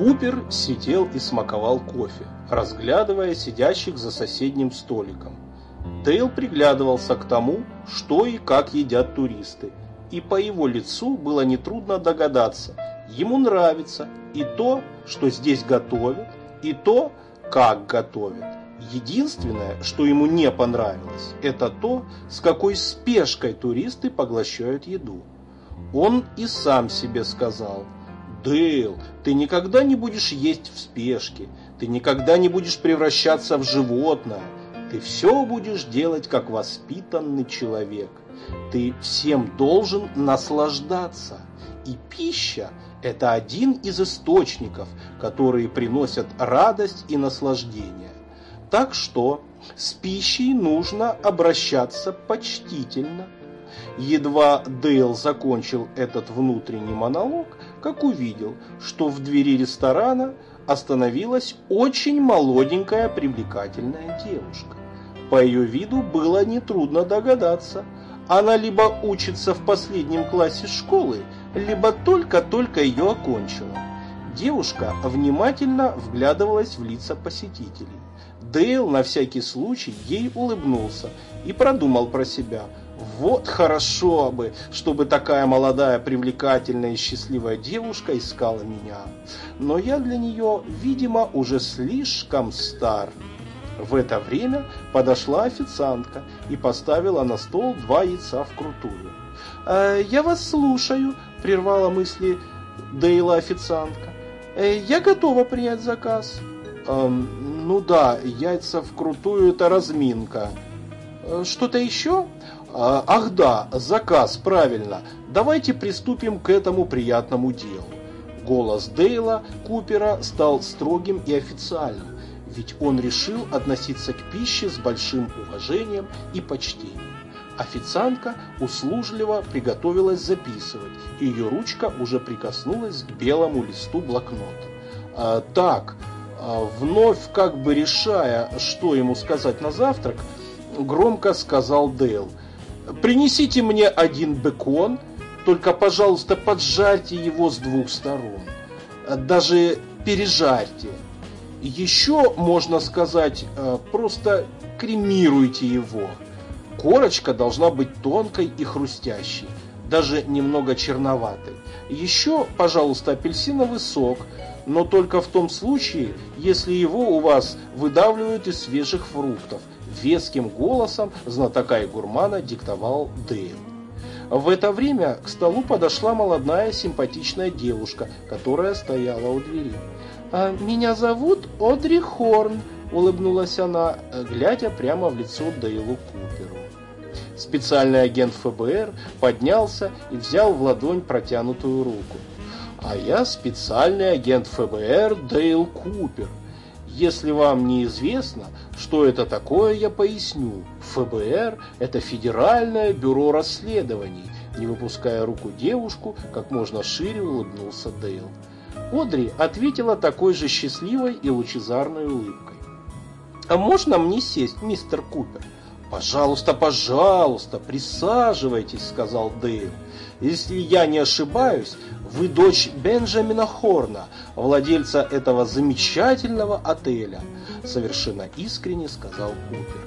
Купер сидел и смаковал кофе, разглядывая сидящих за соседним столиком. Дейл приглядывался к тому, что и как едят туристы, и по его лицу было нетрудно догадаться, ему нравится и то, что здесь готовят, и то, как готовят. Единственное, что ему не понравилось, это то, с какой спешкой туристы поглощают еду. Он и сам себе сказал, «Дейл, ты никогда не будешь есть в спешке, ты никогда не будешь превращаться в животное, ты все будешь делать как воспитанный человек. Ты всем должен наслаждаться. И пища – это один из источников, которые приносят радость и наслаждение. Так что с пищей нужно обращаться почтительно. Едва Дейл закончил этот внутренний монолог, как увидел, что в двери ресторана остановилась очень молоденькая привлекательная девушка. По ее виду было нетрудно догадаться. Она либо учится в последнем классе школы, либо только-только ее окончила. Девушка внимательно вглядывалась в лица посетителей. Дейл на всякий случай ей улыбнулся и продумал про себя. Вот хорошо бы, чтобы такая молодая, привлекательная и счастливая девушка искала меня. Но я для нее, видимо, уже слишком стар. В это время подошла официантка и поставила на стол два яйца вкрутую. «Э, «Я вас слушаю», – прервала мысли Дейла официантка. «Э, «Я готова принять заказ». Эм, «Ну да, яйца вкрутую – это разминка». Э, «Что-то еще?» «Ах да, заказ, правильно. Давайте приступим к этому приятному делу». Голос Дейла Купера стал строгим и официальным ведь он решил относиться к пище с большим уважением и почтением. Официантка услужливо приготовилась записывать, и ее ручка уже прикоснулась к белому листу блокнота. А, так, а, вновь как бы решая, что ему сказать на завтрак, громко сказал Дейл. «Принесите мне один бекон, только, пожалуйста, поджарьте его с двух сторон. Даже пережарьте». Еще, можно сказать, э, просто кремируйте его. Корочка должна быть тонкой и хрустящей, даже немного черноватой. Еще, пожалуйста, апельсиновый сок, но только в том случае, если его у вас выдавливают из свежих фруктов. Веским голосом знатока и гурмана диктовал Дейл. В это время к столу подошла молодая симпатичная девушка, которая стояла у двери. «А «Меня зовут Одри Хорн», — улыбнулась она, глядя прямо в лицо Дейлу Куперу. Специальный агент ФБР поднялся и взял в ладонь протянутую руку. «А я специальный агент ФБР Дейл Купер. Если вам не известно, что это такое, я поясню. ФБР – это Федеральное бюро расследований». Не выпуская руку девушку, как можно шире улыбнулся Дейл. Одри ответила такой же счастливой и лучезарной улыбкой. «А можно мне сесть, мистер Купер?» «Пожалуйста, пожалуйста, присаживайтесь», — сказал Дейл. «Если я не ошибаюсь, вы дочь Бенджамина Хорна, владельца этого замечательного отеля», — совершенно искренне сказал Купер.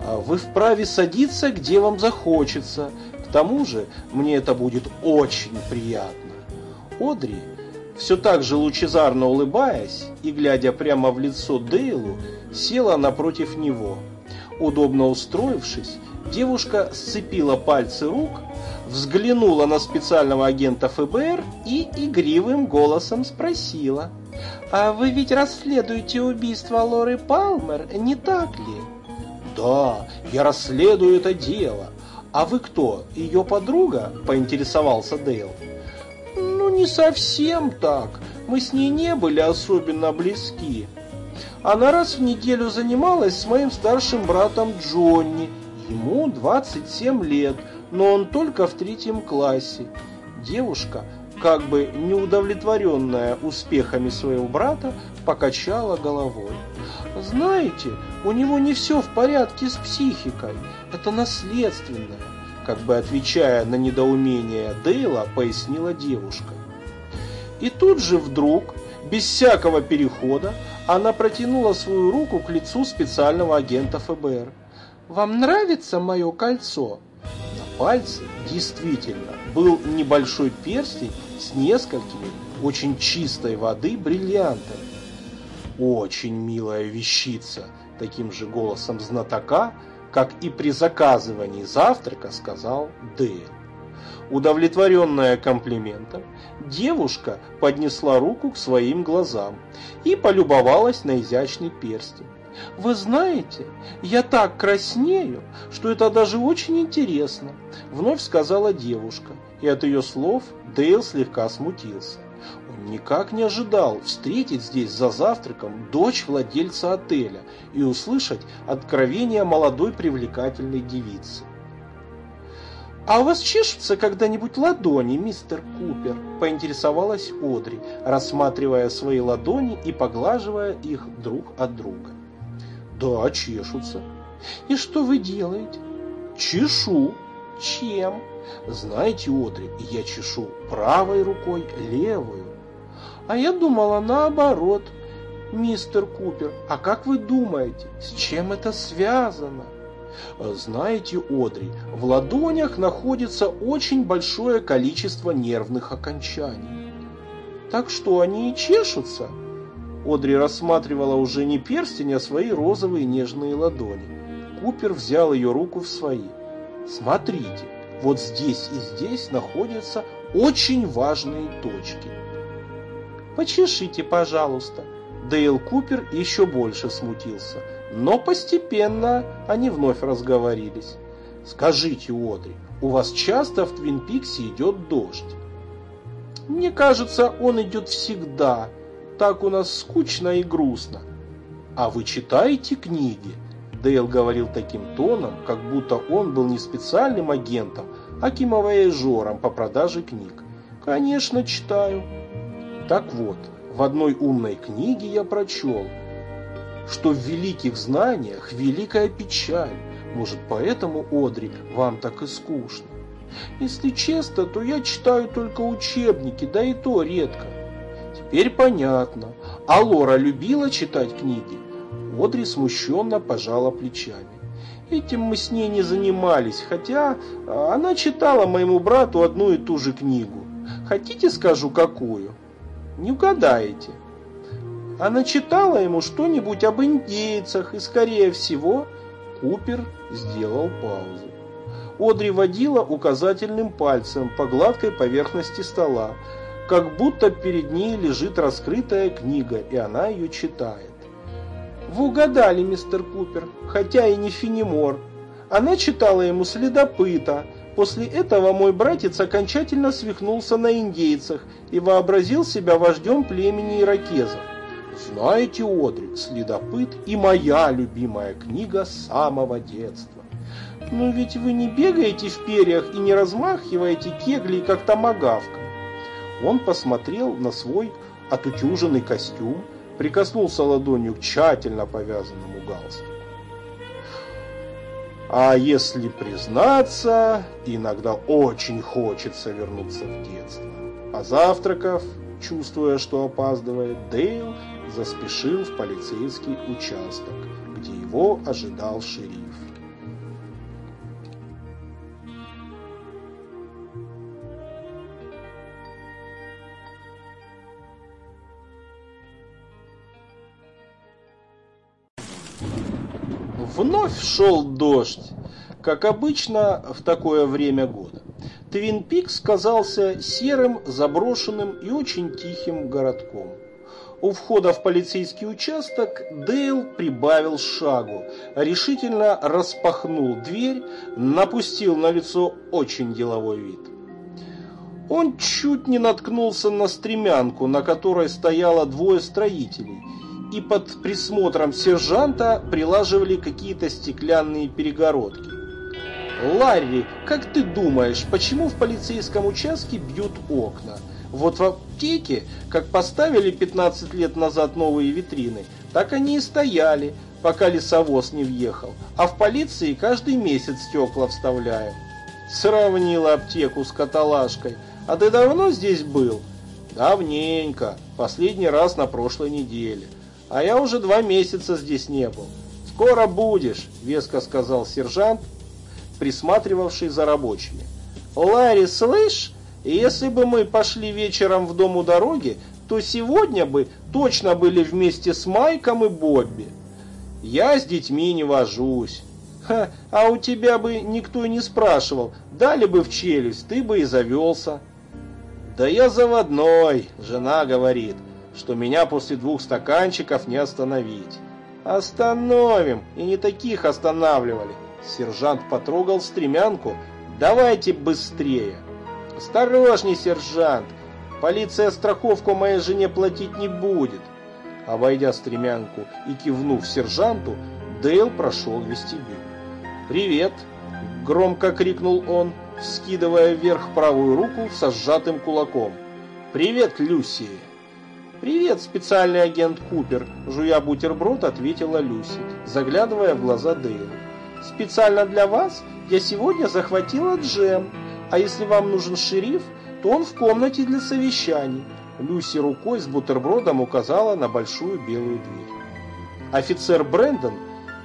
«А «Вы вправе садиться, где вам захочется. К тому же мне это будет очень приятно». Одри все так же лучезарно улыбаясь и глядя прямо в лицо Дейлу, села напротив него. Удобно устроившись, девушка сцепила пальцы рук, взглянула на специального агента ФБР и игривым голосом спросила. «А вы ведь расследуете убийство Лоры Палмер, не так ли?» «Да, я расследую это дело. А вы кто, ее подруга?» – поинтересовался Дейл не совсем так. Мы с ней не были особенно близки. Она раз в неделю занималась с моим старшим братом Джонни. Ему 27 лет, но он только в третьем классе. Девушка, как бы неудовлетворенная успехами своего брата, покачала головой. Знаете, у него не все в порядке с психикой. Это наследственное. Как бы отвечая на недоумение Дейла, пояснила девушка. И тут же вдруг Без всякого перехода она протянула свою руку к лицу специального агента ФБР. «Вам нравится мое кольцо?» На пальце действительно был небольшой перстень с несколькими очень чистой воды бриллиантами. «Очень милая вещица», – таким же голосом знатока, как и при заказывании завтрака, сказал Дейл. Удовлетворенная комплиментом, девушка поднесла руку к своим глазам и полюбовалась на изящный перстень. «Вы знаете, я так краснею, что это даже очень интересно», — вновь сказала девушка, и от ее слов Дейл слегка смутился. Он никак не ожидал встретить здесь за завтраком дочь владельца отеля и услышать откровение молодой привлекательной девицы. «А у вас чешутся когда-нибудь ладони, мистер Купер?» – поинтересовалась Одри, рассматривая свои ладони и поглаживая их друг от друга. «Да, чешутся». «И что вы делаете?» «Чешу». «Чем?» «Знаете, Одри, я чешу правой рукой левую». «А я думала наоборот». «Мистер Купер, а как вы думаете, с чем это связано?» Знаете, Одри, в ладонях находится очень большое количество нервных окончаний. Так что они и чешутся. Одри рассматривала уже не перстень, а свои розовые нежные ладони. Купер взял ее руку в свои. Смотрите, вот здесь и здесь находятся очень важные точки. Почешите, пожалуйста. Дейл Купер еще больше смутился. Но постепенно они вновь разговорились. «Скажите, Одри, у вас часто в Твин Пиксе идет дождь?» «Мне кажется, он идет всегда. Так у нас скучно и грустно». «А вы читаете книги?» Дейл говорил таким тоном, как будто он был не специальным агентом, а кимовояжером по продаже книг. «Конечно, читаю». Так вот, в одной умной книге я прочел – что в великих знаниях великая печаль. Может, поэтому, Одри, вам так и скучно? Если честно, то я читаю только учебники, да и то редко. Теперь понятно. А Лора любила читать книги? Одри смущенно пожала плечами. Этим мы с ней не занимались, хотя она читала моему брату одну и ту же книгу. Хотите скажу, какую? Не угадаете. Она читала ему что-нибудь об индейцах, и, скорее всего, Купер сделал паузу. Одри водила указательным пальцем по гладкой поверхности стола, как будто перед ней лежит раскрытая книга, и она ее читает. «Вы угадали, мистер Купер, хотя и не Финемор. Она читала ему «Следопыта». После этого мой братец окончательно свихнулся на индейцах и вообразил себя вождем племени иракезов. Знаете, Одри, «Следопыт» и моя любимая книга с самого детства. Но ведь вы не бегаете в перьях и не размахиваете кегли, как томагавка. Он посмотрел на свой отутюженный костюм, прикоснулся ладонью к тщательно повязанному галстуку. А если признаться, иногда очень хочется вернуться в детство. Позавтракав, чувствуя, что опаздывает, Дейл заспешил в полицейский участок, где его ожидал шериф. Вновь шел дождь, как обычно в такое время года. Твин Пикс казался серым, заброшенным и очень тихим городком. У входа в полицейский участок Дейл прибавил шагу, решительно распахнул дверь, напустил на лицо очень деловой вид. Он чуть не наткнулся на стремянку, на которой стояло двое строителей, и под присмотром сержанта прилаживали какие-то стеклянные перегородки. «Ларри, как ты думаешь, почему в полицейском участке бьют окна?» Вот в аптеке, как поставили 15 лет назад новые витрины, так они и стояли, пока лесовоз не въехал. А в полиции каждый месяц стекла вставляем. Сравнила аптеку с каталажкой. А ты давно здесь был? Давненько. Последний раз на прошлой неделе. А я уже два месяца здесь не был. Скоро будешь, веско сказал сержант, присматривавший за рабочими. Ларри, слышь, если бы мы пошли вечером в дом у дороги, то сегодня бы точно были вместе с Майком и Бобби. Я с детьми не вожусь. Ха, а у тебя бы никто не спрашивал, дали бы в челюсть, ты бы и завелся. Да я заводной, жена говорит, что меня после двух стаканчиков не остановить. Остановим, и не таких останавливали. Сержант потрогал стремянку. Давайте быстрее. Осторожней, сержант. Полиция страховку моей жене платить не будет. Обойдя стремянку и кивнув сержанту, Дейл прошел вестибюль. «Привет!» – громко крикнул он, скидывая вверх правую руку со сжатым кулаком. «Привет, Люси!» «Привет, специальный агент Купер!» – жуя бутерброд, ответила Люси, заглядывая в глаза Дейла. «Специально для вас я сегодня захватила джем, а если вам нужен шериф, то он в комнате для совещаний. Люси рукой с бутербродом указала на большую белую дверь. Офицер Брэндон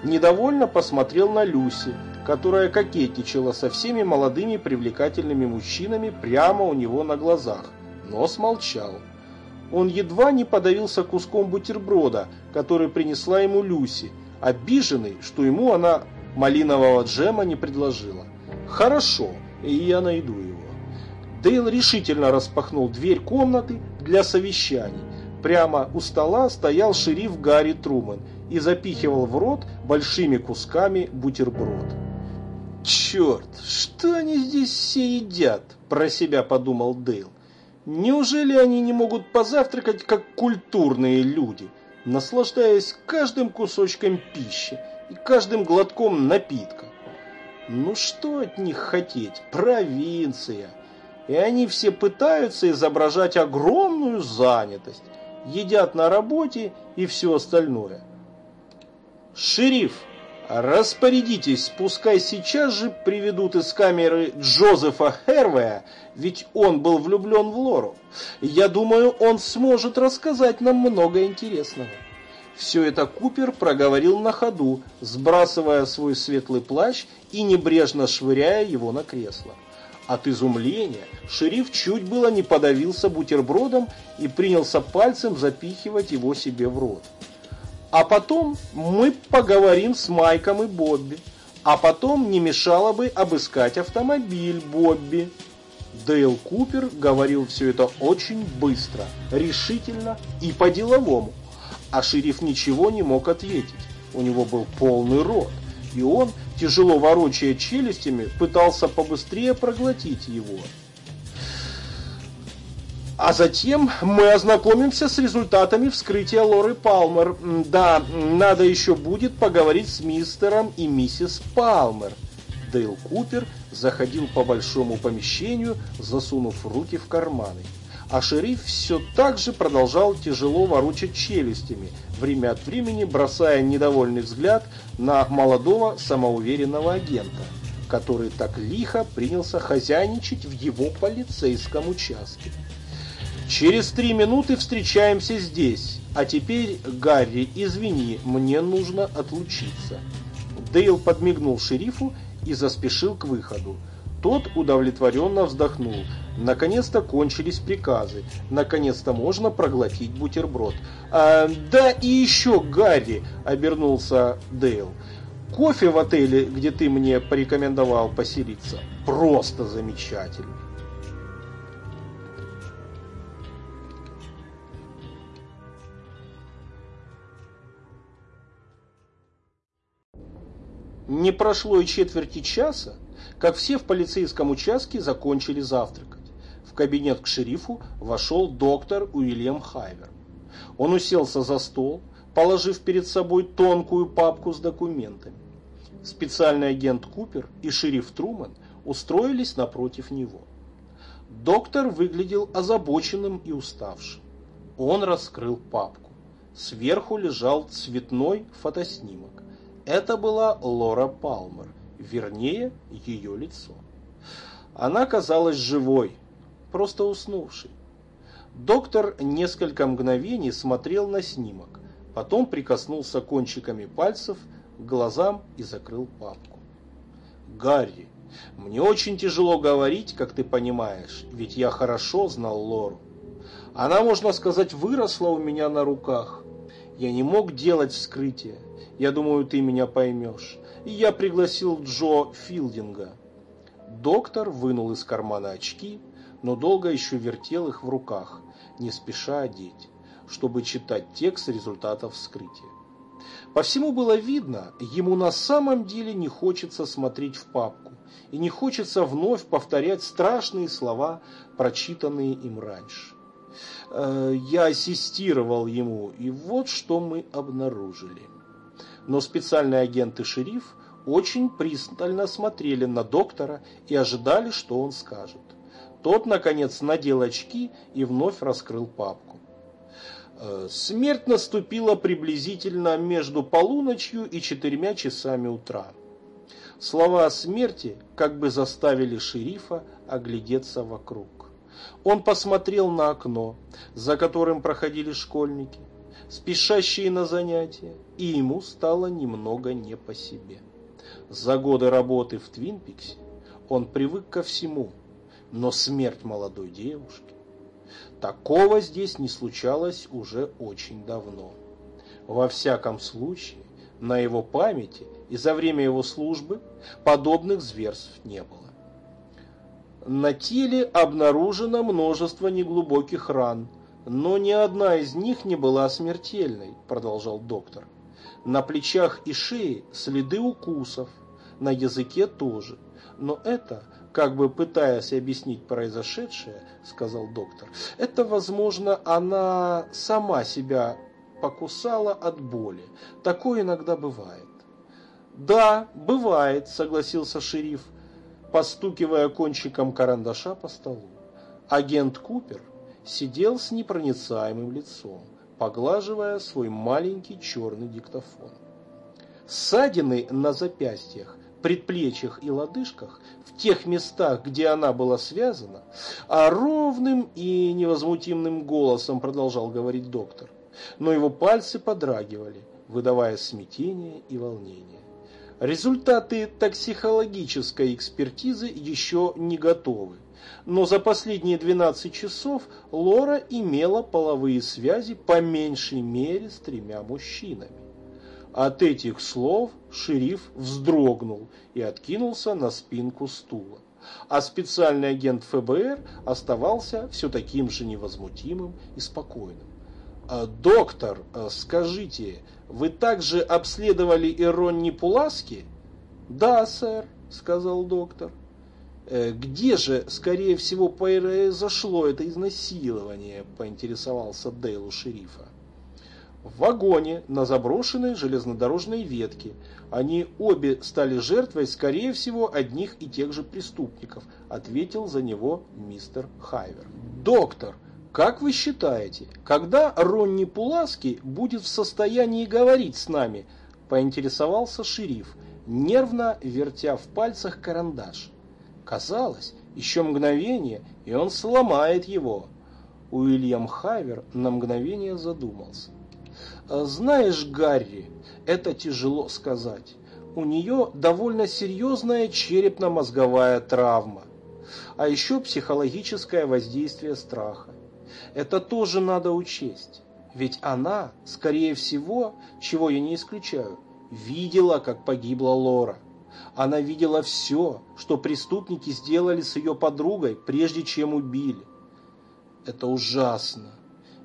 недовольно посмотрел на Люси, которая кокетничала со всеми молодыми привлекательными мужчинами прямо у него на глазах, но смолчал. Он едва не подавился куском бутерброда, который принесла ему Люси, обиженный, что ему она малинового джема не предложила. «Хорошо, и я найду его». Дейл решительно распахнул дверь комнаты для совещаний. Прямо у стола стоял шериф Гарри Труман и запихивал в рот большими кусками бутерброд. «Черт, что они здесь все едят?» – про себя подумал Дейл. «Неужели они не могут позавтракать, как культурные люди, наслаждаясь каждым кусочком пищи и каждым глотком напитка? Ну что от них хотеть? Провинция!» и они все пытаются изображать огромную занятость, едят на работе и все остальное. «Шериф, распорядитесь, пускай сейчас же приведут из камеры Джозефа Хервея, ведь он был влюблен в Лору. Я думаю, он сможет рассказать нам много интересного». Все это Купер проговорил на ходу, сбрасывая свой светлый плащ и небрежно швыряя его на кресло. От изумления шериф чуть было не подавился бутербродом и принялся пальцем запихивать его себе в рот. А потом мы поговорим с Майком и Бобби. А потом не мешало бы обыскать автомобиль Бобби. Дейл Купер говорил все это очень быстро, решительно и по-деловому. А шериф ничего не мог ответить. У него был полный рот и он, тяжело ворочая челюстями, пытался побыстрее проглотить его. А затем мы ознакомимся с результатами вскрытия Лоры Палмер. Да, надо еще будет поговорить с мистером и миссис Палмер. Дейл Купер заходил по большому помещению, засунув руки в карманы а шериф все так же продолжал тяжело ворочать челюстями, время от времени бросая недовольный взгляд на молодого самоуверенного агента, который так лихо принялся хозяйничать в его полицейском участке. «Через три минуты встречаемся здесь, а теперь, Гарри, извини, мне нужно отлучиться». Дейл подмигнул шерифу и заспешил к выходу. Тот удовлетворенно вздохнул. Наконец-то кончились приказы. Наконец-то можно проглотить бутерброд. А, да и еще, Гарри, обернулся Дейл. Кофе в отеле, где ты мне порекомендовал поселиться, просто замечательный. Не прошло и четверти часа, как все в полицейском участке закончили завтракать. В кабинет к шерифу вошел доктор Уильям Хайвер. Он уселся за стол, положив перед собой тонкую папку с документами. Специальный агент Купер и шериф Труман устроились напротив него. Доктор выглядел озабоченным и уставшим. Он раскрыл папку. Сверху лежал цветной фотоснимок. Это была Лора Палмер – вернее, ее лицо. Она казалась живой, просто уснувшей. Доктор несколько мгновений смотрел на снимок, потом прикоснулся кончиками пальцев к глазам и закрыл папку. «Гарри, мне очень тяжело говорить, как ты понимаешь, ведь я хорошо знал Лору. Она, можно сказать, выросла у меня на руках. Я не мог делать вскрытие. Я думаю, ты меня поймешь. И я пригласил Джо Филдинга. Доктор вынул из кармана очки, но долго еще вертел их в руках, не спеша одеть, чтобы читать текст результатов вскрытия. По всему было видно, ему на самом деле не хочется смотреть в папку и не хочется вновь повторять страшные слова, прочитанные им раньше. Э, я ассистировал ему, и вот что мы обнаружили. Но специальный агент и шериф очень пристально смотрели на доктора и ожидали, что он скажет. Тот, наконец, надел очки и вновь раскрыл папку. Э, смерть наступила приблизительно между полуночью и четырьмя часами утра. Слова о смерти как бы заставили шерифа оглядеться вокруг. Он посмотрел на окно, за которым проходили школьники, спешащие на занятия, и ему стало немного не по себе. За годы работы в Твинпиксе он привык ко всему, но смерть молодой девушки... Такого здесь не случалось уже очень давно. Во всяком случае, на его памяти и за время его службы подобных зверств не было. На теле обнаружено множество неглубоких ран, но ни одна из них не была смертельной, продолжал доктор. На плечах и шее следы укусов, на языке тоже. Но это, как бы пытаясь объяснить произошедшее, сказал доктор, это, возможно, она сама себя покусала от боли. Такое иногда бывает. Да, бывает, согласился шериф постукивая кончиком карандаша по столу. Агент Купер сидел с непроницаемым лицом, поглаживая свой маленький черный диктофон. Ссадины на запястьях, предплечьях и лодыжках, в тех местах, где она была связана, а ровным и невозмутимым голосом продолжал говорить доктор, но его пальцы подрагивали, выдавая смятение и волнение. Результаты токсихологической экспертизы еще не готовы, но за последние 12 часов Лора имела половые связи по меньшей мере с тремя мужчинами. От этих слов шериф вздрогнул и откинулся на спинку стула, а специальный агент ФБР оставался все таким же невозмутимым и спокойным. «Э, «Доктор, э, скажите, вы также обследовали и Ронни Пуласки?» «Да, сэр», — сказал доктор. «Э, «Где же, скорее всего, произошло это изнасилование?» — поинтересовался Дейл у шерифа. В вагоне на заброшенной железнодорожной ветке. Они обе стали жертвой, скорее всего, одних и тех же преступников, ответил за него мистер Хайвер. «Доктор, как вы считаете, когда Ронни Пуласки будет в состоянии говорить с нами? Поинтересовался шериф, нервно вертя в пальцах карандаш. Казалось, еще мгновение, и он сломает его. Уильям Хайвер на мгновение задумался. «Знаешь, Гарри, это тяжело сказать. У нее довольно серьезная черепно-мозговая травма, а еще психологическое воздействие страха. Это тоже надо учесть. Ведь она, скорее всего, чего я не исключаю, видела, как погибла Лора. Она видела все, что преступники сделали с ее подругой, прежде чем убили. Это ужасно.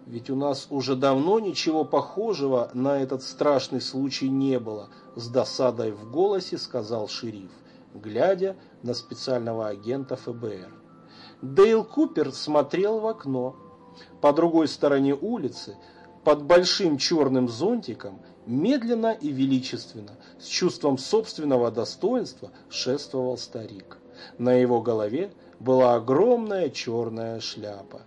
Ведь у нас уже давно ничего похожего на этот страшный случай не было, с досадой в голосе сказал шериф, глядя на специального агента ФБР. Дейл Купер смотрел в окно, по другой стороне улицы, под большим черным зонтиком, медленно и величественно, с чувством собственного достоинства, шествовал старик. На его голове была огромная черная шляпа.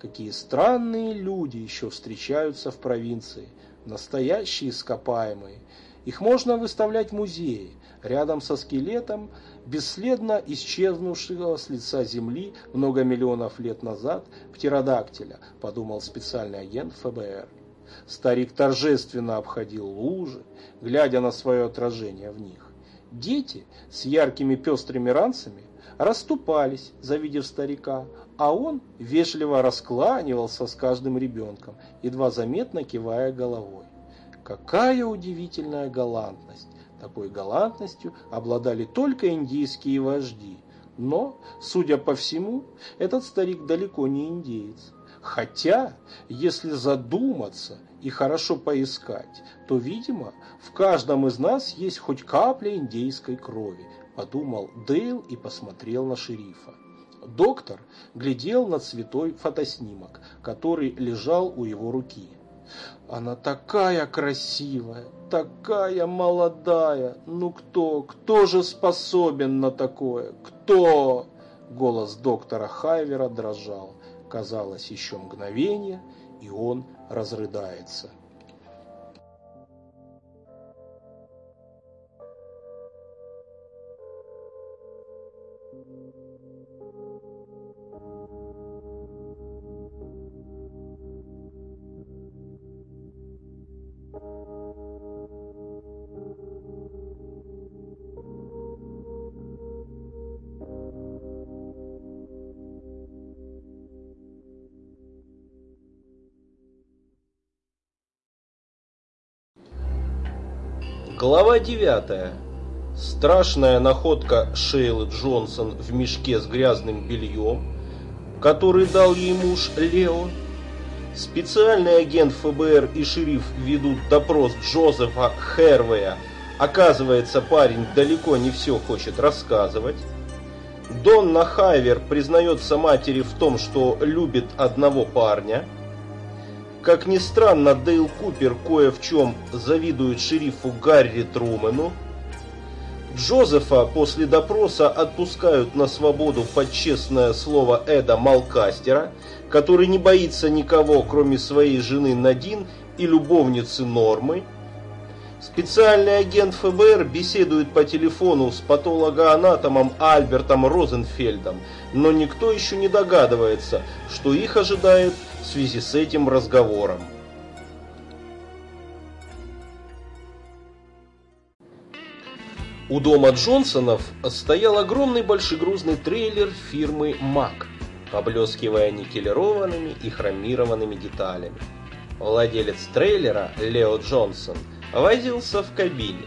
какие странные люди еще встречаются в провинции, настоящие ископаемые. Их можно выставлять в музее, рядом со скелетом бесследно исчезнувшего с лица земли много миллионов лет назад птеродактиля, подумал специальный агент ФБР. Старик торжественно обходил лужи, глядя на свое отражение в них. Дети с яркими пестрыми ранцами расступались, завидев старика, а он вежливо раскланивался с каждым ребенком, едва заметно кивая головой. Какая удивительная галантность! Такой галантностью обладали только индийские вожди. Но, судя по всему, этот старик далеко не индеец. Хотя, если задуматься и хорошо поискать, то, видимо, в каждом из нас есть хоть капля индейской крови, подумал Дейл и посмотрел на шерифа. Доктор глядел на цветой фотоснимок, который лежал у его руки. Она такая красивая, такая молодая. Ну кто, кто же способен на такое? Кто? Голос доктора Хайвера дрожал. Казалось, еще мгновение, и он разрыдается. Глава 9. Страшная находка Шейлы Джонсон в мешке с грязным бельем, который дал ей муж Лео. Специальный агент ФБР и шериф ведут допрос Джозефа Хервея. Оказывается, парень далеко не все хочет рассказывать. Донна Хайвер признается матери в том, что любит одного парня – как ни странно, Дейл Купер кое в чем завидует шерифу Гарри Трумэну. Джозефа после допроса отпускают на свободу под честное слово Эда Малкастера, который не боится никого, кроме своей жены Надин и любовницы Нормы. Специальный агент ФБР беседует по телефону с патологоанатомом Альбертом Розенфельдом, но никто еще не догадывается, что их ожидает в связи с этим разговором. У дома Джонсонов стоял огромный большегрузный трейлер фирмы МАК, поблескивая никелированными и хромированными деталями. Владелец трейлера, Лео Джонсон, возился в кабине.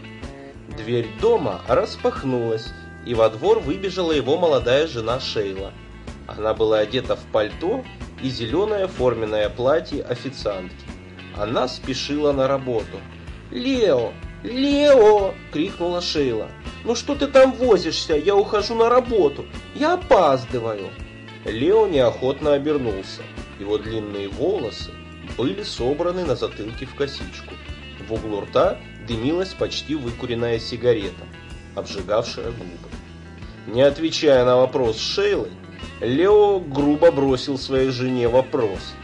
Дверь дома распахнулась, и во двор выбежала его молодая жена Шейла. Она была одета в пальто и зеленое форменное платье официантки. Она спешила на работу. «Лео! Лео!» — крикнула Шейла. «Ну что ты там возишься? Я ухожу на работу! Я опаздываю!» Лео неохотно обернулся. Его длинные волосы были собраны на затылке в косичку. В углу рта дымилась почти выкуренная сигарета, обжигавшая губы. Не отвечая на вопрос Шейлы, Лео грубо бросил своей жене вопрос.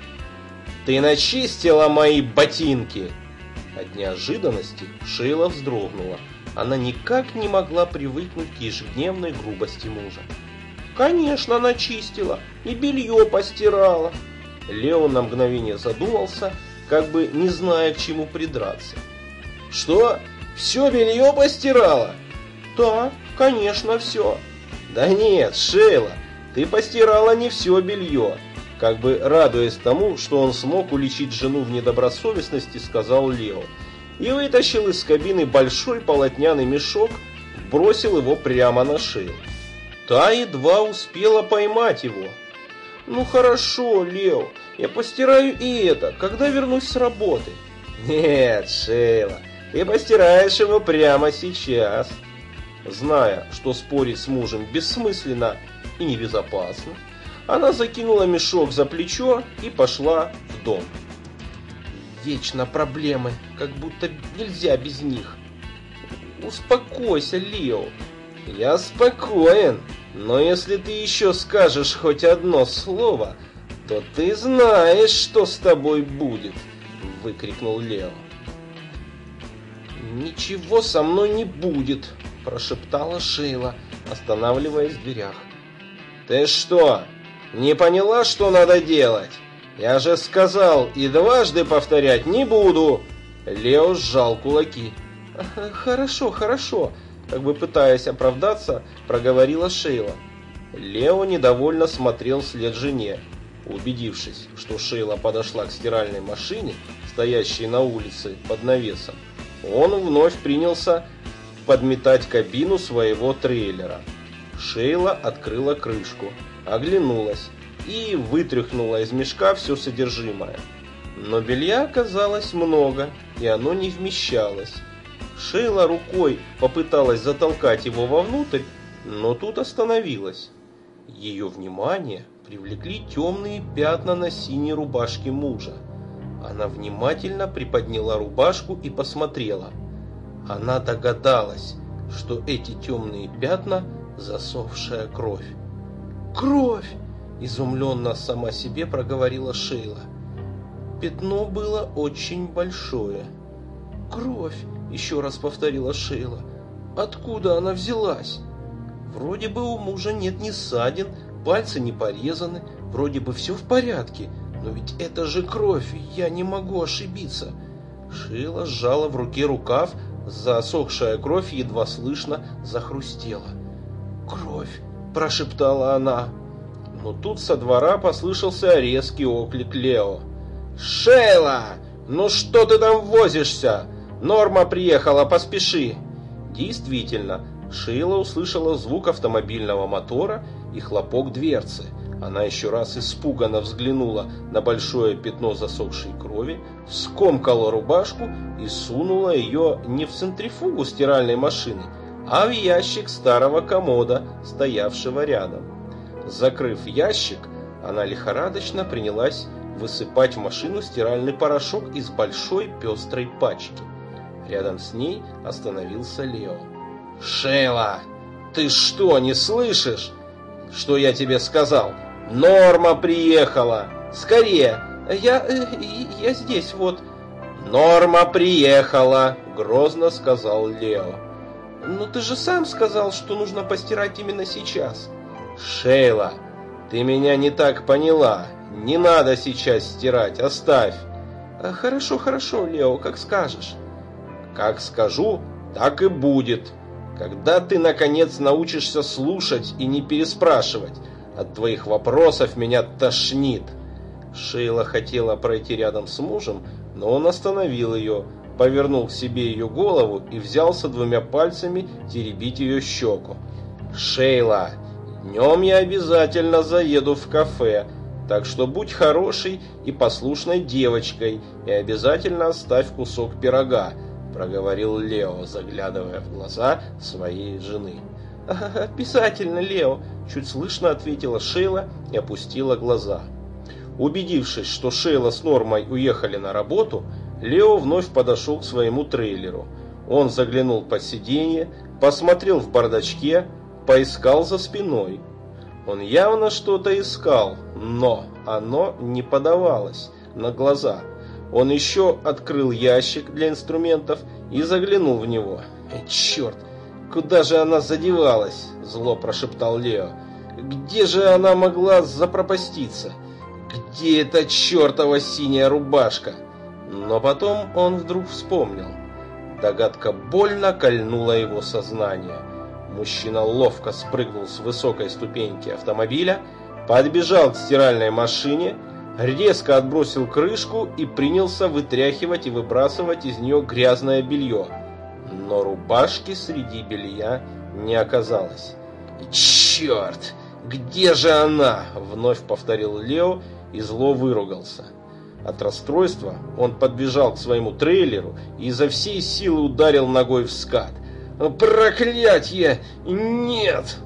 «Ты начистила мои ботинки?» От неожиданности Шейла вздрогнула. Она никак не могла привыкнуть к ежедневной грубости мужа. «Конечно, начистила и белье постирала». Лео на мгновение задумался, как бы не зная, к чему придраться. «Что? Все белье постирала?» «Да, конечно, все». «Да нет, Шейла, ты постирала не все белье. Как бы радуясь тому, что он смог уличить жену в недобросовестности, сказал Лео. И вытащил из кабины большой полотняный мешок, бросил его прямо на шею. Та едва успела поймать его. «Ну хорошо, Лео, я постираю и это, когда вернусь с работы». «Нет, Шейла, ты постираешь его прямо сейчас». Зная, что спорить с мужем бессмысленно и небезопасно, она закинула мешок за плечо и пошла в дом. Вечно проблемы, как будто нельзя без них. Успокойся, Лео. Я спокоен, но если ты еще скажешь хоть одно слово, то ты знаешь, что с тобой будет!» — выкрикнул Лео. «Ничего со мной не будет!» — прошептала Шейла, останавливаясь в дверях. «Ты что, не поняла, что надо делать? Я же сказал, и дважды повторять не буду!» Лео сжал кулаки. «Хорошо, хорошо», как бы пытаясь оправдаться, проговорила Шейла. Лео недовольно смотрел вслед жене. Убедившись, что Шейла подошла к стиральной машине, стоящей на улице под навесом, он вновь принялся подметать кабину своего трейлера. Шейла открыла крышку, оглянулась и вытряхнула из мешка все содержимое. Но белья оказалось много, и оно не вмещалось. Шейла рукой попыталась затолкать его вовнутрь, но тут остановилась. Ее внимание привлекли темные пятна на синей рубашке мужа. Она внимательно приподняла рубашку и посмотрела. Она догадалась, что эти темные пятна – засохшая кровь. «Кровь!» – изумленно сама себе проговорила Шейла. Пятно было очень большое. «Кровь!» – еще раз повторила Шейла. «Откуда она взялась?» Вроде бы у мужа нет ни ссадин, пальцы не порезаны, вроде бы все в порядке, но ведь это же кровь, я не могу ошибиться. Шила сжала в руке рукав, засохшая кровь едва слышно захрустела. «Кровь!» – прошептала она. Но тут со двора послышался резкий оклик Лео. «Шейла! Ну что ты там возишься? Норма приехала, поспеши!» Действительно, Шейла услышала звук автомобильного мотора и хлопок дверцы. Она еще раз испуганно взглянула на большое пятно засохшей крови, скомкала рубашку и сунула ее не в центрифугу стиральной машины, а в ящик старого комода, стоявшего рядом. Закрыв ящик, она лихорадочно принялась высыпать в машину стиральный порошок из большой пестрой пачки. Рядом с ней остановился Лео. «Шейла, ты что, не слышишь, что я тебе сказал? Норма приехала! Скорее! Я... Э, я здесь, вот...» «Норма приехала!» — грозно сказал Лео. «Но ты же сам сказал, что нужно постирать именно сейчас». «Шейла, ты меня не так поняла. Не надо сейчас стирать, оставь». «Хорошо, хорошо, Лео, как скажешь». «Как скажу, так и будет», когда ты, наконец, научишься слушать и не переспрашивать? От твоих вопросов меня тошнит. Шейла хотела пройти рядом с мужем, но он остановил ее, повернул к себе ее голову и взялся двумя пальцами теребить ее щеку. «Шейла, днем я обязательно заеду в кафе, так что будь хорошей и послушной девочкой и обязательно оставь кусок пирога, проговорил Лео, заглядывая в глаза своей жены. «Обязательно, Лео!» – чуть слышно ответила Шейла и опустила глаза. Убедившись, что Шейла с Нормой уехали на работу, Лео вновь подошел к своему трейлеру. Он заглянул под сиденье, посмотрел в бардачке, поискал за спиной. Он явно что-то искал, но оно не подавалось на глаза – он еще открыл ящик для инструментов и заглянул в него. «Э, «Черт, куда же она задевалась?» – зло прошептал Лео. «Где же она могла запропаститься? Где эта чертова синяя рубашка?» Но потом он вдруг вспомнил. Догадка больно кольнула его сознание. Мужчина ловко спрыгнул с высокой ступеньки автомобиля, подбежал к стиральной машине – резко отбросил крышку и принялся вытряхивать и выбрасывать из нее грязное белье. Но рубашки среди белья не оказалось. «Черт! Где же она?» – вновь повторил Лео и зло выругался. От расстройства он подбежал к своему трейлеру и изо всей силы ударил ногой в скат. «Проклятье! Нет!»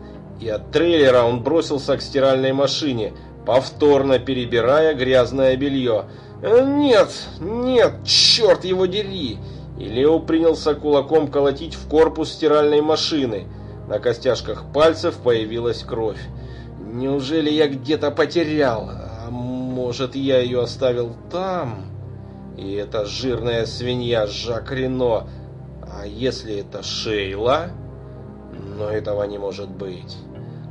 И от трейлера он бросился к стиральной машине – повторно перебирая грязное белье. «Э, «Нет, нет, черт его дери!» И Лео принялся кулаком колотить в корпус стиральной машины. На костяшках пальцев появилась кровь. «Неужели я где-то потерял? А Может, я ее оставил там? И это жирная свинья Жак Рено. А если это Шейла? Но этого не может быть.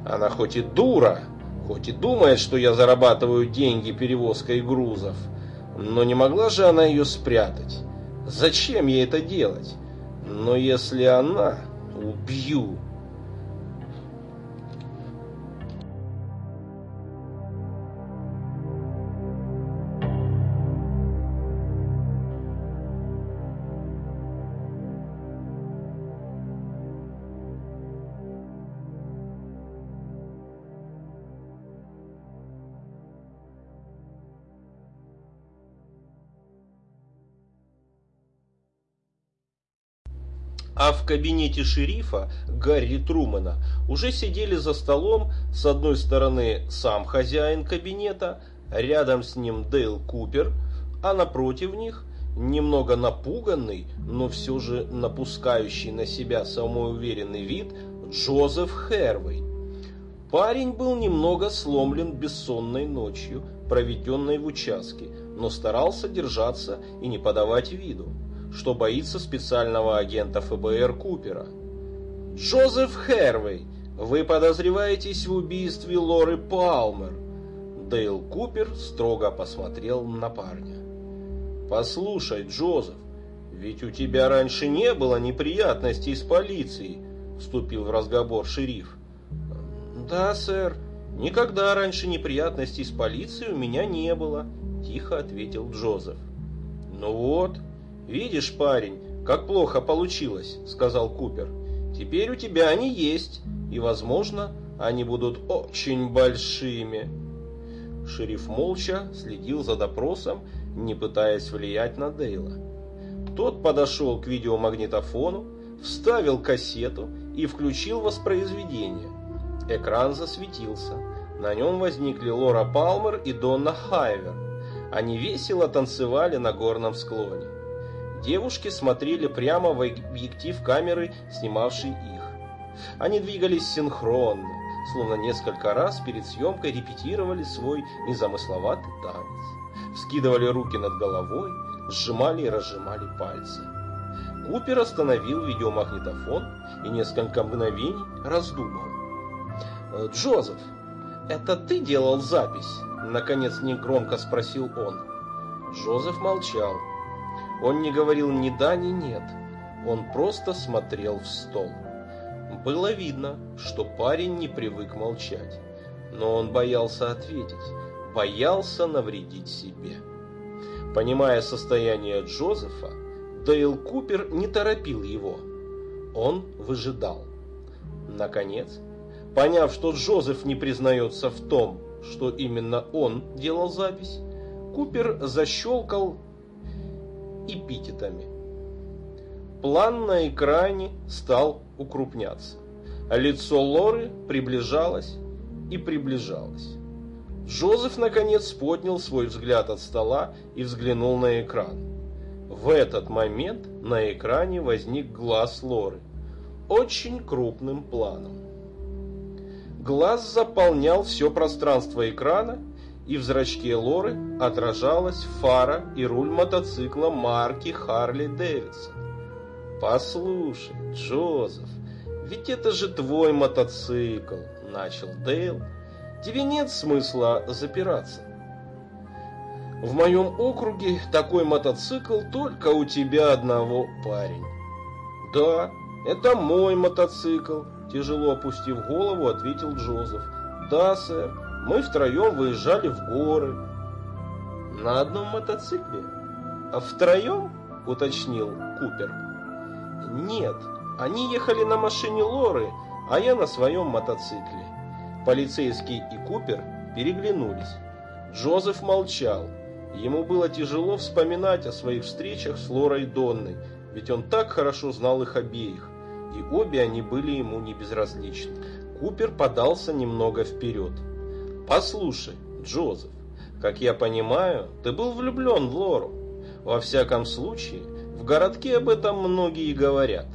Она хоть и дура, хоть и думает, что я зарабатываю деньги перевозкой грузов, но не могла же она ее спрятать. Зачем ей это делать? Но если она... Убью. А в кабинете шерифа Гарри Трумана уже сидели за столом с одной стороны сам хозяин кабинета, рядом с ним Дейл Купер, а напротив них немного напуганный, но все же напускающий на себя самоуверенный вид Джозеф Хервей. Парень был немного сломлен бессонной ночью, проведенной в участке, но старался держаться и не подавать виду что боится специального агента ФБР Купера. «Джозеф Хервей, вы подозреваетесь в убийстве Лоры Палмер». Дейл Купер строго посмотрел на парня. «Послушай, Джозеф, ведь у тебя раньше не было неприятностей с полицией», вступил в разговор шериф. «Да, сэр, никогда раньше неприятностей с полицией у меня не было», тихо ответил Джозеф. «Ну вот, «Видишь, парень, как плохо получилось», — сказал Купер. «Теперь у тебя они есть, и, возможно, они будут очень большими». Шериф молча следил за допросом, не пытаясь влиять на Дейла. Тот подошел к видеомагнитофону, вставил кассету и включил воспроизведение. Экран засветился. На нем возникли Лора Палмер и Донна Хайвер. Они весело танцевали на горном склоне. Девушки смотрели прямо в объектив камеры, снимавшей их. Они двигались синхронно, словно несколько раз перед съемкой репетировали свой незамысловатый танец. Вскидывали руки над головой, сжимали и разжимали пальцы. Купер остановил видеомагнитофон и несколько мгновений раздумал. «Э, «Джозеф, это ты делал запись?» Наконец негромко спросил он. Джозеф молчал. Он не говорил ни да, ни нет. Он просто смотрел в стол. Было видно, что парень не привык молчать. Но он боялся ответить, боялся навредить себе. Понимая состояние Джозефа, Дейл Купер не торопил его. Он выжидал. Наконец, поняв, что Джозеф не признается в том, что именно он делал запись, Купер защелкал эпитетами. План на экране стал укрупняться. Лицо Лоры приближалось и приближалось. Джозеф наконец поднял свой взгляд от стола и взглянул на экран. В этот момент на экране возник глаз Лоры, очень крупным планом. Глаз заполнял все пространство экрана и в зрачке Лоры отражалась фара и руль мотоцикла марки Харли Дэвидсон. «Послушай, Джозеф, ведь это же твой мотоцикл», — начал Дейл. «Тебе нет смысла запираться. В моем округе такой мотоцикл только у тебя одного парень». «Да, это мой мотоцикл», — тяжело опустив голову, ответил Джозеф. «Да, сэр, мы втроем выезжали в горы. На одном мотоцикле? А втроем? Уточнил Купер. Нет, они ехали на машине Лоры, а я на своем мотоцикле. Полицейский и Купер переглянулись. Джозеф молчал. Ему было тяжело вспоминать о своих встречах с Лорой Донной, ведь он так хорошо знал их обеих, и обе они были ему не безразличны. Купер подался немного вперед. Послушай, Джозеф, как я понимаю, ты был влюблен в Лору. Во всяком случае, в городке об этом многие говорят.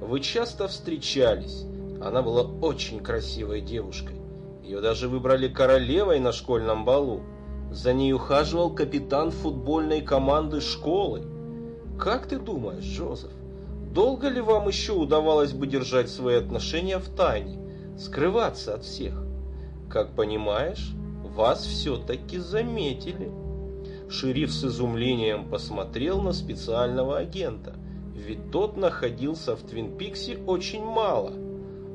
Вы часто встречались. Она была очень красивой девушкой. Ее даже выбрали королевой на школьном балу. За ней ухаживал капитан футбольной команды школы. Как ты думаешь, Джозеф, долго ли вам еще удавалось бы держать свои отношения в тайне, скрываться от всех? Как понимаешь, вас все-таки заметили. Шериф с изумлением посмотрел на специального агента, ведь тот находился в Твин Пиксе очень мало,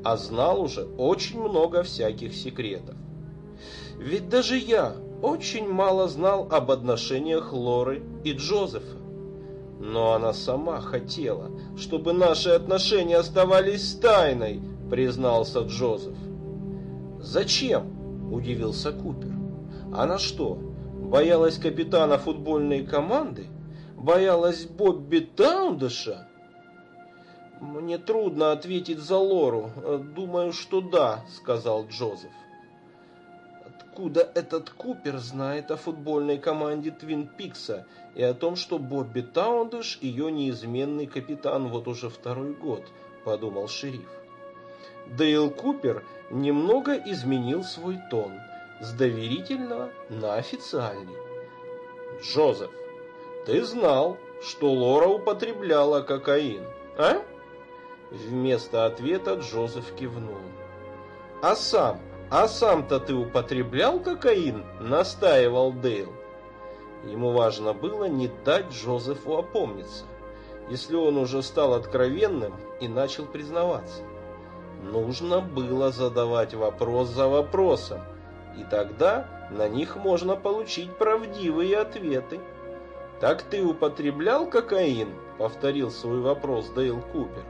а знал уже очень много всяких секретов. Ведь даже я очень мало знал об отношениях Лоры и Джозефа. Но она сама хотела, чтобы наши отношения оставались тайной, признался Джозеф. Зачем? удивился Купер. Она что, боялась капитана футбольной команды? Боялась Бобби Таундыша? Мне трудно ответить за Лору. Думаю, что да, сказал Джозеф. Откуда этот Купер знает о футбольной команде Твин Пикса и о том, что Бобби Таундыш ее неизменный капитан вот уже второй год, подумал шериф. Дейл Купер немного изменил свой тон с доверительного на официальный. «Джозеф, ты знал, что Лора употребляла кокаин, а?» Вместо ответа Джозеф кивнул. «А сам, а сам-то ты употреблял кокаин?» – настаивал Дейл. Ему важно было не дать Джозефу опомниться, если он уже стал откровенным и начал признаваться. Нужно было задавать вопрос за вопросом, и тогда на них можно получить правдивые ответы. «Так ты употреблял кокаин?» — повторил свой вопрос Дейл Купер.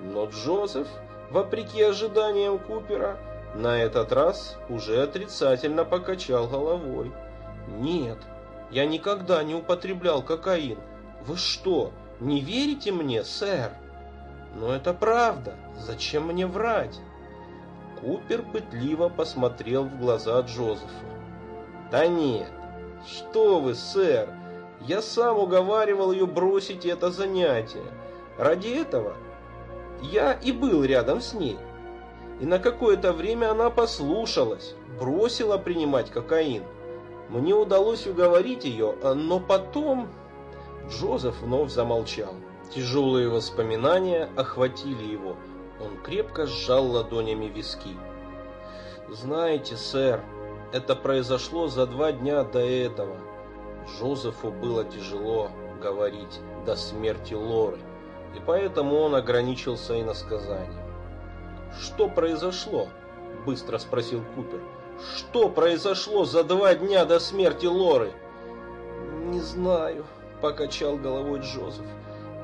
Но Джозеф, вопреки ожиданиям Купера, на этот раз уже отрицательно покачал головой. «Нет, я никогда не употреблял кокаин. Вы что, не верите мне, сэр?» Но это правда. Зачем мне врать? Купер пытливо посмотрел в глаза Джозефа. Да нет. Что вы, сэр? Я сам уговаривал ее бросить это занятие. Ради этого я и был рядом с ней. И на какое-то время она послушалась, бросила принимать кокаин. Мне удалось уговорить ее, но потом... Джозеф вновь замолчал. Тяжелые воспоминания охватили его. Он крепко сжал ладонями виски. «Знаете, сэр, это произошло за два дня до этого. Джозефу было тяжело говорить до смерти Лоры, и поэтому он ограничился иносказанием. «Что произошло?» – быстро спросил Купер. «Что произошло за два дня до смерти Лоры?» «Не знаю», – покачал головой Джозеф.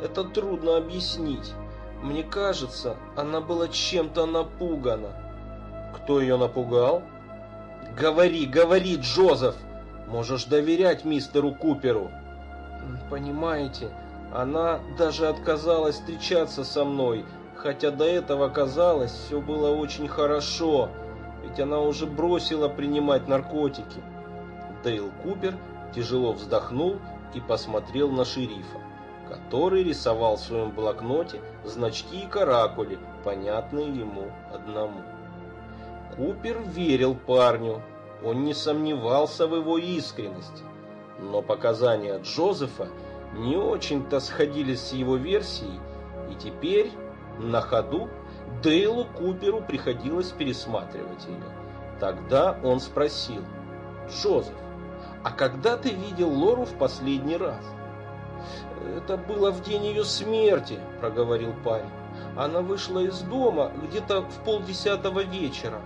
Это трудно объяснить. Мне кажется, она была чем-то напугана. Кто ее напугал? Говори, говори, Джозеф! Можешь доверять мистеру Куперу. Понимаете, она даже отказалась встречаться со мной, хотя до этого казалось, все было очень хорошо, ведь она уже бросила принимать наркотики. Дейл Купер тяжело вздохнул и посмотрел на шерифа который рисовал в своем блокноте значки и каракули, понятные ему одному. Купер верил парню, он не сомневался в его искренности, но показания Джозефа не очень-то сходились с его версией, и теперь на ходу Дейлу Куперу приходилось пересматривать ее. Тогда он спросил, «Джозеф, а когда ты видел Лору в последний раз?» «Это было в день ее смерти», — проговорил парень. «Она вышла из дома где-то в полдесятого вечера.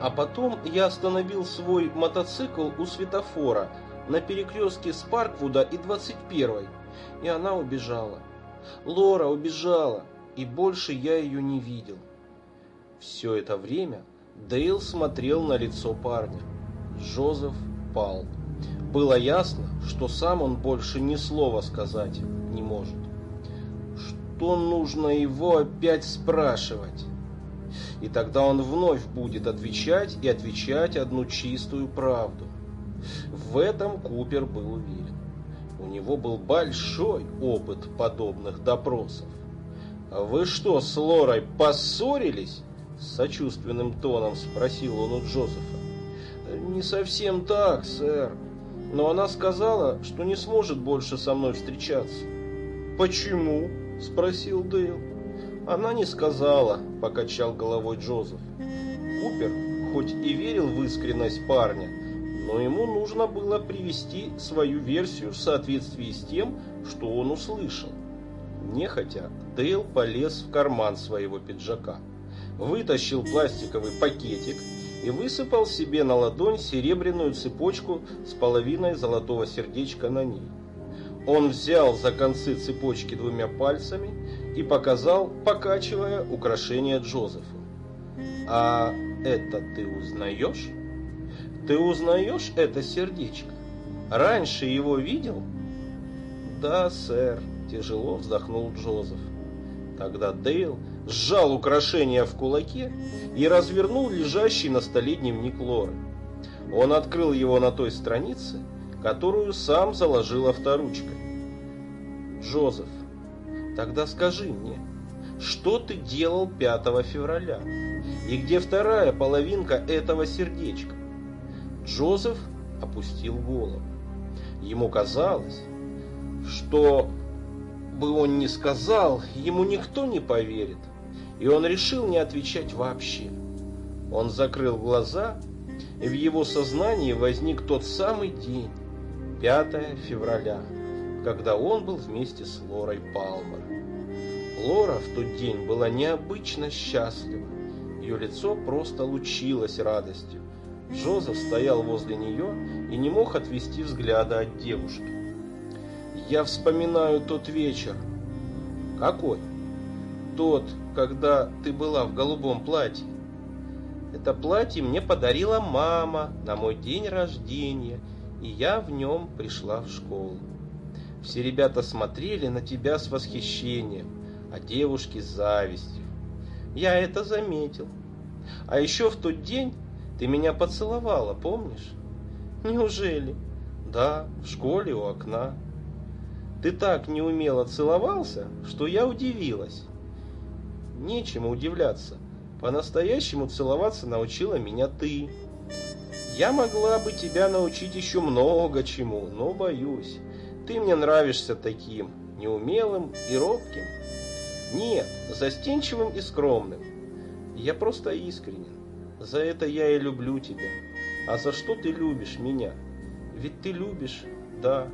А потом я остановил свой мотоцикл у светофора на перекрестке с Парквуда и 21-й, и она убежала. Лора убежала, и больше я ее не видел». Все это время Дейл смотрел на лицо парня. Джозеф пал. Было ясно, что сам он больше ни слова сказать не может. Что нужно его опять спрашивать? И тогда он вновь будет отвечать и отвечать одну чистую правду. В этом Купер был уверен. У него был большой опыт подобных допросов. «Вы что, с Лорой поссорились?» С сочувственным тоном спросил он у Джозефа. «Не совсем так, сэр», но она сказала, что не сможет больше со мной встречаться. «Почему?» – спросил Дейл. «Она не сказала», – покачал головой Джозеф. Купер хоть и верил в искренность парня, но ему нужно было привести свою версию в соответствии с тем, что он услышал. Нехотя, Дейл полез в карман своего пиджака, вытащил пластиковый пакетик и высыпал себе на ладонь серебряную цепочку с половиной золотого сердечка на ней. Он взял за концы цепочки двумя пальцами и показал, покачивая украшение Джозефу. «А это ты узнаешь? Ты узнаешь это сердечко? Раньше его видел?» «Да, сэр», – тяжело вздохнул Джозеф. Тогда Дейл сжал украшение в кулаке и развернул лежащий на столе дневник Лоры. Он открыл его на той странице, которую сам заложил авторучкой. «Джозеф, тогда скажи мне, что ты делал 5 февраля? И где вторая половинка этого сердечка?» Джозеф опустил голову. Ему казалось, что бы он ни сказал, ему никто не поверит, и он решил не отвечать вообще. Он закрыл глаза, и в его сознании возник тот самый день, 5 февраля, когда он был вместе с Лорой Палмер. Лора в тот день была необычно счастлива. Ее лицо просто лучилось радостью. Джозеф стоял возле нее и не мог отвести взгляда от девушки. Я вспоминаю тот вечер. Какой? Тот, когда ты была в голубом платье. Это платье мне подарила мама на мой день рождения, и я в нем пришла в школу. Все ребята смотрели на тебя с восхищением, а девушки с завистью. Я это заметил. А еще в тот день ты меня поцеловала, помнишь? Неужели? Да, в школе у окна. Ты так неумело целовался, что я удивилась. Нечему удивляться. По-настоящему целоваться научила меня ты. Я могла бы тебя научить еще много чему, но боюсь. Ты мне нравишься таким, неумелым и робким. Нет, застенчивым и скромным. Я просто искренен. За это я и люблю тебя. А за что ты любишь меня? Ведь ты любишь, да,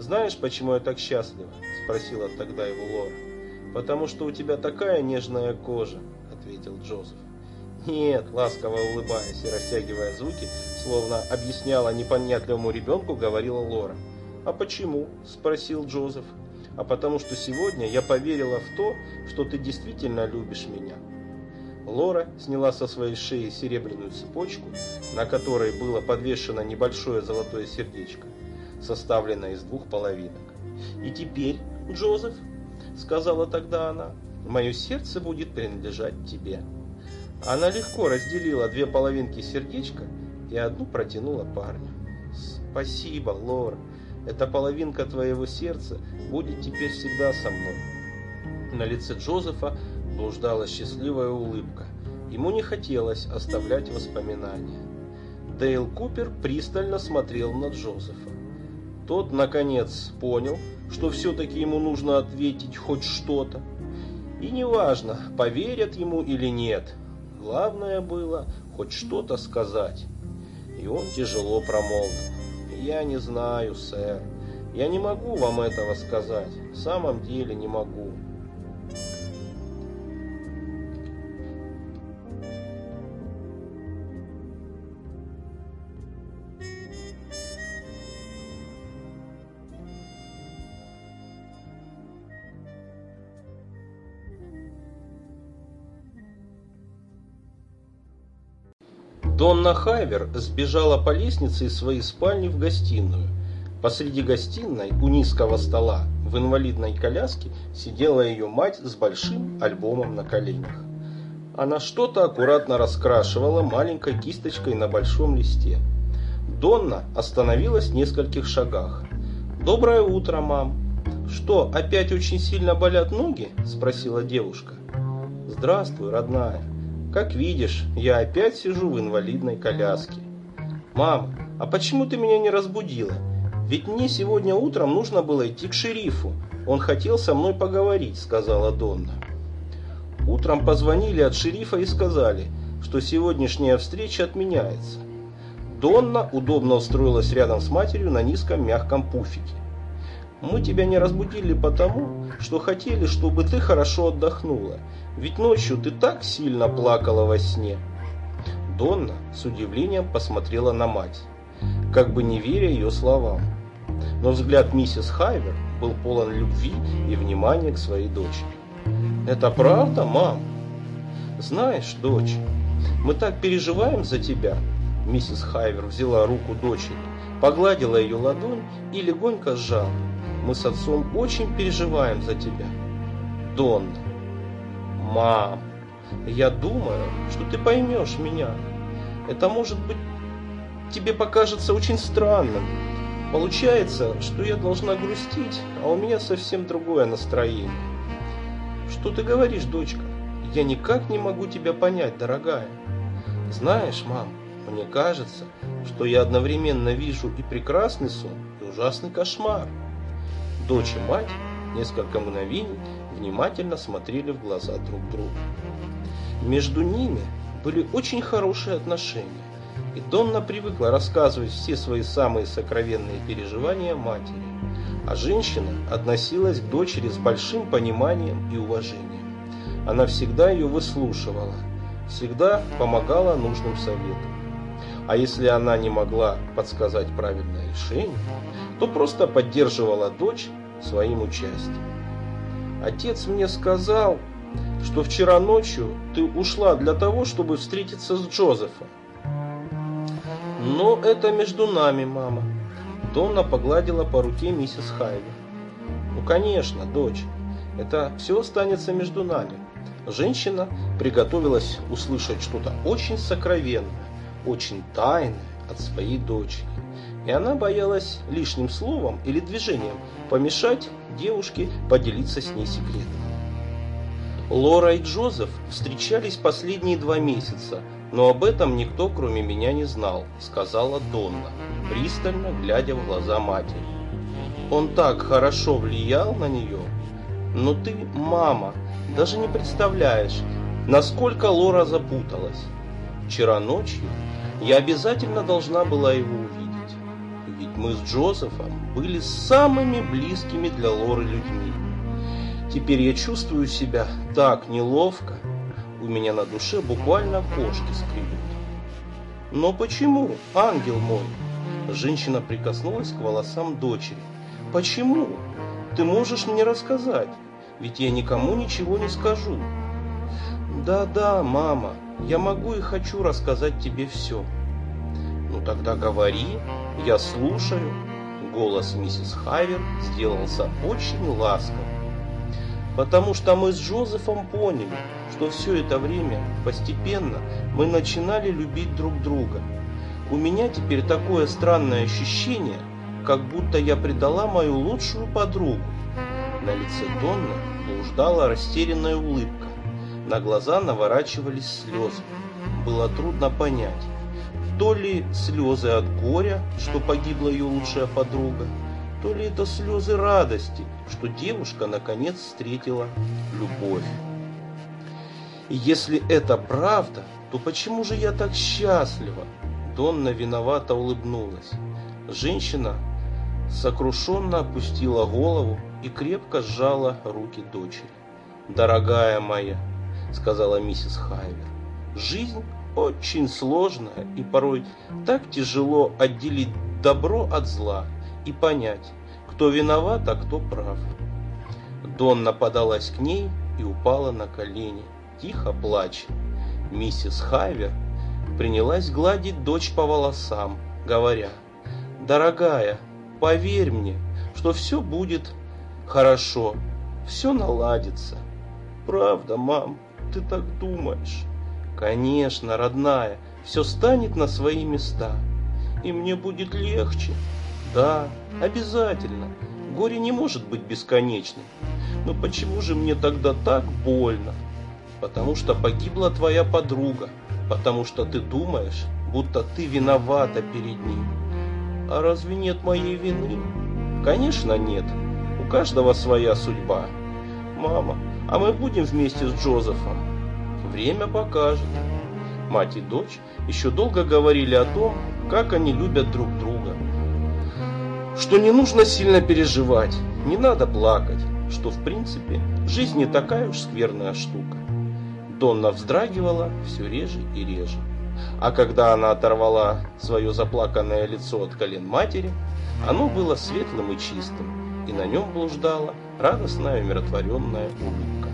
«Знаешь, почему я так счастлива?» – спросила тогда его Лора. «Потому что у тебя такая нежная кожа», – ответил Джозеф. «Нет», – ласково улыбаясь и растягивая звуки, словно объясняла непонятливому ребенку, говорила Лора. «А почему?» – спросил Джозеф. «А потому что сегодня я поверила в то, что ты действительно любишь меня». Лора сняла со своей шеи серебряную цепочку, на которой было подвешено небольшое золотое сердечко составленная из двух половинок. «И теперь, Джозеф, — сказала тогда она, — мое сердце будет принадлежать тебе». Она легко разделила две половинки сердечка и одну протянула парню. «Спасибо, Лора, эта половинка твоего сердца будет теперь всегда со мной». На лице Джозефа блуждала счастливая улыбка. Ему не хотелось оставлять воспоминания. Дейл Купер пристально смотрел на Джозефа. Тот, наконец, понял, что все-таки ему нужно ответить хоть что-то. И неважно, поверят ему или нет, главное было хоть что-то сказать. И он тяжело промолвил. «Я не знаю, сэр. Я не могу вам этого сказать. В самом деле не могу». Донна Хайвер сбежала по лестнице из своей спальни в гостиную. Посреди гостиной, у низкого стола, в инвалидной коляске, сидела ее мать с большим альбомом на коленях. Она что-то аккуратно раскрашивала маленькой кисточкой на большом листе. Донна остановилась в нескольких шагах. «Доброе утро, мам!» «Что, опять очень сильно болят ноги?» – спросила девушка. «Здравствуй, родная!» Как видишь, я опять сижу в инвалидной коляске. Мам, а почему ты меня не разбудила? Ведь мне сегодня утром нужно было идти к шерифу. Он хотел со мной поговорить», — сказала Донна. Утром позвонили от шерифа и сказали, что сегодняшняя встреча отменяется. Донна удобно устроилась рядом с матерью на низком мягком пуфике. «Мы тебя не разбудили потому, что хотели, чтобы ты хорошо отдохнула. Ведь ночью ты так сильно плакала во сне». Донна с удивлением посмотрела на мать, как бы не веря ее словам. Но взгляд миссис Хайвер был полон любви и внимания к своей дочери. «Это правда, мам?» «Знаешь, дочь, мы так переживаем за тебя». Миссис Хайвер взяла руку дочери, погладила ее ладонь и легонько сжала. «Мы с отцом очень переживаем за тебя». «Донна». «Мам, я думаю, что ты поймешь меня». Это может быть тебе покажется очень странным. Получается, что я должна грустить, а у меня совсем другое настроение. Что ты говоришь, дочка? Я никак не могу тебя понять, дорогая. Знаешь, мам, мне кажется, что я одновременно вижу и прекрасный сон, и ужасный кошмар. Дочь и мать несколько мгновений внимательно смотрели в глаза друг другу. Между ними были очень хорошие отношения, и Донна привыкла рассказывать все свои самые сокровенные переживания матери, а женщина относилась к дочери с большим пониманием и уважением. Она всегда ее выслушивала, всегда помогала нужным советам. А если она не могла подсказать правильное решение, то просто поддерживала дочь своим участием. Отец мне сказал, что вчера ночью ты ушла для того, чтобы встретиться с Джозефом. Но это между нами, мама. Донна погладила по руке миссис Хайви. Ну, конечно, дочь. Это все останется между нами. Женщина приготовилась услышать что-то очень сокровенное, очень тайное от своей дочери. И она боялась лишним словом или движением помешать девушке поделиться с ней секретом. Лора и Джозеф встречались последние два месяца, но об этом никто, кроме меня, не знал, сказала Донна, пристально глядя в глаза матери. Он так хорошо влиял на нее. Но ты, мама, даже не представляешь, насколько Лора запуталась. Вчера ночью я обязательно должна была его увидеть. Ведь мы с Джозефом были самыми близкими для Лоры людьми. Теперь я чувствую себя так неловко. У меня на душе буквально кошки скребут. Но почему, ангел мой? Женщина прикоснулась к волосам дочери. Почему? Ты можешь мне рассказать, ведь я никому ничего не скажу. Да-да, мама, я могу и хочу рассказать тебе все. Ну тогда говори, я слушаю. Голос миссис Хайвер сделался очень ласковым потому что мы с Джозефом поняли, что все это время постепенно мы начинали любить друг друга. У меня теперь такое странное ощущение, как будто я предала мою лучшую подругу. На лице Донны блуждала растерянная улыбка. На глаза наворачивались слезы. Было трудно понять, то ли слезы от горя, что погибла ее лучшая подруга, то ли это слезы радости, что девушка наконец встретила любовь. И если это правда, то почему же я так счастлива? Донна виновато улыбнулась. Женщина сокрушенно опустила голову и крепко сжала руки дочери. «Дорогая моя», — сказала миссис Хайвер, — «жизнь очень сложная и порой так тяжело отделить добро от зла и понять, кто виноват, а кто прав. Донна подалась к ней и упала на колени, тихо плача. Миссис Хайвер принялась гладить дочь по волосам, говоря, «Дорогая, поверь мне, что все будет хорошо, все наладится». «Правда, мам, ты так думаешь?» «Конечно, родная, все станет на свои места, и мне будет легче». Да, обязательно. Горе не может быть бесконечным. Но почему же мне тогда так больно? Потому что погибла твоя подруга. Потому что ты думаешь, будто ты виновата перед ним. А разве нет моей вины? Конечно, нет. У каждого своя судьба. Мама, а мы будем вместе с Джозефом? Время покажет. Мать и дочь еще долго говорили о том, как они любят друг друга. Что не нужно сильно переживать, не надо плакать, что в принципе жизнь не такая уж скверная штука. Донна вздрагивала все реже и реже. А когда она оторвала свое заплаканное лицо от колен матери, оно было светлым и чистым, и на нем блуждала радостная умиротворенная улыбка.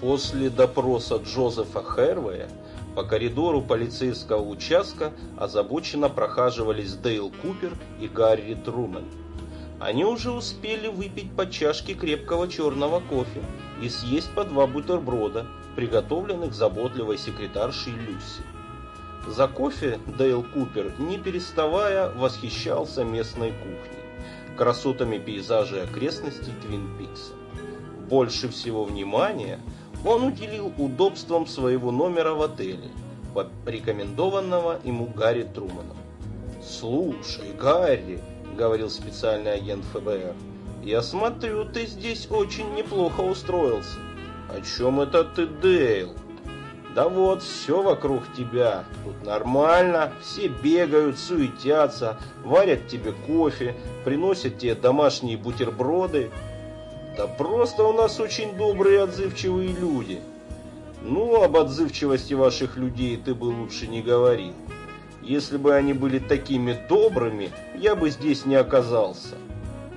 После допроса Джозефа Хервея по коридору полицейского участка озабоченно прохаживались Дейл Купер и Гарри Трумен. Они уже успели выпить по чашке крепкого черного кофе и съесть по два бутерброда, приготовленных заботливой секретаршей Люси. За кофе Дейл Купер, не переставая, восхищался местной кухней, красотами пейзажей окрестностей Твин Пикса. Больше всего внимания он уделил удобствам своего номера в отеле, рекомендованного ему Гарри Труманом. «Слушай, Гарри», — говорил специальный агент ФБР, — «я смотрю, ты здесь очень неплохо устроился». «О чем это ты, Дейл?» «Да вот, все вокруг тебя. Тут нормально, все бегают, суетятся, варят тебе кофе, приносят тебе домашние бутерброды». Да просто у нас очень добрые и отзывчивые люди. Ну, об отзывчивости ваших людей ты бы лучше не говорил. Если бы они были такими добрыми, я бы здесь не оказался.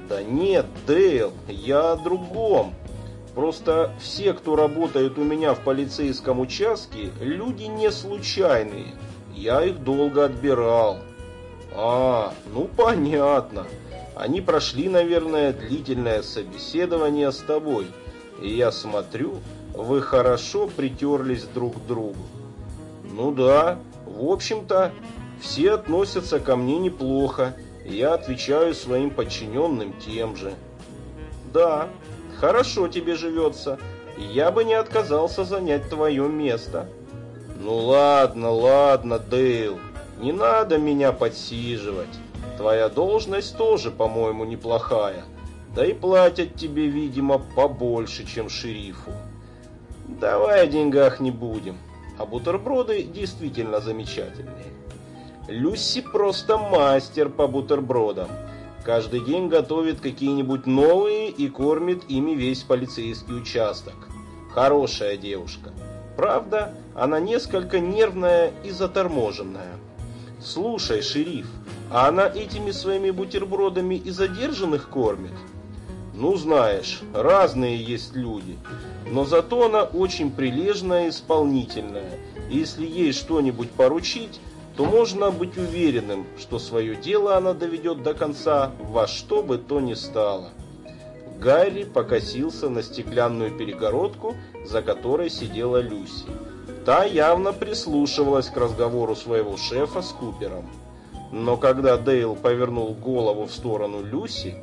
Да нет, Дейл, я о другом. Просто все, кто работает у меня в полицейском участке, люди не случайные. Я их долго отбирал. А, ну понятно. Они прошли, наверное, длительное собеседование с тобой. И я смотрю, вы хорошо притерлись друг к другу. Ну да, в общем-то, все относятся ко мне неплохо. Я отвечаю своим подчиненным тем же. Да, хорошо тебе живется. Я бы не отказался занять твое место. Ну ладно, ладно, Дейл, не надо меня подсиживать. Твоя должность тоже, по-моему, неплохая. Да и платят тебе, видимо, побольше, чем шерифу. Давай о деньгах не будем. А бутерброды действительно замечательные. Люси просто мастер по бутербродам. Каждый день готовит какие-нибудь новые и кормит ими весь полицейский участок. Хорошая девушка. Правда, она несколько нервная и заторможенная. Слушай, шериф, а она этими своими бутербродами и задержанных кормит? Ну, знаешь, разные есть люди. Но зато она очень прилежная и исполнительная. И если ей что-нибудь поручить, то можно быть уверенным, что свое дело она доведет до конца во что бы то ни стало. Гарри покосился на стеклянную перегородку, за которой сидела Люси. Та явно прислушивалась к разговору своего шефа с Купером. Но когда Дейл повернул голову в сторону Люси,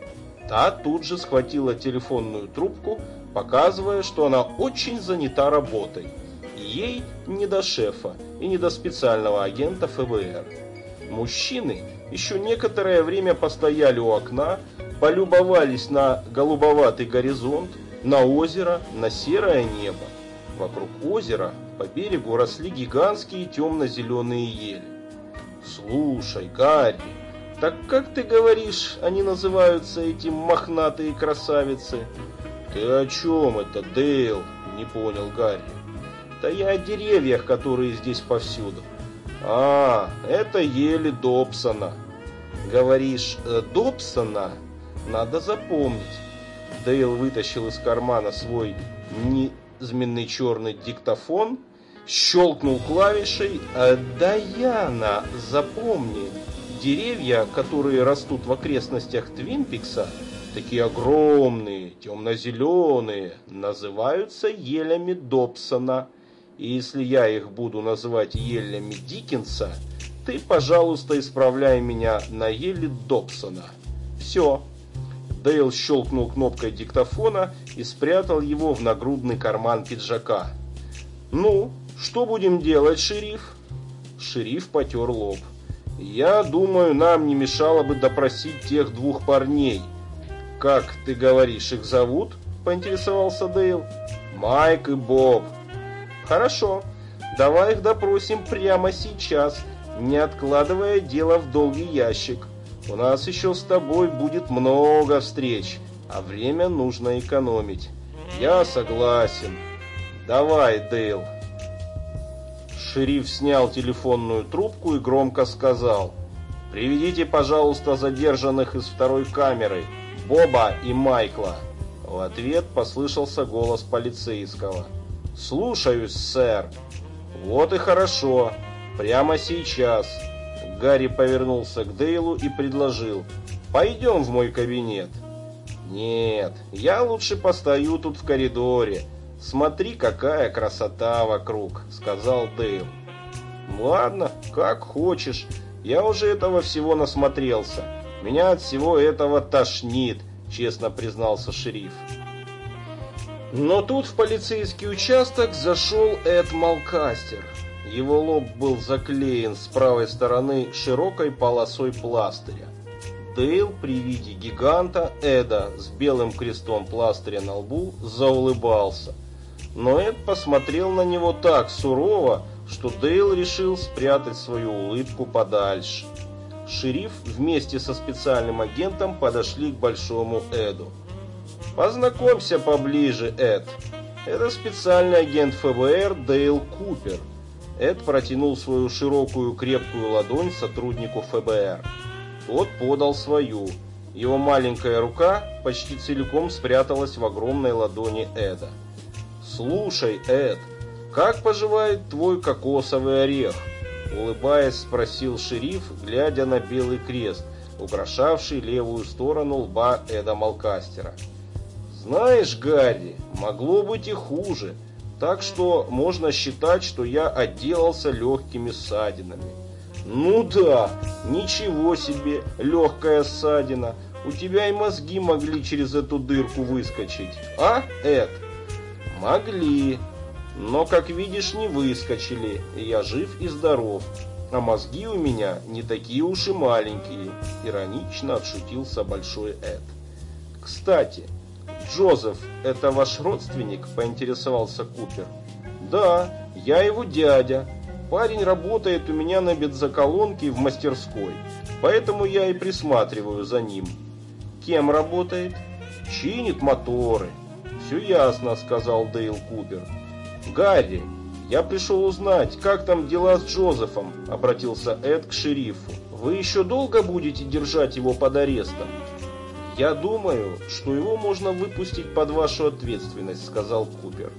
та тут же схватила телефонную трубку, показывая, что она очень занята работой. И ей не до шефа и не до специального агента ФБР. Мужчины еще некоторое время постояли у окна, полюбовались на голубоватый горизонт, на озеро, на серое небо. Вокруг озера по берегу росли гигантские темно-зеленые ели. «Слушай, Гарри, Так как ты говоришь, они называются эти мохнатые красавицы? Ты о чем это, Дейл? Не понял Гарри. Да я о деревьях, которые здесь повсюду. А, это ели Добсона. Говоришь, э, Добсона? Надо запомнить. Дейл вытащил из кармана свой низменный черный диктофон, щелкнул клавишей. «Э, «Даяна, запомни, деревья, которые растут в окрестностях Твинпикса, такие огромные, темно-зеленые, называются елями Добсона. И если я их буду называть елями Диккенса, ты, пожалуйста, исправляй меня на ели Добсона. Все». Дейл щелкнул кнопкой диктофона и спрятал его в нагрудный карман пиджака. «Ну, что будем делать, шериф?» Шериф потер лоб. «Я думаю, нам не мешало бы допросить тех двух парней. Как ты говоришь, их зовут?» – поинтересовался Дейл. «Майк и Боб». «Хорошо, давай их допросим прямо сейчас, не откладывая дело в долгий ящик. У нас еще с тобой будет много встреч, а время нужно экономить. Я согласен. Давай, Дейл. Шериф снял телефонную трубку и громко сказал. «Приведите, пожалуйста, задержанных из второй камеры, Боба и Майкла». В ответ послышался голос полицейского. «Слушаюсь, сэр». «Вот и хорошо. Прямо сейчас». Гарри повернулся к Дейлу и предложил. «Пойдем в мой кабинет». «Нет, я лучше постою тут в коридоре. Смотри, какая красота вокруг», — сказал Дейл. «Ладно, как хочешь. Я уже этого всего насмотрелся. Меня от всего этого тошнит», — честно признался шериф. Но тут в полицейский участок зашел Эд Малкастер. Его лоб был заклеен с правой стороны широкой полосой пластыря. Дейл при виде гиганта Эда с белым крестом пластыря на лбу заулыбался. Но Эд посмотрел на него так сурово, что Дейл решил спрятать свою улыбку подальше. Шериф вместе со специальным агентом подошли к большому Эду. «Познакомься поближе, Эд. Это специальный агент ФБР Дейл Купер. Эд протянул свою широкую крепкую ладонь сотруднику ФБР. Тот подал свою. Его маленькая рука почти целиком спряталась в огромной ладони Эда. «Слушай, Эд, как поживает твой кокосовый орех?» Улыбаясь, спросил шериф, глядя на белый крест, украшавший левую сторону лба Эда Малкастера. «Знаешь, Гарри, могло быть и хуже». Так что можно считать, что я отделался легкими ссадинами. Ну да, ничего себе, легкая ссадина. У тебя и мозги могли через эту дырку выскочить. А, Эд? Могли. Но, как видишь, не выскочили. Я жив и здоров. А мозги у меня не такие уж и маленькие. Иронично отшутился большой Эд. Кстати, «Джозеф, это ваш родственник?» – поинтересовался Купер. «Да, я его дядя. Парень работает у меня на бензоколонке в мастерской, поэтому я и присматриваю за ним». «Кем работает?» «Чинит моторы». «Все ясно», – сказал Дейл Купер. «Гарри, я пришел узнать, как там дела с Джозефом?» – обратился Эд к шерифу. «Вы еще долго будете держать его под арестом?» «Я думаю, что его можно выпустить под вашу ответственность», — сказал Купер.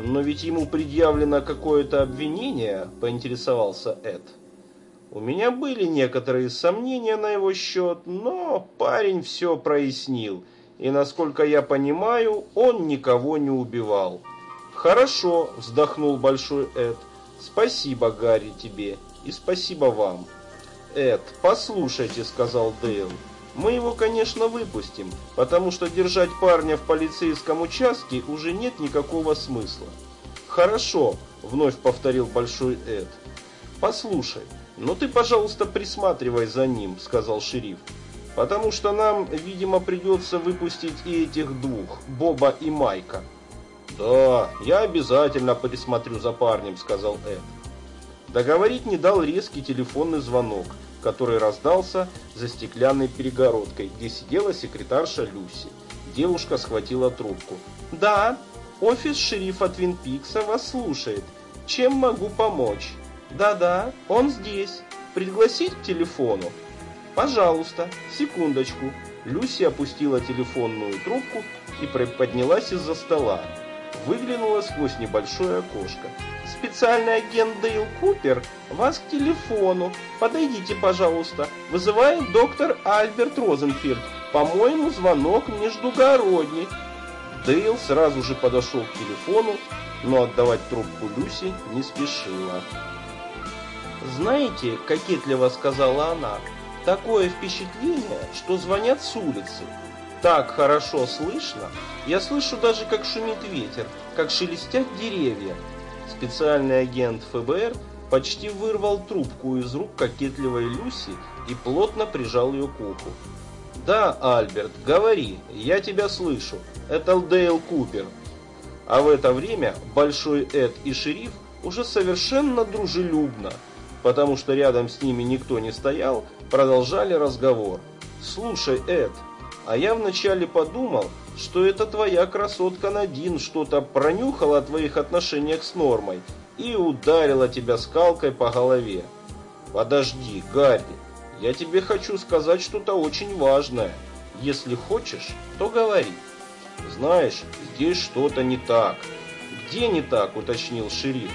«Но ведь ему предъявлено какое-то обвинение», — поинтересовался Эд. «У меня были некоторые сомнения на его счет, но парень все прояснил, и, насколько я понимаю, он никого не убивал». «Хорошо», — вздохнул Большой Эд. «Спасибо, Гарри, тебе, и спасибо вам». «Эд, послушайте», — сказал Дейл. Мы его, конечно, выпустим, потому что держать парня в полицейском участке уже нет никакого смысла. Хорошо, вновь повторил Большой Эд. Послушай, ну ты, пожалуйста, присматривай за ним, сказал шериф. Потому что нам, видимо, придется выпустить и этих двух, Боба и Майка. Да, я обязательно присмотрю за парнем, сказал Эд. Договорить не дал резкий телефонный звонок. который раздался за стеклянной перегородкой, где сидела секретарша Люси. Девушка схватила трубку. «Да, офис шерифа Твин Пикса вас слушает. Чем могу помочь?» «Да-да, он здесь. Пригласить к телефону?» «Пожалуйста, секундочку». Люси опустила телефонную трубку и приподнялась из-за стола. Выглянула сквозь небольшое окошко. «Специальный агент Дейл Купер, вас к телефону. Подойдите, пожалуйста. Вызывает доктор Альберт Розенфельд. По-моему, звонок междугородний». Дейл сразу же подошел к телефону, но отдавать трубку Люси не спешила. «Знаете, — кокетливо сказала она, — такое впечатление, что звонят с улицы. Так хорошо слышно. Я слышу даже, как шумит ветер, как шелестят деревья. Специальный агент ФБР почти вырвал трубку из рук кокетливой Люси и плотно прижал ее к уху. «Да, Альберт, говори, я тебя слышу. Это Дейл Купер». А в это время Большой Эд и Шериф уже совершенно дружелюбно – потому что рядом с ними никто не стоял, продолжали разговор. «Слушай, Эд, а я вначале подумал, что это твоя красотка Надин что-то пронюхала о твоих отношениях с Нормой и ударила тебя скалкой по голове. Подожди, Гарри, я тебе хочу сказать что-то очень важное. Если хочешь, то говори. Знаешь, здесь что-то не так. Где не так, уточнил шериф.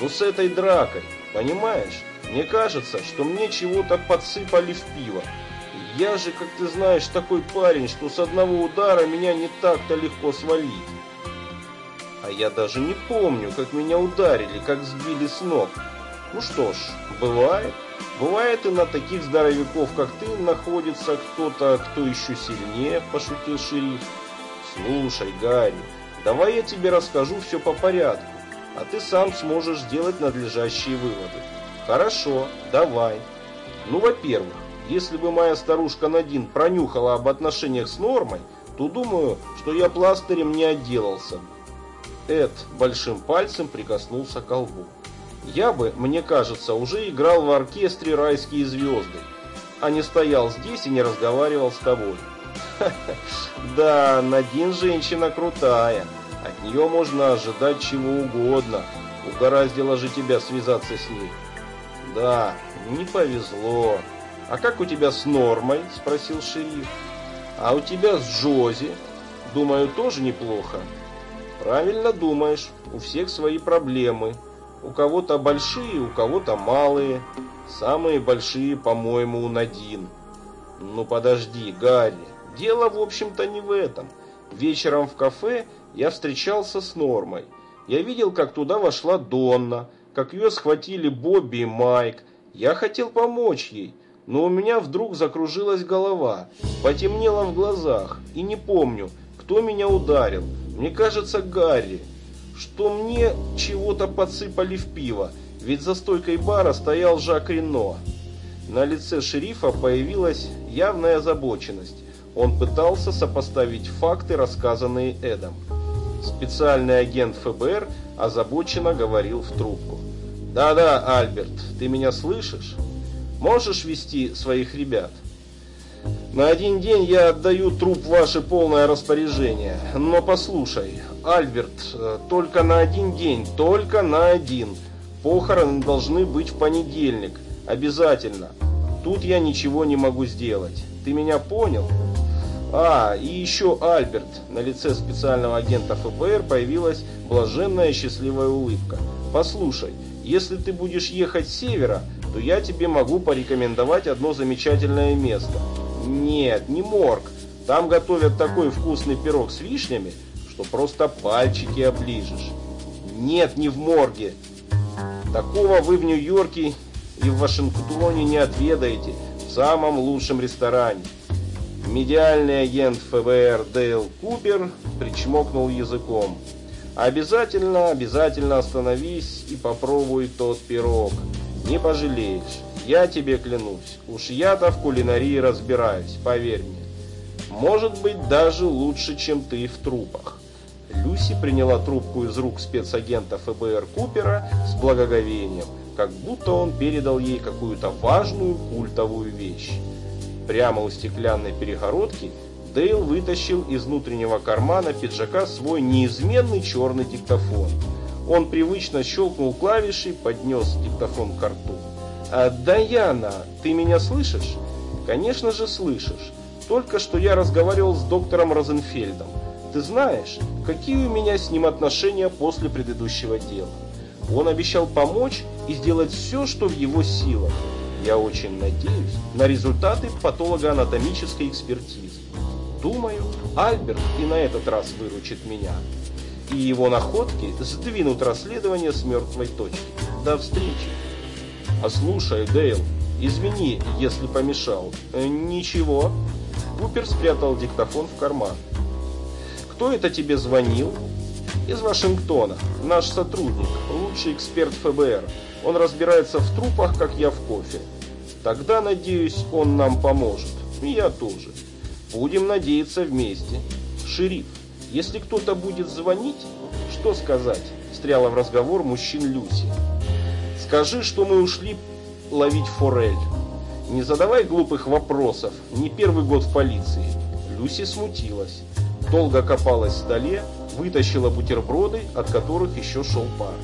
Ну с этой дракой. Понимаешь, мне кажется, что мне чего-то подсыпали в пиво. Я же, как ты знаешь, такой парень, что с одного удара меня не так-то легко свалить. А я даже не помню, как меня ударили, как сбили с ног. Ну что ж, бывает. Бывает и на таких здоровяков, как ты, находится кто-то, кто еще сильнее, пошутил шериф. Слушай, Гарри, давай я тебе расскажу все по порядку а ты сам сможешь сделать надлежащие выводы. Хорошо, давай. Ну, во-первых, если бы моя старушка Надин пронюхала об отношениях с Нормой, то думаю, что я пластырем не отделался. Эд большим пальцем прикоснулся к колбу. Я бы, мне кажется, уже играл в оркестре «Райские звезды», а не стоял здесь и не разговаривал с тобой. Да, Надин женщина крутая. От нее можно ожидать чего угодно. Угораздило же тебя связаться с ней. Да, не повезло. А как у тебя с Нормой? Спросил шериф. А у тебя с Джози? Думаю, тоже неплохо. Правильно думаешь. У всех свои проблемы. У кого-то большие, у кого-то малые. Самые большие, по-моему, у Надин. Ну подожди, Гарри. Дело, в общем-то, не в этом. Вечером в кафе я встречался с Нормой. Я видел, как туда вошла Донна, как ее схватили Бобби и Майк. Я хотел помочь ей, но у меня вдруг закружилась голова, потемнело в глазах, и не помню, кто меня ударил. Мне кажется, Гарри. Что мне чего-то подсыпали в пиво, ведь за стойкой бара стоял Жак Рено. На лице шерифа появилась явная озабоченность. Он пытался сопоставить факты, рассказанные Эдом. Специальный агент ФБР озабоченно говорил в трубку. «Да-да, Альберт, ты меня слышишь? Можешь вести своих ребят?» «На один день я отдаю труп ваше полное распоряжение. Но послушай, Альберт, только на один день, только на один. Похороны должны быть в понедельник. Обязательно. Тут я ничего не могу сделать. Ты меня понял?» А, и еще Альберт. На лице специального агента ФБР появилась блаженная счастливая улыбка. Послушай, если ты будешь ехать с севера, то я тебе могу порекомендовать одно замечательное место. Нет, не морг. Там готовят такой вкусный пирог с вишнями, что просто пальчики оближешь. Нет, не в морге. Такого вы в Нью-Йорке и в Вашингтоне не отведаете в самом лучшем ресторане. Медиальный агент ФБР Дейл Купер причмокнул языком. «Обязательно, обязательно остановись и попробуй тот пирог. Не пожалеешь. Я тебе клянусь. Уж я-то в кулинарии разбираюсь, поверь мне. Может быть, даже лучше, чем ты в трупах». Люси приняла трубку из рук спецагента ФБР Купера с благоговением. как будто он передал ей какую-то важную культовую вещь. Прямо у стеклянной перегородки Дейл вытащил из внутреннего кармана пиджака свой неизменный черный диктофон. Он привычно щелкнул клавишей, поднес диктофон к рту. «А, «Даяна, ты меня слышишь?» «Конечно же слышишь. Только что я разговаривал с доктором Розенфельдом. Ты знаешь, какие у меня с ним отношения после предыдущего дела? Он обещал помочь и сделать все, что в его силах. Я очень надеюсь на результаты патологоанатомической экспертизы. Думаю, Альберт и на этот раз выручит меня. И его находки сдвинут расследование с мертвой точки. До встречи. А слушай, Дейл, извини, если помешал. Э, ничего. Купер спрятал диктофон в карман. Кто это тебе звонил? Из Вашингтона. Наш сотрудник, лучший эксперт ФБР. Он разбирается в трупах, как я в кофе. Тогда, надеюсь, он нам поможет. И я тоже. Будем надеяться вместе. Шериф, если кто-то будет звонить, что сказать? Встряла в разговор мужчин Люси. Скажи, что мы ушли ловить форель. Не задавай глупых вопросов, не первый год в полиции. Люси смутилась долго копалась в столе, вытащила бутерброды, от которых еще шел пар.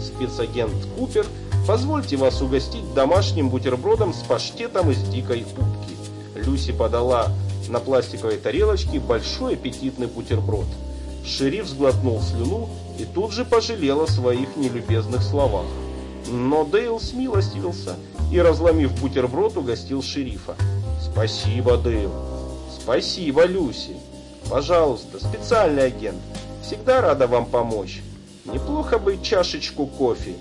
Спецагент Купер, позвольте вас угостить домашним бутербродом с паштетом из дикой утки. Люси подала на пластиковой тарелочке большой аппетитный бутерброд. Шериф сглотнул слюну и тут же пожалел о своих нелюбезных словах. Но Дейл смилостивился и, разломив бутерброд, угостил шерифа. «Спасибо, Дейл!» «Спасибо, Люси!» Пожалуйста, специальный агент. Всегда рада вам помочь. Неплохо бы чашечку кофе.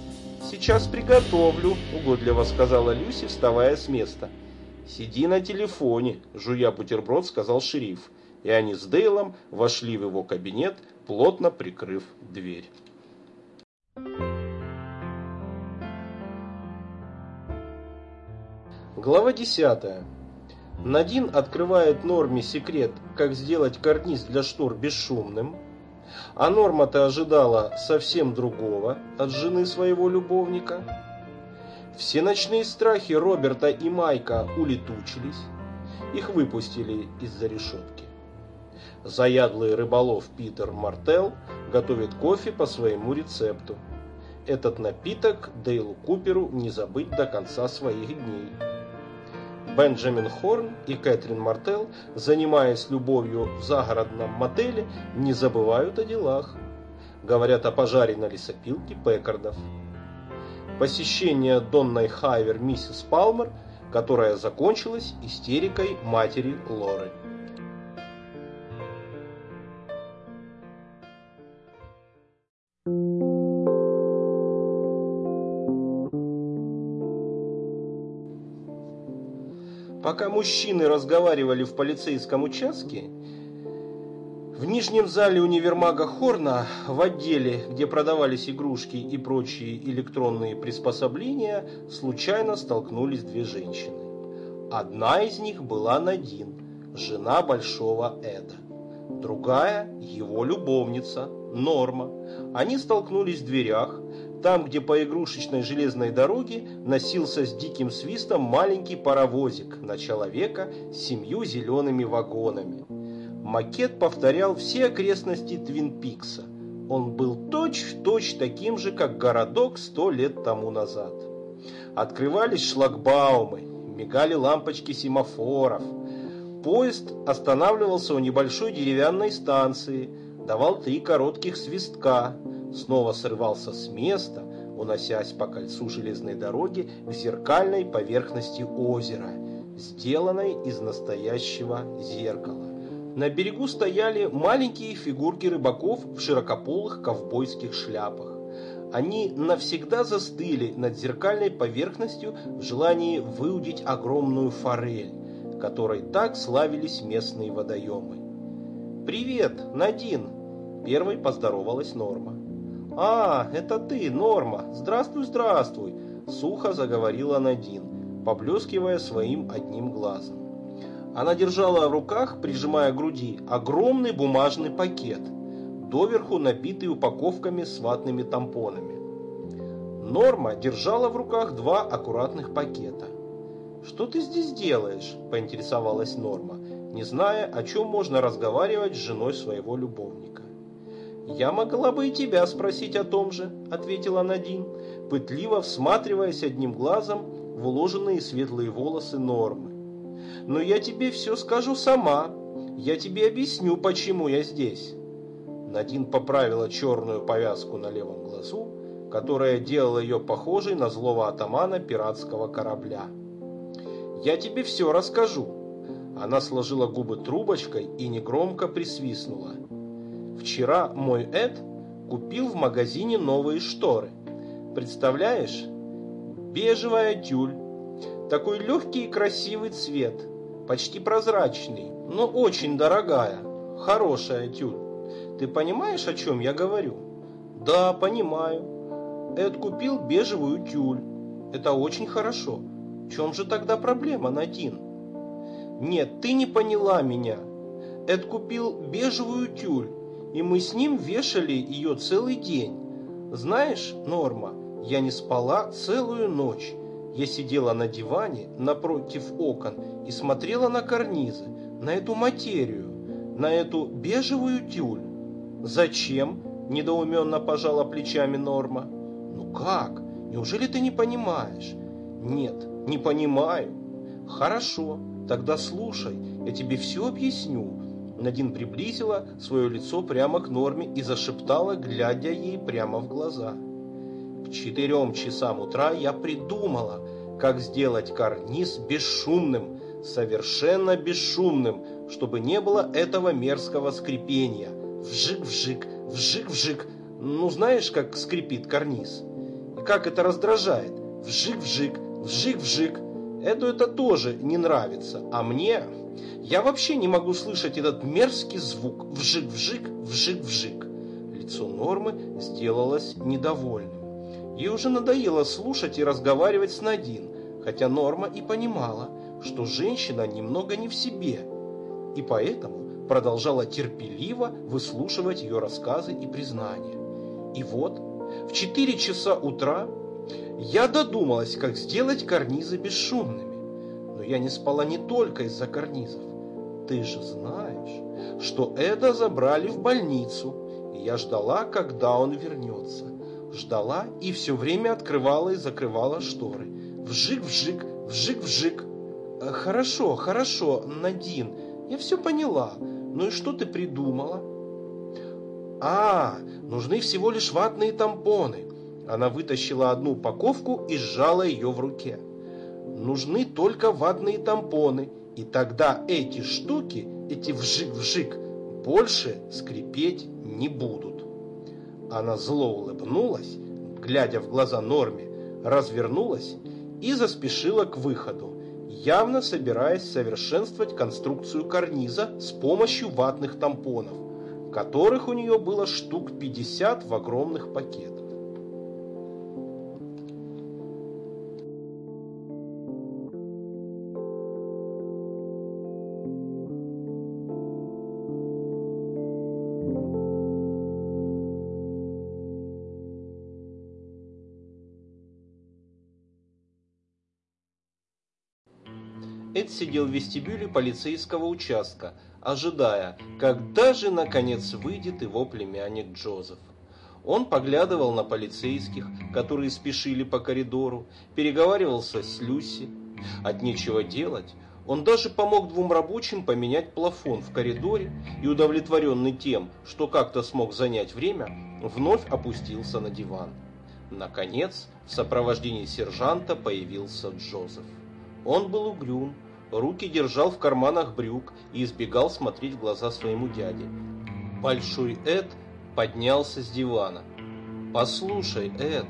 Сейчас приготовлю, угодливо сказала Люси, вставая с места. Сиди на телефоне, жуя бутерброд, сказал шериф. И они с Дейлом вошли в его кабинет, плотно прикрыв дверь. Глава десятая. Надин открывает Норме секрет, как сделать карниз для штор бесшумным. А Норма-то ожидала совсем другого от жены своего любовника. Все ночные страхи Роберта и Майка улетучились. Их выпустили из-за решетки. Заядлый рыболов Питер Мартел готовит кофе по своему рецепту. Этот напиток Дейлу Куперу не забыть до конца своих дней. Бенджамин Хорн и Кэтрин Мартел, занимаясь любовью в загородном мотеле, не забывают о делах. Говорят о пожаре на лесопилке Пекардов. Посещение Донной Хайвер миссис Палмер, которая закончилась истерикой матери Лоры. Пока мужчины разговаривали в полицейском участке, в нижнем зале универмага Хорна, в отделе, где продавались игрушки и прочие электронные приспособления, случайно столкнулись две женщины. Одна из них была Надин, жена Большого Эда. Другая – его любовница, Норма. Они столкнулись в дверях, там, где по игрушечной железной дороге носился с диким свистом маленький паровозик на человека с семью зелеными вагонами. Макет повторял все окрестности Твин Пикса. Он был точь-в-точь точь таким же, как городок сто лет тому назад. Открывались шлагбаумы, мигали лампочки семафоров. Поезд останавливался у небольшой деревянной станции, давал три коротких свистка – снова срывался с места, уносясь по кольцу железной дороги к зеркальной поверхности озера, сделанной из настоящего зеркала. На берегу стояли маленькие фигурки рыбаков в широкополых ковбойских шляпах. Они навсегда застыли над зеркальной поверхностью в желании выудить огромную форель, которой так славились местные водоемы. «Привет, Надин!» – первой поздоровалась Норма. «А, это ты, Норма! Здравствуй, здравствуй!» Сухо заговорила Надин, поблескивая своим одним глазом. Она держала в руках, прижимая к груди, огромный бумажный пакет, доверху набитый упаковками с ватными тампонами. Норма держала в руках два аккуратных пакета. «Что ты здесь делаешь?» – поинтересовалась Норма, не зная, о чем можно разговаривать с женой своего любовника. «Я могла бы и тебя спросить о том же», – ответила Надин, пытливо всматриваясь одним глазом в уложенные светлые волосы Нормы. «Но я тебе все скажу сама. Я тебе объясню, почему я здесь». Надин поправила черную повязку на левом глазу, которая делала ее похожей на злого атамана пиратского корабля. «Я тебе все расскажу». Она сложила губы трубочкой и негромко присвистнула. «Вчера мой Эд купил в магазине новые шторы. Представляешь? Бежевая тюль. Такой легкий и красивый цвет. Почти прозрачный, но очень дорогая. Хорошая тюль. Ты понимаешь, о чем я говорю? Да, понимаю. Эд купил бежевую тюль. Это очень хорошо. В чем же тогда проблема, Надин? Нет, ты не поняла меня. Эд купил бежевую тюль, и мы с ним вешали ее целый день. Знаешь, Норма, я не спала целую ночь. Я сидела на диване напротив окон и смотрела на карнизы, на эту материю, на эту бежевую тюль. «Зачем?» – недоуменно пожала плечами Норма. «Ну как? Неужели ты не понимаешь?» «Нет, не понимаю. Хорошо, тогда слушай, я тебе все объясню. Надин приблизила свое лицо прямо к Норме и зашептала, глядя ей прямо в глаза. К четырем часам утра я придумала, как сделать карниз бесшумным, совершенно бесшумным, чтобы не было этого мерзкого скрипения. Вжик-вжик, вжик-вжик. Ну, знаешь, как скрипит карниз? И как это раздражает? Вжик-вжик, Вжик-вжик. Эду это тоже не нравится. А мне... Я вообще не могу слышать этот мерзкий звук. Вжик-вжик, вжик-вжик. Лицо Нормы сделалось недовольным. Ей уже надоело слушать и разговаривать с Надин, хотя Норма и понимала, что женщина немного не в себе, и поэтому продолжала терпеливо выслушивать ее рассказы и признания. И вот в 4 часа утра я додумалась, как сделать карнизы бесшумными. Но я не спала не только из-за карнизов. Ты же знаешь, что это забрали в больницу, и я ждала, когда он вернется. Ждала и все время открывала и закрывала шторы. Вжик-вжик, вжик-вжик. Э, хорошо, хорошо, Надин, я все поняла. Ну и что ты придумала? А, нужны всего лишь ватные тампоны. Она вытащила одну упаковку и сжала ее в руке. Нужны только ватные тампоны, и тогда эти штуки, эти вжик-вжик, больше скрипеть не будут. Она зло улыбнулась, глядя в глаза Норме, развернулась и заспешила к выходу, явно собираясь совершенствовать конструкцию карниза с помощью ватных тампонов, которых у нее было штук 50 в огромных пакетах. Сидел в вестибюле полицейского участка, ожидая, когда же наконец выйдет его племянник Джозеф. Он поглядывал на полицейских, которые спешили по коридору, переговаривался с Люси. От нечего делать, он даже помог двум рабочим поменять плафон в коридоре и, удовлетворенный тем, что как-то смог занять время, вновь опустился на диван. Наконец, в сопровождении сержанта появился Джозеф. Он был угрюм, руки держал в карманах брюк и избегал смотреть в глаза своему дяде. Большой Эд поднялся с дивана. «Послушай, Эд,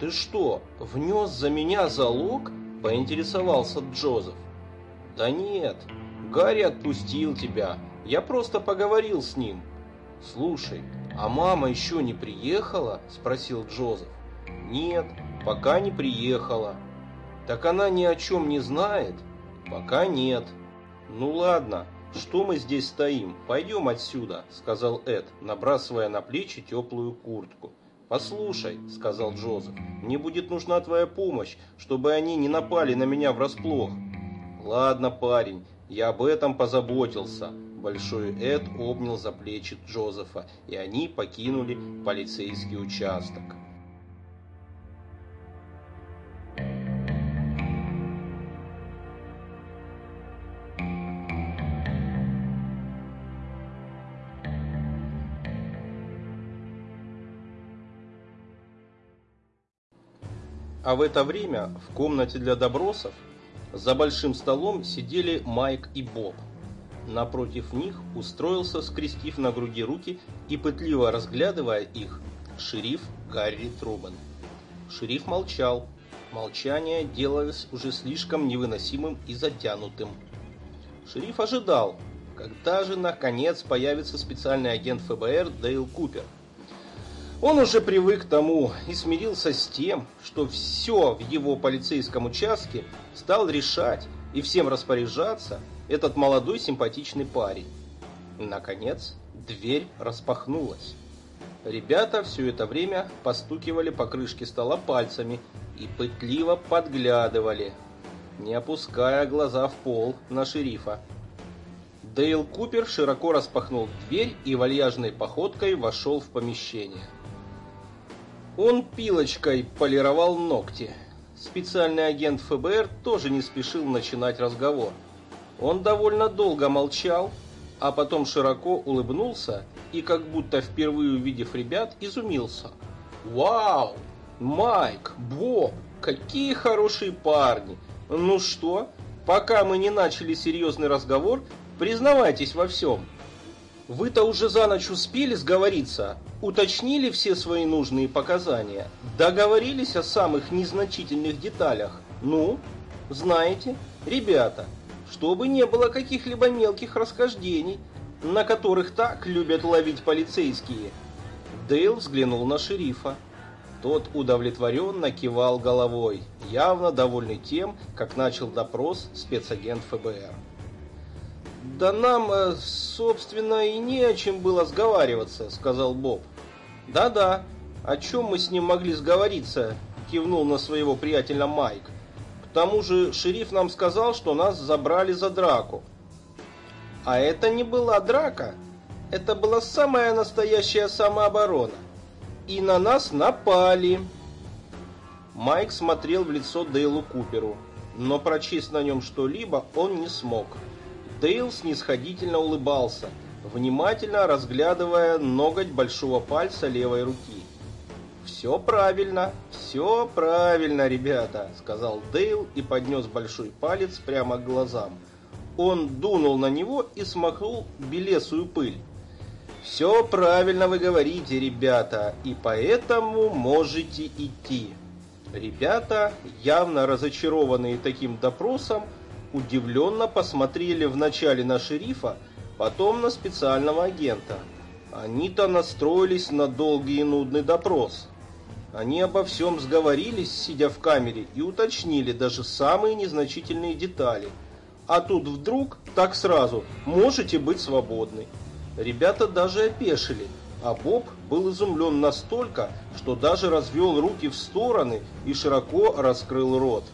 ты что, внес за меня залог?» – поинтересовался Джозеф. «Да нет, Гарри отпустил тебя, я просто поговорил с ним». «Слушай, а мама еще не приехала?» – спросил Джозеф. «Нет, пока не приехала». Так она ни о чем не знает? Пока нет. Ну ладно, что мы здесь стоим? Пойдем отсюда, сказал Эд, набрасывая на плечи теплую куртку. «Послушай», — сказал Джозеф, — «мне будет нужна твоя помощь, чтобы они не напали на меня врасплох». «Ладно, парень, я об этом позаботился». Большой Эд обнял за плечи Джозефа, и они покинули полицейский участок. А в это время в комнате для добросов за большим столом сидели Майк и Боб. Напротив них устроился, скрестив на груди руки и пытливо разглядывая их, шериф Гарри Трубан. Шериф молчал. Молчание делалось уже слишком невыносимым и затянутым. Шериф ожидал, когда же наконец появится специальный агент ФБР Дейл Купер – он уже привык к тому и смирился с тем, что все в его полицейском участке стал решать и всем распоряжаться этот молодой симпатичный парень. Наконец, дверь распахнулась. Ребята все это время постукивали по крышке стола пальцами и пытливо подглядывали, не опуская глаза в пол на шерифа. Дейл Купер широко распахнул дверь и вальяжной походкой вошел в помещение. Он пилочкой полировал ногти. Специальный агент ФБР тоже не спешил начинать разговор. Он довольно долго молчал, а потом широко улыбнулся и, как будто впервые увидев ребят, изумился. «Вау! Майк, Боб, какие хорошие парни! Ну что, пока мы не начали серьезный разговор, признавайтесь во всем!» Вы-то уже за ночь успели сговориться, уточнили все свои нужные показания, договорились о самых незначительных деталях. Ну, знаете, ребята, чтобы не было каких-либо мелких расхождений, на которых так любят ловить полицейские. Дейл взглянул на шерифа. Тот удовлетворенно кивал головой, явно довольный тем, как начал допрос спецагент ФБР. «Да нам, э, собственно, и не о чем было сговариваться», — сказал Боб. «Да-да, о чем мы с ним могли сговориться?» — кивнул на своего приятеля Майк. «К тому же шериф нам сказал, что нас забрали за драку». «А это не была драка. Это была самая настоящая самооборона. И на нас напали». Майк смотрел в лицо Дейлу Куперу, но прочесть на нем что-либо он не смог. Дейл снисходительно улыбался, внимательно разглядывая ноготь большого пальца левой руки. «Все правильно, все правильно, ребята», — сказал Дейл и поднес большой палец прямо к глазам. Он дунул на него и смахнул белесую пыль. «Все правильно вы говорите, ребята, и поэтому можете идти». Ребята, явно разочарованные таким допросом, удивленно посмотрели вначале на шерифа, потом на специального агента. Они-то настроились на долгий и нудный допрос. Они обо всем сговорились, сидя в камере, и уточнили даже самые незначительные детали. А тут вдруг, так сразу, можете быть свободны. Ребята даже опешили, а Боб был изумлен настолько, что даже развел руки в стороны и широко раскрыл рот.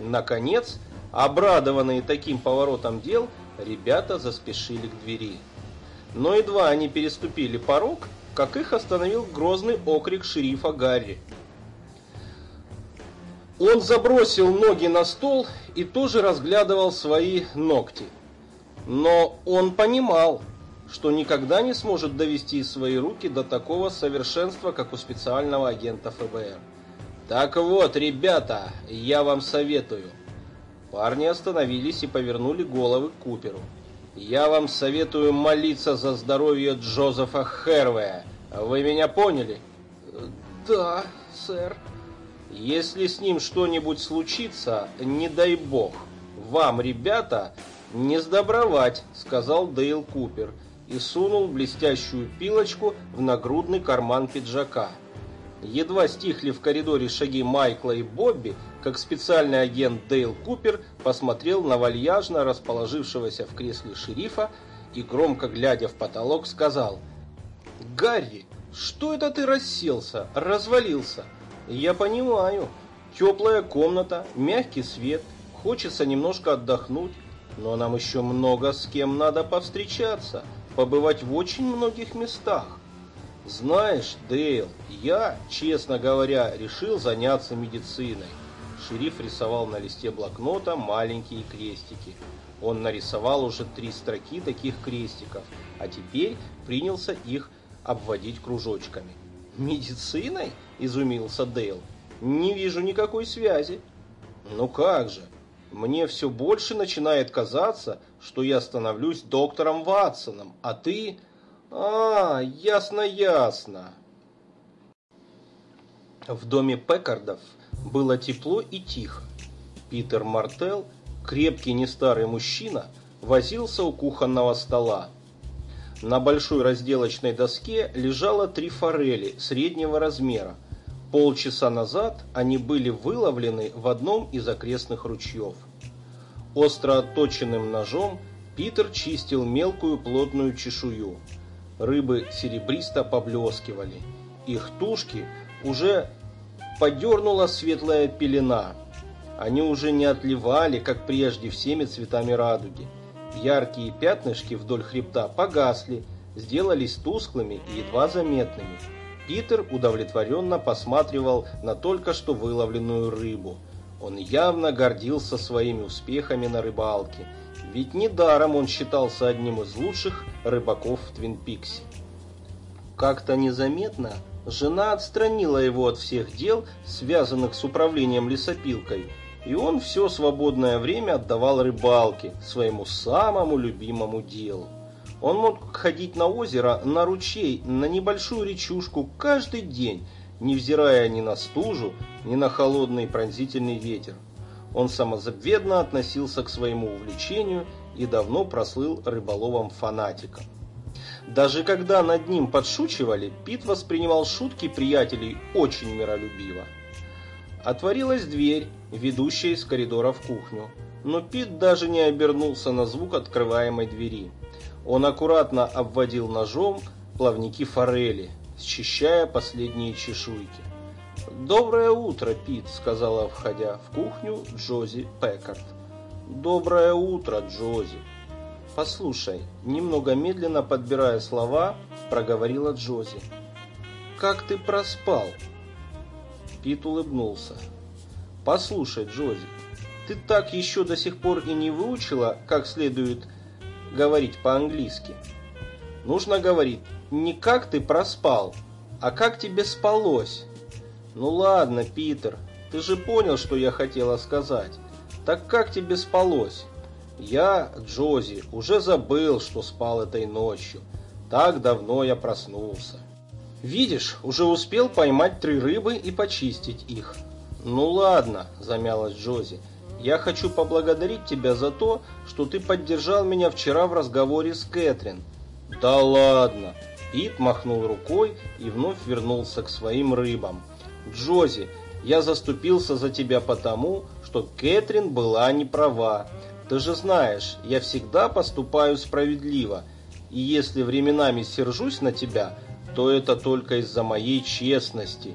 Наконец, Обрадованные таким поворотом дел, ребята заспешили к двери. Но едва они переступили порог, как их остановил грозный окрик шерифа Гарри. Он забросил ноги на стол и тоже разглядывал свои ногти. Но он понимал, что никогда не сможет довести свои руки до такого совершенства, как у специального агента ФБР. Так вот, ребята, я вам советую – Парни остановились и повернули головы к Куперу. «Я вам советую молиться за здоровье Джозефа Хервея. Вы меня поняли?» «Да, сэр». «Если с ним что-нибудь случится, не дай бог, вам, ребята, не сдобровать», — сказал Дейл Купер и сунул блестящую пилочку в нагрудный карман пиджака. Едва стихли в коридоре шаги Майкла и Бобби, как специальный агент Дейл Купер посмотрел на вальяжно расположившегося в кресле шерифа и, громко глядя в потолок, сказал «Гарри, что это ты расселся, развалился? Я понимаю, теплая комната, мягкий свет, хочется немножко отдохнуть, но нам еще много с кем надо повстречаться, побывать в очень многих местах. Знаешь, Дейл, я, честно говоря, решил заняться медициной. Шериф рисовал на листе блокнота маленькие крестики. Он нарисовал уже три строки таких крестиков, а теперь принялся их обводить кружочками. «Медициной?» – изумился Дейл. «Не вижу никакой связи». «Ну как же? Мне все больше начинает казаться, что я становлюсь доктором Ватсоном, а ты...» «А, ясно, ясно». В доме Пекардов было тепло и тихо. Питер Мартел, крепкий не старый мужчина, возился у кухонного стола. На большой разделочной доске лежало три форели среднего размера. Полчаса назад они были выловлены в одном из окрестных ручьев. Остро отточенным ножом Питер чистил мелкую плотную чешую – Рыбы серебристо поблескивали. Их тушки уже подернула светлая пелена. Они уже не отливали, как прежде, всеми цветами радуги. Яркие пятнышки вдоль хребта погасли, сделались тусклыми и едва заметными. Питер удовлетворенно посматривал на только что выловленную рыбу. Он явно гордился своими успехами на рыбалке – ведь недаром он считался одним из лучших рыбаков в Твин-Пиксе. Как-то незаметно жена отстранила его от всех дел, связанных с управлением лесопилкой, и он все свободное время отдавал рыбалке, своему самому любимому делу. Он мог ходить на озеро, на ручей, на небольшую речушку каждый день, невзирая ни на стужу, ни на холодный пронзительный ветер. Он самозабвенно относился к своему увлечению и давно прослыл рыболовом-фанатиком. Даже когда над ним подшучивали, Пит воспринимал шутки приятелей очень миролюбиво. Отворилась дверь, ведущая из коридора в кухню, но Пит даже не обернулся на звук открываемой двери. Он аккуратно обводил ножом плавники форели, счищая последние чешуйки. «Доброе утро, Пит», — сказала, входя в кухню Джози Пекард. «Доброе утро, Джози». «Послушай», — немного медленно подбирая слова, проговорила Джози. «Как ты проспал?» Пит улыбнулся. «Послушай, Джози, ты так еще до сих пор и не выучила, как следует говорить по-английски. Нужно говорить не как ты проспал, а как тебе спалось». Ну ладно, Питер, ты же понял, что я хотела сказать. Так как тебе спалось? Я, Джози, уже забыл, что спал этой ночью. Так давно я проснулся. Видишь, уже успел поймать три рыбы и почистить их. Ну ладно, замялась Джози. Я хочу поблагодарить тебя за то, что ты поддержал меня вчера в разговоре с Кэтрин. Да ладно. Пит махнул рукой и вновь вернулся к своим рыбам. Джози, я заступился за тебя потому, что Кэтрин была не права. Ты же знаешь, я всегда поступаю справедливо, и если временами сержусь на тебя, то это только из-за моей честности.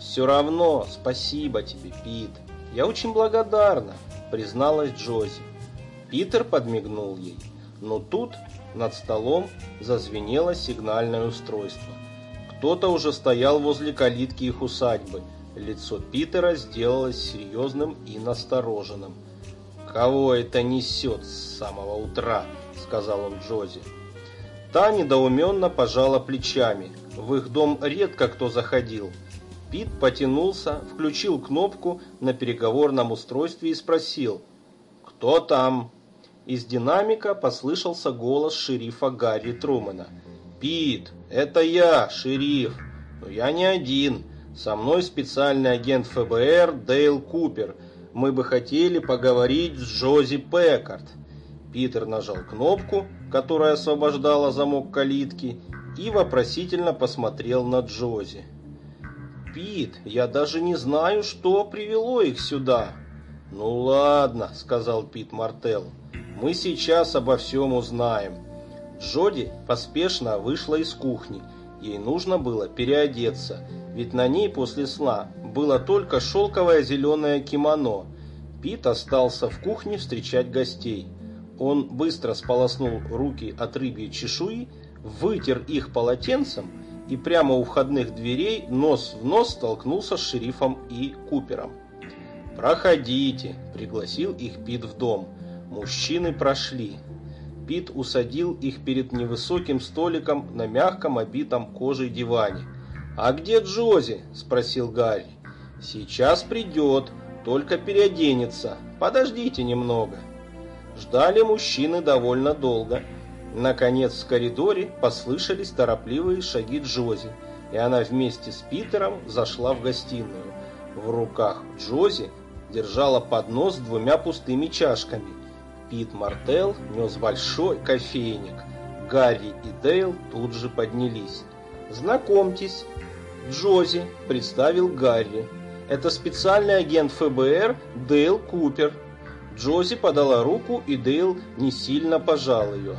Все равно спасибо тебе, Пит. Я очень благодарна, призналась Джози. Питер подмигнул ей, но тут над столом зазвенело сигнальное устройство. Кто-то уже стоял возле калитки их усадьбы. Лицо Питера сделалось серьезным и настороженным. «Кого это несет с самого утра?» – сказал он Джози. Та недоуменно пожала плечами. В их дом редко кто заходил. Пит потянулся, включил кнопку на переговорном устройстве и спросил «Кто там?». Из динамика послышался голос шерифа Гарри Трумэна – «Пит, это я, шериф. Но я не один. Со мной специальный агент ФБР Дейл Купер. Мы бы хотели поговорить с Джози Пекард». Питер нажал кнопку, которая освобождала замок калитки, и вопросительно посмотрел на Джози. «Пит, я даже не знаю, что привело их сюда». «Ну ладно», — сказал Пит Мартел, — «мы сейчас обо всем узнаем». Джоди поспешно вышла из кухни Ей нужно было переодеться, ведь на ней после сна было только шелковое зеленое кимоно. Пит остался в кухне встречать гостей. Он быстро сполоснул руки от рыбьей чешуи, вытер их полотенцем и прямо у входных дверей нос в нос столкнулся с шерифом и Купером. «Проходите», — пригласил их Пит в дом. Мужчины прошли. Пит усадил их перед невысоким столиком на мягком обитом кожей диване. «А где Джози?» – спросил Гарри. «Сейчас придет, только переоденется. Подождите немного». Ждали мужчины довольно долго. Наконец в коридоре послышались торопливые шаги Джози, и она вместе с Питером зашла в гостиную. В руках Джози держала поднос с двумя пустыми чашками. Пит Мартел нес большой кофейник. Гарри и Дейл тут же поднялись. «Знакомьтесь, Джози», — представил Гарри. «Это специальный агент ФБР Дейл Купер». Джози подала руку, и Дейл не сильно пожал ее.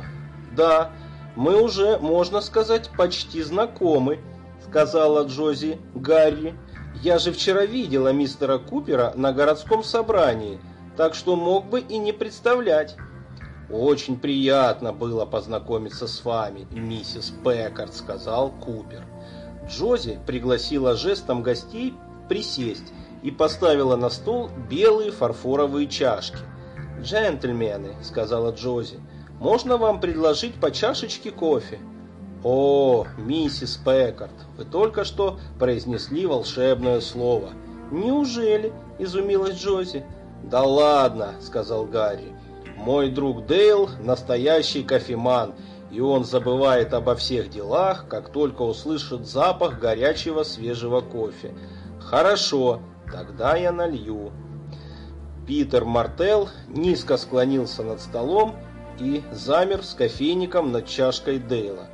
«Да, мы уже, можно сказать, почти знакомы», — сказала Джози Гарри. Я же вчера видела мистера Купера на городском собрании, так что мог бы и не представлять. Очень приятно было познакомиться с вами, миссис Пекард, сказал Купер. Джози пригласила жестом гостей присесть и поставила на стол белые фарфоровые чашки. «Джентльмены», — сказала Джози, — «можно вам предложить по чашечке кофе?» «О, миссис Пекард, вы только что произнесли волшебное слово». «Неужели?» – изумилась Джози. «Да ладно», – сказал Гарри. «Мой друг Дейл – настоящий кофеман, и он забывает обо всех делах, как только услышит запах горячего свежего кофе. Хорошо, тогда я налью». Питер Мартел низко склонился над столом и замер с кофейником над чашкой Дейла.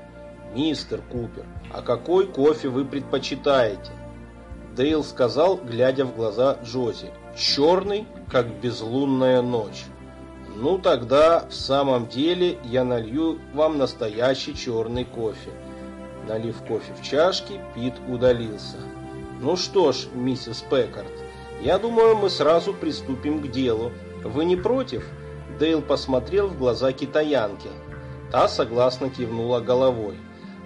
«Мистер Купер, а какой кофе вы предпочитаете?» Дейл сказал, глядя в глаза Джози. «Черный, как безлунная ночь». «Ну тогда, в самом деле, я налью вам настоящий черный кофе». Налив кофе в чашки, Пит удалился. «Ну что ж, миссис Пекард, я думаю, мы сразу приступим к делу. Вы не против?» Дейл посмотрел в глаза китаянки. Та согласно кивнула головой.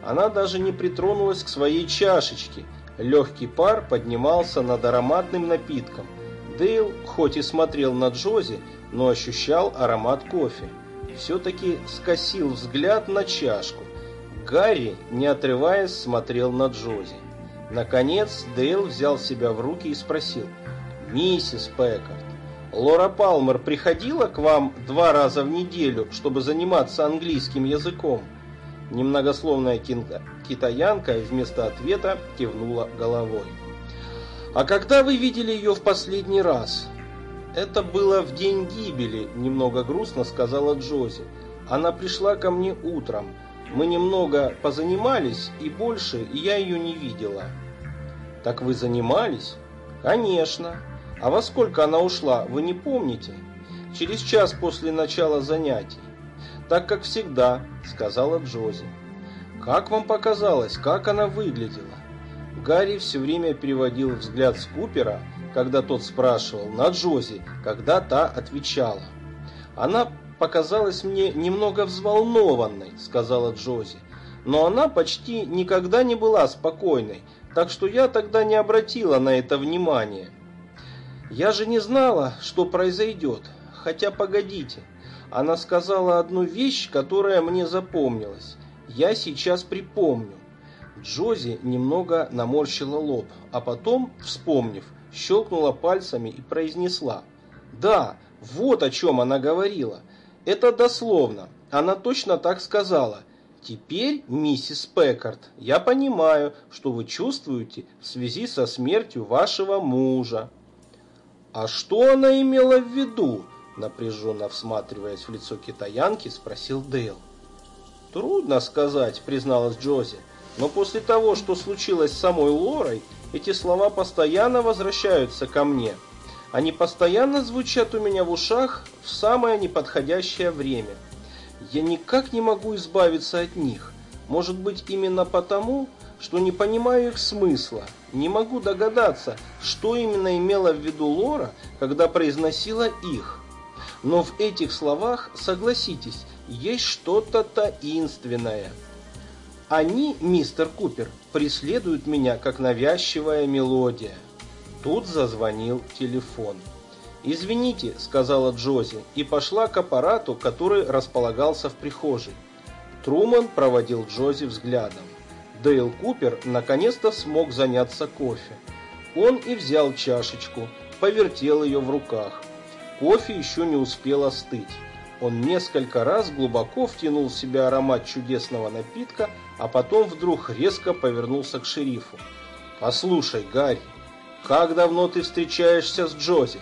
Она даже не притронулась к своей чашечке. Легкий пар поднимался над ароматным напитком. Дейл хоть и смотрел на Джози, но ощущал аромат кофе. Все-таки скосил взгляд на чашку. Гарри, не отрываясь, смотрел на Джози. Наконец Дейл взял себя в руки и спросил. «Миссис Пекард, Лора Палмер приходила к вам два раза в неделю, чтобы заниматься английским языком?» Немногословная китаянка вместо ответа кивнула головой. «А когда вы видели ее в последний раз?» «Это было в день гибели», – немного грустно сказала Джози. «Она пришла ко мне утром. Мы немного позанимались, и больше я ее не видела». «Так вы занимались?» «Конечно. А во сколько она ушла, вы не помните?» «Через час после начала занятий» так как всегда», — сказала Джози. «Как вам показалось, как она выглядела?» Гарри все время переводил взгляд с Купера, когда тот спрашивал, на Джози, когда та отвечала. «Она показалась мне немного взволнованной», — сказала Джози. «Но она почти никогда не была спокойной, так что я тогда не обратила на это внимания». «Я же не знала, что произойдет. Хотя погодите, она сказала одну вещь, которая мне запомнилась. Я сейчас припомню. Джози немного наморщила лоб, а потом, вспомнив, щелкнула пальцами и произнесла. «Да, вот о чем она говорила. Это дословно. Она точно так сказала. Теперь, миссис Пекард, я понимаю, что вы чувствуете в связи со смертью вашего мужа». «А что она имела в виду?» Напряженно всматриваясь в лицо китаянки, спросил Дейл. «Трудно сказать», — призналась Джози. «Но после того, что случилось с самой Лорой, эти слова постоянно возвращаются ко мне. Они постоянно звучат у меня в ушах в самое неподходящее время. Я никак не могу избавиться от них. Может быть, именно потому, что не понимаю их смысла. Не могу догадаться, что именно имела в виду Лора, когда произносила их. Но в этих словах, согласитесь, есть что-то таинственное. Они, мистер Купер, преследуют меня, как навязчивая мелодия. Тут зазвонил телефон. «Извините», — сказала Джози, и пошла к аппарату, который располагался в прихожей. Труман проводил Джози взглядом. Дейл Купер наконец-то смог заняться кофе. Он и взял чашечку, повертел ее в руках. Кофе еще не успел остыть. Он несколько раз глубоко втянул в себя аромат чудесного напитка, а потом вдруг резко повернулся к шерифу. «Послушай, Гарри, как давно ты встречаешься с Джози?»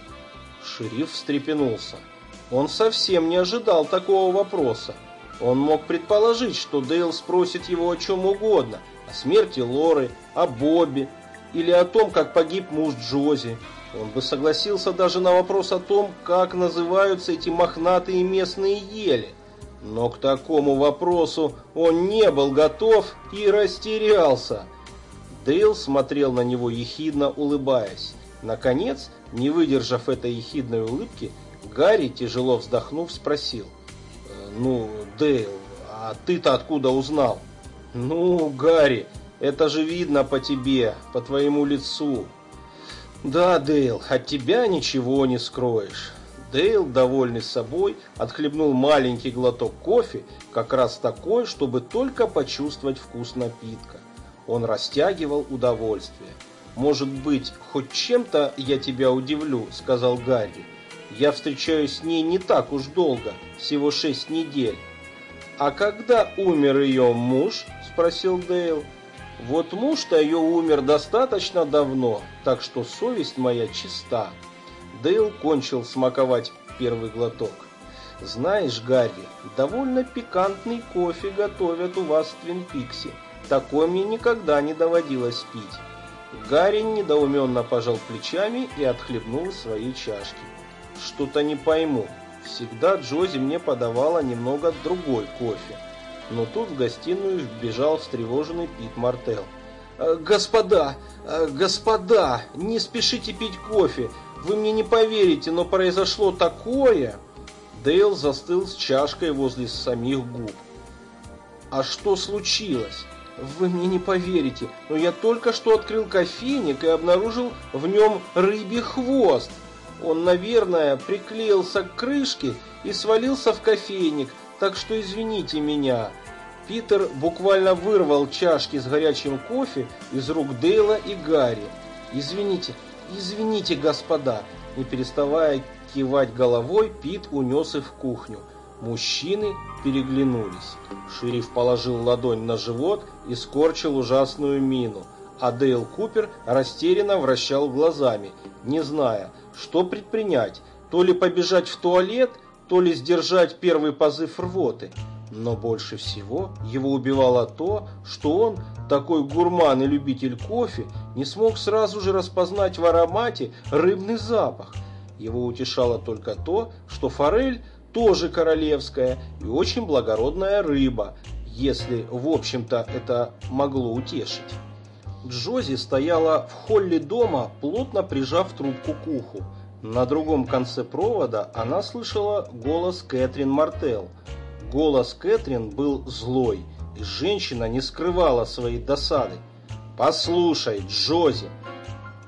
Шериф встрепенулся. Он совсем не ожидал такого вопроса. Он мог предположить, что Дейл спросит его о чем угодно, о смерти Лоры, о Бобби или о том, как погиб муж Джози. Он бы согласился даже на вопрос о том, как называются эти мохнатые местные ели. Но к такому вопросу он не был готов и растерялся. Дейл смотрел на него ехидно улыбаясь. Наконец, не выдержав этой ехидной улыбки, Гарри, тяжело вздохнув, спросил. «Э, «Ну, Дейл, а ты-то откуда узнал?» «Ну, Гарри, это же видно по тебе, по твоему лицу». «Да, Дейл, от тебя ничего не скроешь». Дейл, довольный собой, отхлебнул маленький глоток кофе, как раз такой, чтобы только почувствовать вкус напитка. Он растягивал удовольствие. «Может быть, хоть чем-то я тебя удивлю», — сказал Гарри. «Я встречаюсь с ней не так уж долго, всего шесть недель». «А когда умер ее муж?» — спросил Дейл. «Вот муж-то ее умер достаточно давно, так что совесть моя чиста». Дейл кончил смаковать первый глоток. «Знаешь, Гарри, довольно пикантный кофе готовят у вас в Твинпиксе. Такое мне никогда не доводилось пить». Гарри недоуменно пожал плечами и отхлебнул из своей чашки. «Что-то не пойму. Всегда Джози мне подавала немного другой кофе». Но тут в гостиную вбежал встревоженный Пит Мартел. «Э, «Господа, э, господа, не спешите пить кофе. Вы мне не поверите, но произошло такое...» Дейл застыл с чашкой возле самих губ. «А что случилось?» Вы мне не поверите, но я только что открыл кофейник и обнаружил в нем рыбий хвост. Он, наверное, приклеился к крышке и свалился в кофейник, так что извините меня. Питер буквально вырвал чашки с горячим кофе из рук Дейла и Гарри. Извините, извините, господа. Не переставая кивать головой, Пит унес их в кухню. Мужчины переглянулись. Шериф положил ладонь на живот и скорчил ужасную мину, а Дейл Купер растерянно вращал глазами, не зная, что предпринять, то ли побежать в туалет, то ли сдержать первый позыв рвоты. Но больше всего его убивало то, что он, такой гурман и любитель кофе, не смог сразу же распознать в аромате рыбный запах. Его утешало только то, что форель тоже королевская и очень благородная рыба, если, в общем-то, это могло утешить. Джози стояла в холле дома, плотно прижав трубку к уху. На другом конце провода она слышала голос Кэтрин Мартел. Голос Кэтрин был злой, и женщина не скрывала своей досады. «Послушай, Джози,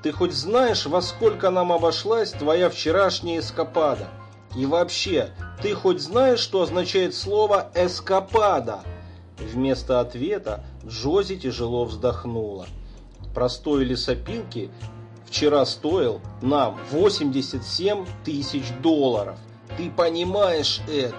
ты хоть знаешь, во сколько нам обошлась твоя вчерашняя эскапада?» И вообще, ты хоть знаешь, что означает слово «эскапада»?» Вместо ответа Джози тяжело вздохнула. Простой лесопилки вчера стоил нам 87 тысяч долларов. Ты понимаешь это?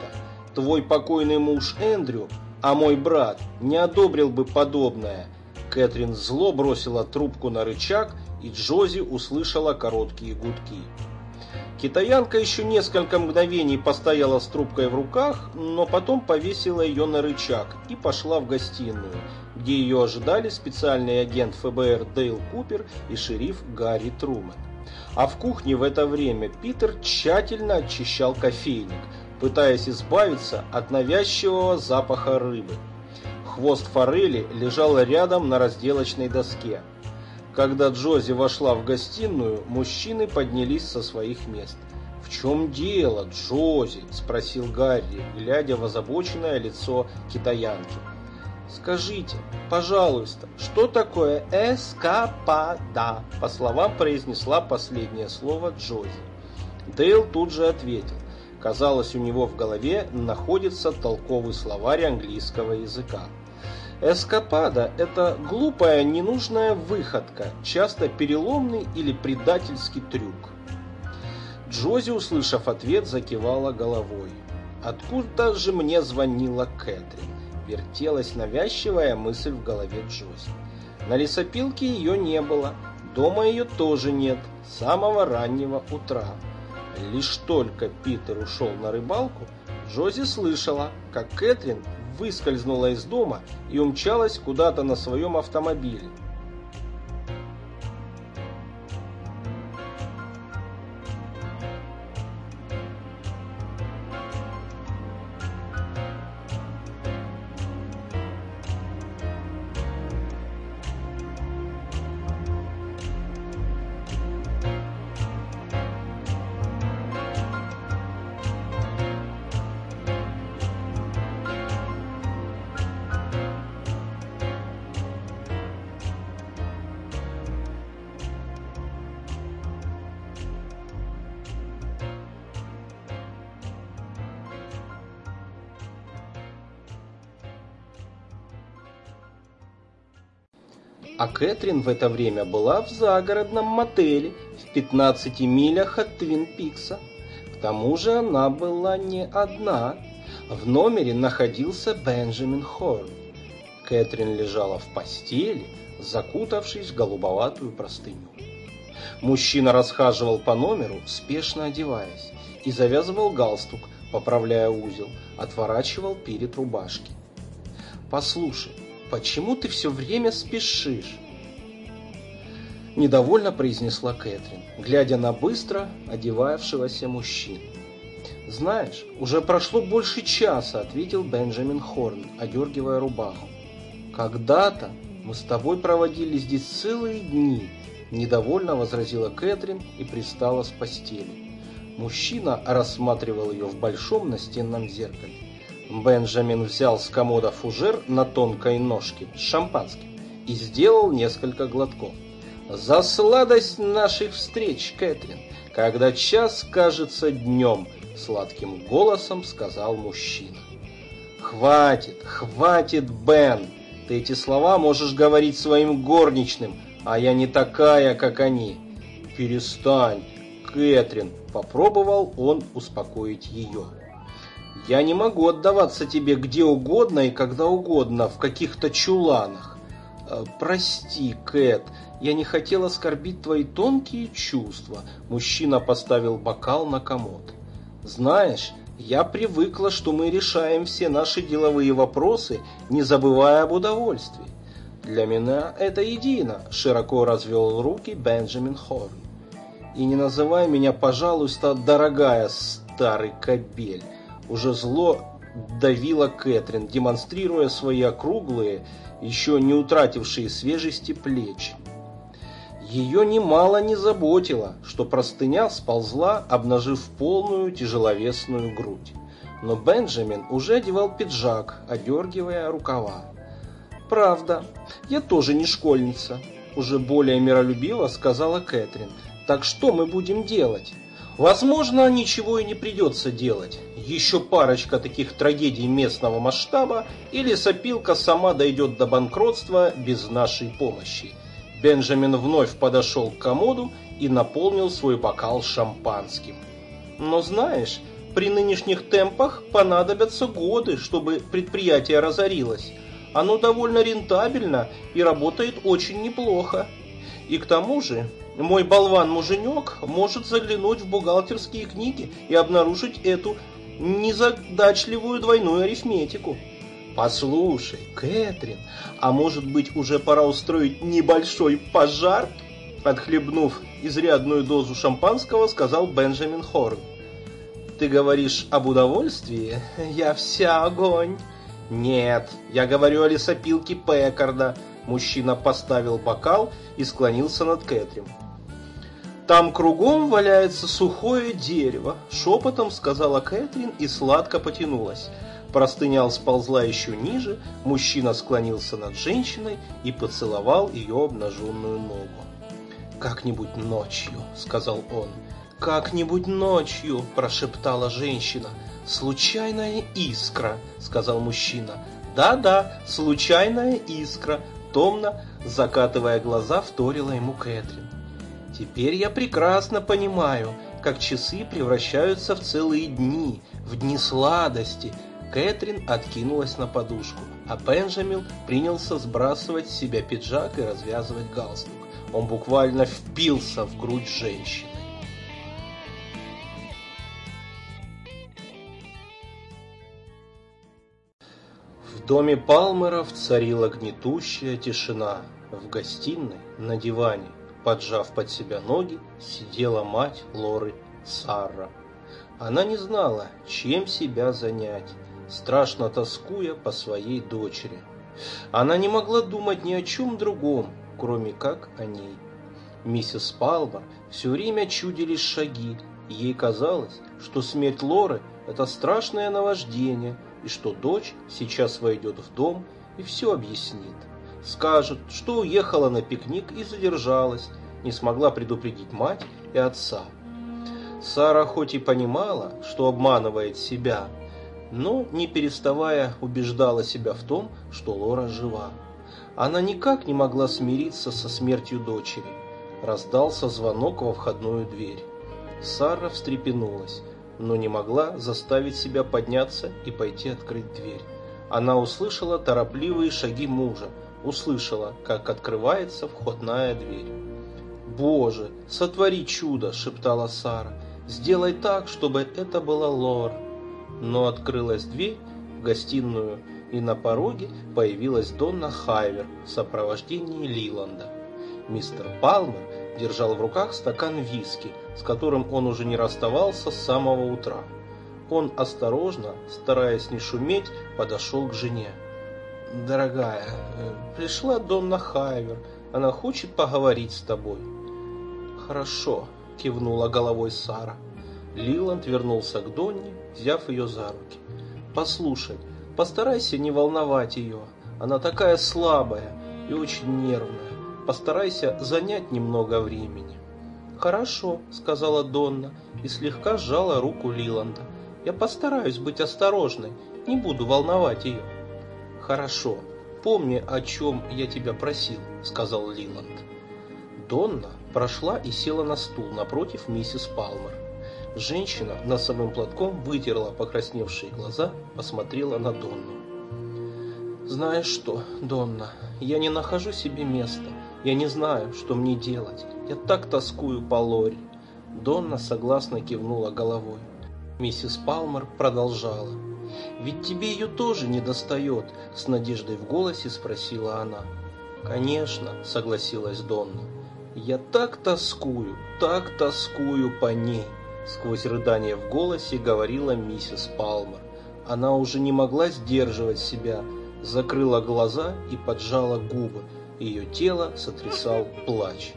Твой покойный муж Эндрю, а мой брат, не одобрил бы подобное. Кэтрин зло бросила трубку на рычаг, и Джози услышала короткие гудки. Китаянка еще несколько мгновений постояла с трубкой в руках, но потом повесила ее на рычаг и пошла в гостиную, где ее ожидали специальный агент ФБР Дейл Купер и шериф Гарри Трумэн. А в кухне в это время Питер тщательно очищал кофейник, пытаясь избавиться от навязчивого запаха рыбы. Хвост форели лежал рядом на разделочной доске. Когда Джози вошла в гостиную, мужчины поднялись со своих мест. «В чем дело, Джози?» – спросил Гарри, глядя в озабоченное лицо китаянки. «Скажите, пожалуйста, что такое эскапада?» По словам произнесла последнее слово Джози. Дейл тут же ответил. Казалось, у него в голове находится толковый словарь английского языка. Эскапада – это глупая, ненужная выходка, часто переломный или предательский трюк. Джози, услышав ответ, закивала головой. Откуда же мне звонила Кэтрин? Вертелась навязчивая мысль в голове Джози. На лесопилке ее не было, дома ее тоже нет, с самого раннего утра. Лишь только Питер ушел на рыбалку, Джози слышала, как Кэтрин выскользнула из дома и умчалась куда-то на своем автомобиле. Кэтрин в это время была в загородном мотеле в 15 милях от Твин Пикса. К тому же она была не одна. В номере находился Бенджамин Хорн. Кэтрин лежала в постели, закутавшись в голубоватую простыню. Мужчина расхаживал по номеру, спешно одеваясь, и завязывал галстук, поправляя узел, отворачивал перед рубашки. «Послушай, Почему ты все время спешишь? Недовольно произнесла Кэтрин, глядя на быстро одевавшегося мужчину. «Знаешь, уже прошло больше часа», — ответил Бенджамин Хорн, одергивая рубаху. «Когда-то мы с тобой проводили здесь целые дни», — недовольно возразила Кэтрин и пристала с постели. Мужчина рассматривал ее в большом настенном зеркале. Бенджамин взял с комода фужер на тонкой ножке с шампанским и сделал несколько глотков. «За сладость наших встреч, Кэтрин, когда час кажется днем», — сладким голосом сказал мужчина. «Хватит, хватит, Бен! Ты эти слова можешь говорить своим горничным, а я не такая, как они. Перестань, Кэтрин!» — попробовал он успокоить ее. Я не могу отдаваться тебе где угодно и когда угодно, в каких-то чуланах. Э, прости, Кэт, я не хотел оскорбить твои тонкие чувства. Мужчина поставил бокал на комод. Знаешь, я привыкла, что мы решаем все наши деловые вопросы, не забывая об удовольствии. Для меня это едино, широко развел руки Бенджамин Хорн. И не называй меня, пожалуйста, дорогая старый кобель. Уже зло давила Кэтрин, демонстрируя свои округлые, еще не утратившие свежести плечи. Ее немало не заботило, что простыня сползла, обнажив полную тяжеловесную грудь. Но Бенджамин уже одевал пиджак, одергивая рукава. «Правда, я тоже не школьница», – уже более миролюбиво сказала Кэтрин. «Так что мы будем делать?» Возможно, ничего и не придется делать. Еще парочка таких трагедий местного масштаба, и лесопилка сама дойдет до банкротства без нашей помощи. Бенджамин вновь подошел к комоду и наполнил свой бокал шампанским. Но знаешь, при нынешних темпах понадобятся годы, чтобы предприятие разорилось. Оно довольно рентабельно и работает очень неплохо. И к тому же мой болван-муженек может заглянуть в бухгалтерские книги и обнаружить эту незадачливую двойную арифметику. Послушай, Кэтрин, а может быть уже пора устроить небольшой пожар? Отхлебнув изрядную дозу шампанского, сказал Бенджамин Хорн. Ты говоришь об удовольствии? Я вся огонь. Нет, я говорю о лесопилке Пекарда. Мужчина поставил бокал и склонился над Кэтрин. Там кругом валяется сухое дерево, шепотом сказала Кэтрин и сладко потянулась. Простыня сползла еще ниже, мужчина склонился над женщиной и поцеловал ее обнаженную ногу. «Как-нибудь ночью», — сказал он. «Как-нибудь ночью», — прошептала женщина. «Случайная искра», — сказал мужчина. «Да-да, случайная искра», — томно, закатывая глаза, вторила ему Кэтрин. «Теперь я прекрасно понимаю, как часы превращаются в целые дни, в дни сладости». Кэтрин откинулась на подушку, а Бенджамин принялся сбрасывать с себя пиджак и развязывать галстук. Он буквально впился в грудь женщины. В доме Палмеров царила гнетущая тишина. В гостиной, на диване, поджав под себя ноги, сидела мать Лоры Сара. Она не знала, чем себя занять, страшно тоскуя по своей дочери. Она не могла думать ни о чем другом, кроме как о ней. Миссис Палмер все время чудились шаги, и ей казалось, что смерть Лоры – это страшное наваждение, и что дочь сейчас войдет в дом и все объяснит. Скажет, что уехала на пикник и задержалась, не смогла предупредить мать и отца. Сара хоть и понимала, что обманывает себя, но, не переставая, убеждала себя в том, что Лора жива. Она никак не могла смириться со смертью дочери. Раздался звонок во входную дверь. Сара встрепенулась, но не могла заставить себя подняться и пойти открыть дверь. Она услышала торопливые шаги мужа, услышала, как открывается входная дверь. «Боже, сотвори чудо!» – шептала Сара. «Сделай так, чтобы это была Лор». Но открылась дверь в гостиную – и на пороге появилась Донна Хайвер в сопровождении Лиланда. Мистер Палмер держал в руках стакан виски, с которым он уже не расставался с самого утра. Он осторожно, стараясь не шуметь, подошел к жене. «Дорогая, э, пришла Донна Хайвер, она хочет поговорить с тобой». «Хорошо», – кивнула головой Сара. Лиланд вернулся к Донне, взяв ее за руки. «Послушай, Постарайся не волновать ее. Она такая слабая и очень нервная. Постарайся занять немного времени. Хорошо, сказала Донна и слегка сжала руку Лиланда. Я постараюсь быть осторожной, не буду волновать ее. Хорошо, помни, о чем я тебя просил, сказал Лиланд. Донна прошла и села на стул напротив миссис Палмер. Женщина носовым платком вытерла покрасневшие глаза, посмотрела на Донну. «Знаешь что, Донна, я не нахожу себе места. Я не знаю, что мне делать. Я так тоскую по Лори». Донна согласно кивнула головой. Миссис Палмер продолжала. «Ведь тебе ее тоже не достает?» С надеждой в голосе спросила она. «Конечно», согласилась Донна. «Я так тоскую, так тоскую по ней». Сквозь рыдание в голосе говорила миссис Палмер. Она уже не могла сдерживать себя, закрыла глаза и поджала губы. Ее тело сотрясал плач.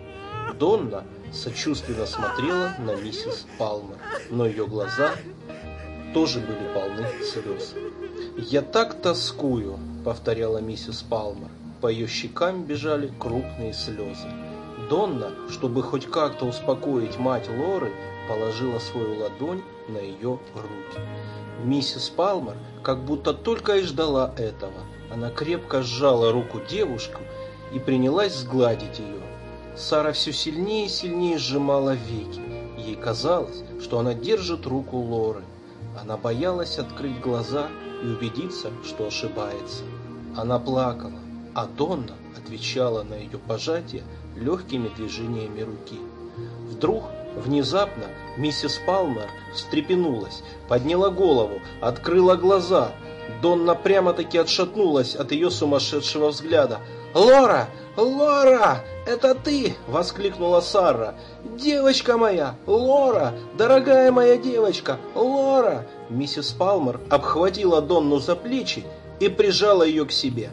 Донна сочувственно смотрела на миссис Палмер, но ее глаза тоже были полны слез. «Я так тоскую», — повторяла миссис Палмер. По ее щекам бежали крупные слезы. Донна, чтобы хоть как-то успокоить мать Лоры, положила свою ладонь на ее руки. Миссис Палмер как будто только и ждала этого. Она крепко сжала руку девушку и принялась сгладить ее. Сара все сильнее и сильнее сжимала веки. Ей казалось, что она держит руку Лоры. Она боялась открыть глаза и убедиться, что ошибается. Она плакала, а Донна отвечала на ее пожатие легкими движениями руки. Вдруг Внезапно миссис Палмер встрепенулась, подняла голову, открыла глаза. Донна прямо-таки отшатнулась от ее сумасшедшего взгляда. «Лора! Лора! Это ты!» – воскликнула Сара. «Девочка моя! Лора! Дорогая моя девочка! Лора!» Миссис Палмер обхватила Донну за плечи и прижала ее к себе.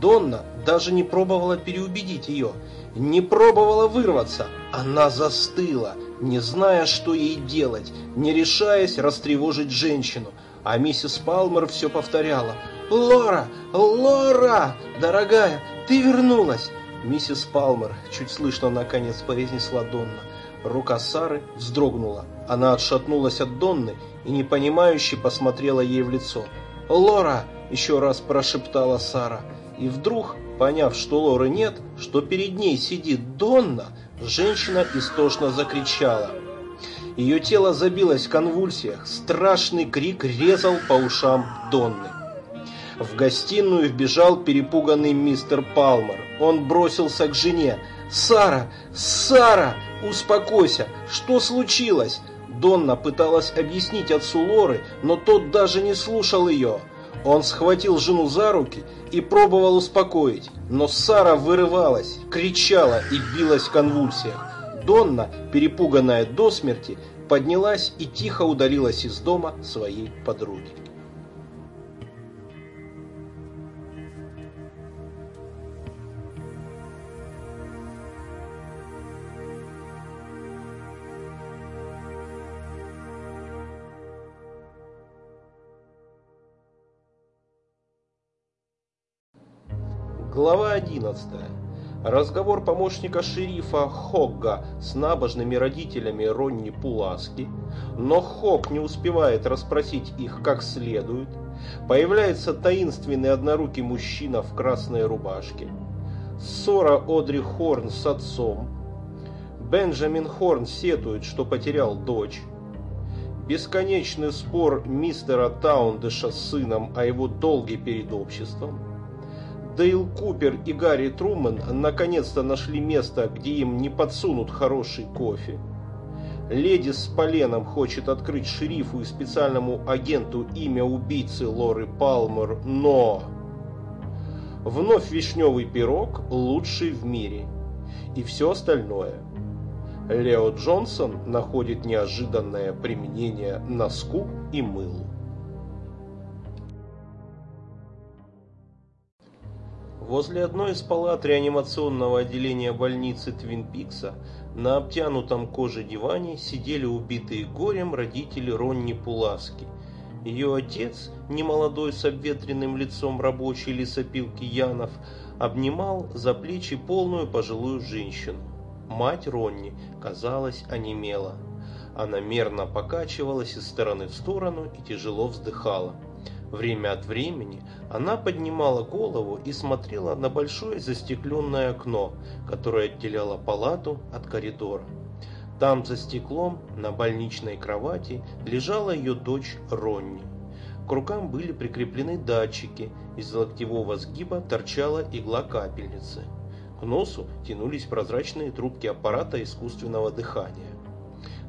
Донна даже не пробовала переубедить ее, не пробовала вырваться. Она застыла, не зная, что ей делать, не решаясь растревожить женщину. А миссис Палмер все повторяла. «Лора! Лора! Дорогая, ты вернулась!» Миссис Палмер, чуть слышно наконец произнесла Донна. Рука Сары вздрогнула. Она отшатнулась от Донны и непонимающе посмотрела ей в лицо. «Лора!» – еще раз прошептала Сара. И вдруг, поняв, что Лоры нет, что перед ней сидит Донна, женщина истошно закричала. Ее тело забилось в конвульсиях, страшный крик резал по ушам Донны. В гостиную вбежал перепуганный мистер Палмер. Он бросился к жене. «Сара! Сара! Успокойся! Что случилось?» Донна пыталась объяснить отцу Лоры, но тот даже не слушал ее. Он схватил жену за руки и пробовал успокоить, но Сара вырывалась, кричала и билась в конвульсиях. Донна, перепуганная до смерти, поднялась и тихо удалилась из дома своей подруги. Глава 11. Разговор помощника шерифа Хогга с набожными родителями Ронни Пуласки, но Хог не успевает расспросить их как следует. Появляется таинственный однорукий мужчина в красной рубашке. Ссора Одри Хорн с отцом. Бенджамин Хорн сетует, что потерял дочь. Бесконечный спор мистера Таундеша с сыном о его долге перед обществом Дейл Купер и Гарри Трумэн наконец-то нашли место, где им не подсунут хороший кофе. Леди с поленом хочет открыть шерифу и специальному агенту имя убийцы Лоры Палмер, но... Вновь вишневый пирог лучший в мире. И все остальное. Лео Джонсон находит неожиданное применение носку и мылу. Возле одной из палат реанимационного отделения больницы Твин Пикса на обтянутом коже диване сидели убитые горем родители Ронни Пуласки. Ее отец, немолодой с обветренным лицом рабочей лесопилки Янов, обнимал за плечи полную пожилую женщину. Мать Ронни, казалось, онемела. Она мерно покачивалась из стороны в сторону и тяжело вздыхала. Время от времени она поднимала голову и смотрела на большое застекленное окно, которое отделяло палату от коридора. Там за стеклом, на больничной кровати, лежала ее дочь Ронни. К рукам были прикреплены датчики, из локтевого сгиба торчала игла капельницы. К носу тянулись прозрачные трубки аппарата искусственного дыхания.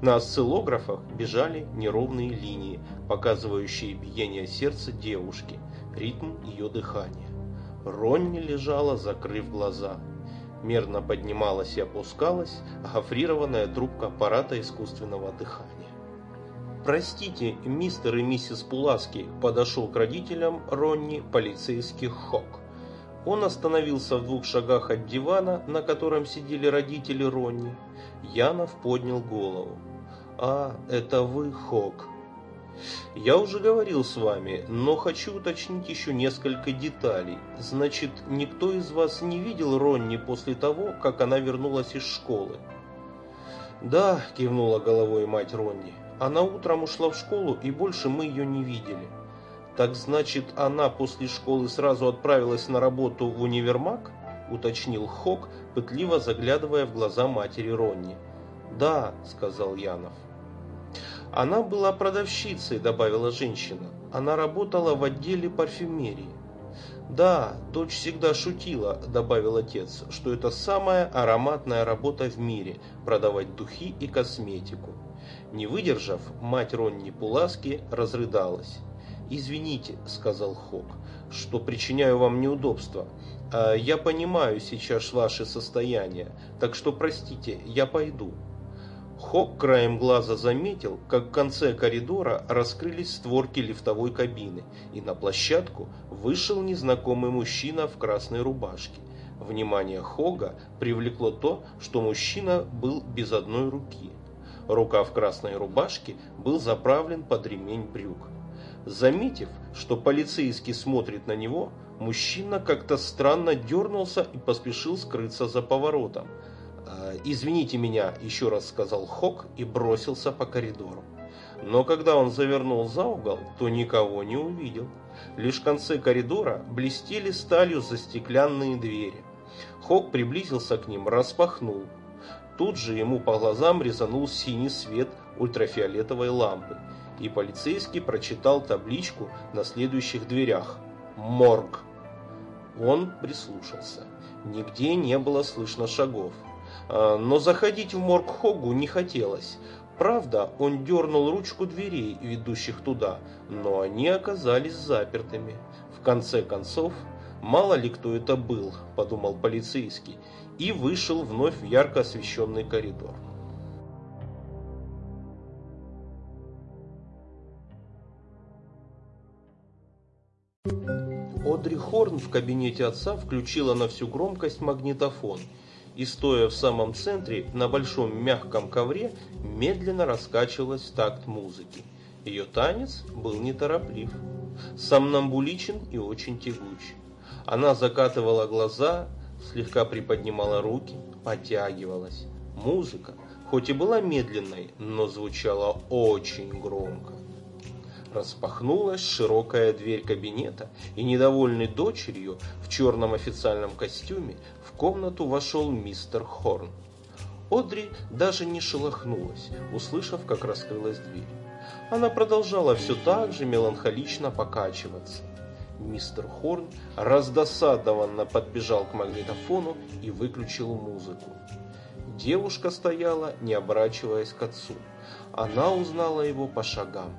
На осциллографах бежали неровные линии, показывающие биение сердца девушки, ритм ее дыхания. Ронни лежала, закрыв глаза. Мерно поднималась и опускалась гофрированная трубка аппарата искусственного дыхания. «Простите, мистер и миссис Пуласки», подошел к родителям Ронни полицейский Хок. Он остановился в двух шагах от дивана, на котором сидели родители Ронни. Янов поднял голову. «А, это вы, Хок». «Я уже говорил с вами, но хочу уточнить еще несколько деталей. Значит, никто из вас не видел Ронни после того, как она вернулась из школы?» «Да», – кивнула головой мать Ронни. «Она утром ушла в школу, и больше мы ее не видели». «Так значит, она после школы сразу отправилась на работу в универмаг?» – уточнил Хок, пытливо заглядывая в глаза матери Ронни. «Да», – сказал Янов. Она была продавщицей, добавила женщина. Она работала в отделе парфюмерии. Да, дочь всегда шутила, добавил отец, что это самая ароматная работа в мире продавать духи и косметику. Не выдержав, мать Ронни Пуласки разрыдалась. «Извините», — сказал Хок, — «что причиняю вам неудобства. А я понимаю сейчас ваше состояние, так что простите, я пойду». Хок краем глаза заметил, как в конце коридора раскрылись створки лифтовой кабины, и на площадку вышел незнакомый мужчина в красной рубашке. Внимание Хога привлекло то, что мужчина был без одной руки. Рука в красной рубашке был заправлен под ремень брюк. Заметив, что полицейский смотрит на него, мужчина как-то странно дернулся и поспешил скрыться за поворотом. «Э, «Извините меня», – еще раз сказал Хок и бросился по коридору. Но когда он завернул за угол, то никого не увидел. Лишь в конце коридора блестели сталью за стеклянные двери. Хок приблизился к ним, распахнул. Тут же ему по глазам резанул синий свет ультрафиолетовой лампы и полицейский прочитал табличку на следующих дверях «Морг». Он прислушался. Нигде не было слышно шагов. А, но заходить в морг Хогу не хотелось. Правда, он дернул ручку дверей, ведущих туда, но они оказались запертыми. В конце концов, мало ли кто это был, подумал полицейский, и вышел вновь в ярко освещенный коридор. Одри Хорн в кабинете отца включила на всю громкость магнитофон и, стоя в самом центре, на большом мягком ковре, медленно раскачивалась в такт музыки. Ее танец был нетороплив, сомнамбуличен и очень тягуч. Она закатывала глаза, слегка приподнимала руки, потягивалась. Музыка, хоть и была медленной, но звучала очень громко. Распахнулась широкая дверь кабинета, и недовольный дочерью в черном официальном костюме комнату вошел мистер Хорн. Одри даже не шелохнулась, услышав, как раскрылась дверь. Она продолжала все так же меланхолично покачиваться. Мистер Хорн раздосадованно подбежал к магнитофону и выключил музыку. Девушка стояла, не оборачиваясь к отцу. Она узнала его по шагам.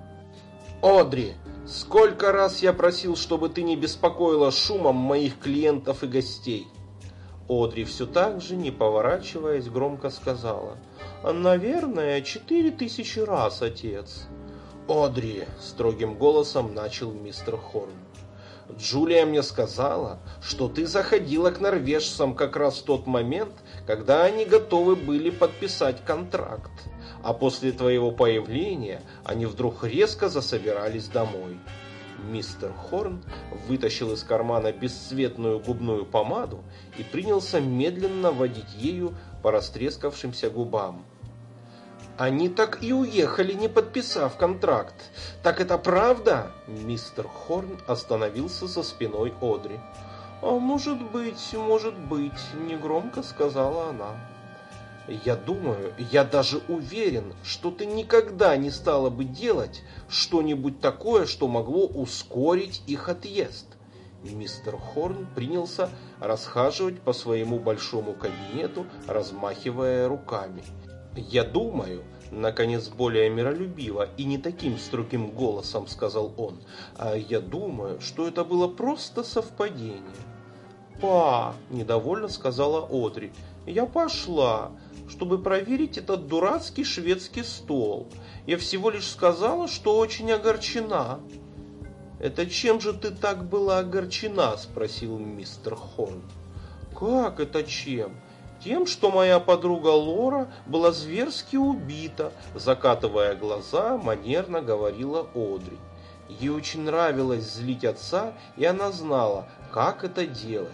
Одри, сколько раз я просил, чтобы ты не беспокоила шумом моих клиентов и гостей. Одри все так же, не поворачиваясь, громко сказала. Наверное, четыре тысячи раз, отец. Одри, строгим голосом начал мистер Хорн. Джулия мне сказала, что ты заходила к норвежцам как раз в тот момент, когда они готовы были подписать контракт а после твоего появления они вдруг резко засобирались домой. Мистер Хорн вытащил из кармана бесцветную губную помаду и принялся медленно водить ею по растрескавшимся губам. Они так и уехали, не подписав контракт. Так это правда? Мистер Хорн остановился за спиной Одри. А может быть, может быть, негромко сказала она. Я думаю, я даже уверен, что ты никогда не стала бы делать что-нибудь такое, что могло ускорить их отъезд. Мистер Хорн принялся расхаживать по своему большому кабинету, размахивая руками. «Я думаю», — наконец более миролюбиво и не таким строгим голосом сказал он, «а я думаю, что это было просто совпадение». «Па!» – недовольно сказала Одри. «Я пошла чтобы проверить этот дурацкий шведский стол. Я всего лишь сказала, что очень огорчена». «Это чем же ты так была огорчена?» – спросил мистер Хорн. «Как это чем?» Тем, что моя подруга Лора была зверски убита, закатывая глаза, манерно говорила Одри. Ей очень нравилось злить отца, и она знала, как это делать.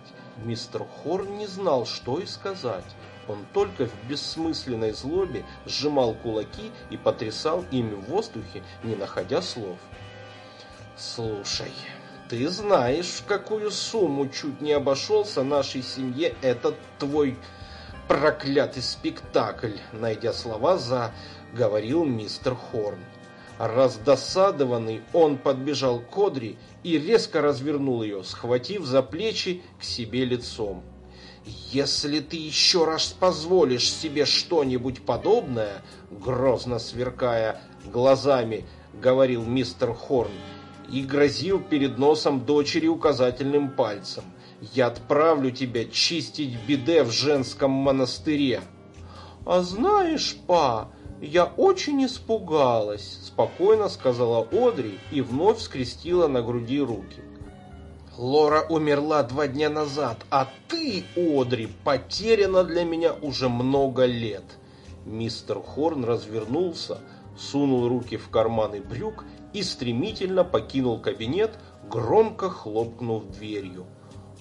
Мистер Хорн не знал, что и сказать. Он только в бессмысленной злобе сжимал кулаки и потрясал ими в воздухе, не находя слов. «Слушай, ты знаешь, в какую сумму чуть не обошелся нашей семье этот твой проклятый спектакль?» Найдя слова, заговорил мистер Хорн. Раздосадованный, он подбежал к Одри и резко развернул ее, схватив за плечи к себе лицом. «Если ты еще раз позволишь себе что-нибудь подобное, грозно сверкая глазами, говорил мистер Хорн, и грозил перед носом дочери указательным пальцем. «Я отправлю тебя чистить биде в женском монастыре». «А знаешь, па, «Я очень испугалась», – спокойно сказала Одри и вновь скрестила на груди руки. «Лора умерла два дня назад, а ты, Одри, потеряна для меня уже много лет». Мистер Хорн развернулся, сунул руки в карманы брюк и стремительно покинул кабинет, громко хлопнув дверью.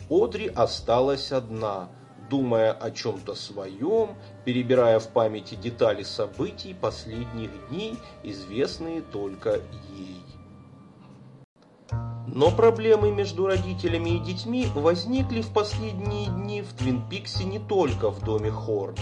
Одри осталась одна – думая о чем-то своем, перебирая в памяти детали событий последних дней, известные только ей. Но проблемы между родителями и детьми возникли в последние дни в Твин Пиксе не только в доме Хорна.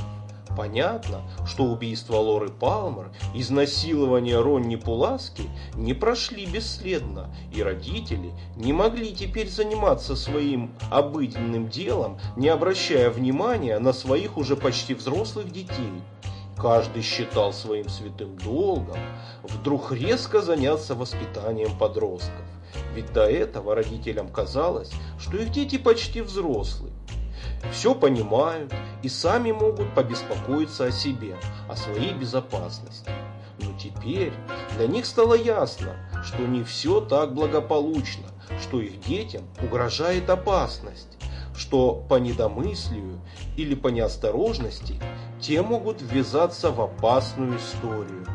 Понятно, что убийство Лоры Палмер, изнасилование Ронни Пуласки не прошли бесследно, и родители не могли теперь заниматься своим обыденным делом, не обращая внимания на своих уже почти взрослых детей. Каждый считал своим святым долгом вдруг резко заняться воспитанием подростков. Ведь до этого родителям казалось, что их дети почти взрослые все понимают и сами могут побеспокоиться о себе, о своей безопасности. Но теперь для них стало ясно, что не все так благополучно, что их детям угрожает опасность, что по недомыслию или по неосторожности те могут ввязаться в опасную историю.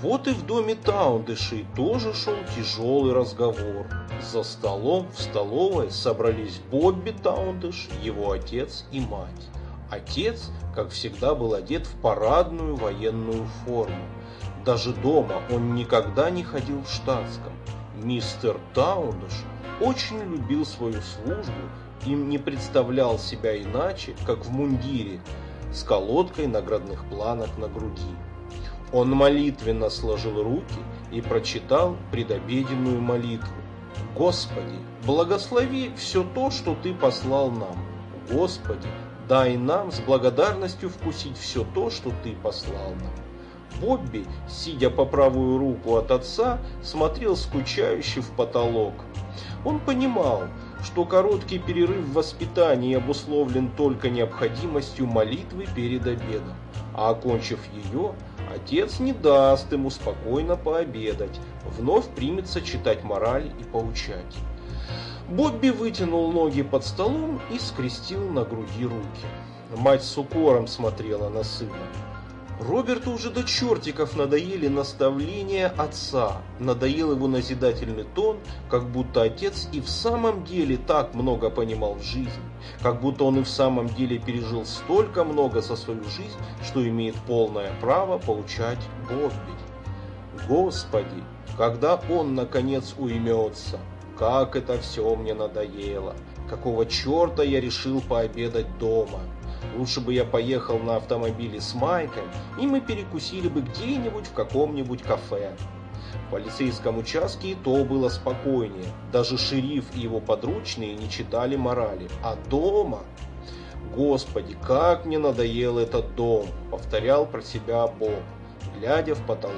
Вот и в доме Таундышей тоже шел тяжелый разговор. За столом в столовой собрались Бобби Таундыш, его отец и мать. Отец, как всегда, был одет в парадную военную форму. Даже дома он никогда не ходил в штатском. Мистер Таундыш очень любил свою службу и не представлял себя иначе, как в мундире с колодкой наградных планок на груди. Он молитвенно сложил руки и прочитал предобеденную молитву. «Господи, благослови все то, что Ты послал нам. Господи, дай нам с благодарностью вкусить все то, что Ты послал нам». Бобби, сидя по правую руку от отца, смотрел скучающе в потолок. Он понимал, что короткий перерыв в воспитании обусловлен только необходимостью молитвы перед обедом, а окончив ее, Отец не даст ему спокойно пообедать, вновь примется читать мораль и поучать. Бобби вытянул ноги под столом и скрестил на груди руки. Мать с укором смотрела на сына. Роберту уже до чертиков надоели наставления отца, надоел его назидательный тон, как будто отец и в самом деле так много понимал в жизни, как будто он и в самом деле пережил столько много за свою жизнь, что имеет полное право поучать Бобби. Господи, когда он наконец уймется, как это все мне надоело, какого черта я решил пообедать дома, Лучше бы я поехал на автомобиле с Майком, и мы перекусили бы где-нибудь в каком-нибудь кафе. В полицейском участке и то было спокойнее. Даже шериф и его подручные не читали морали. А дома... Господи, как мне надоел этот дом, повторял про себя Боб, глядя в потолок.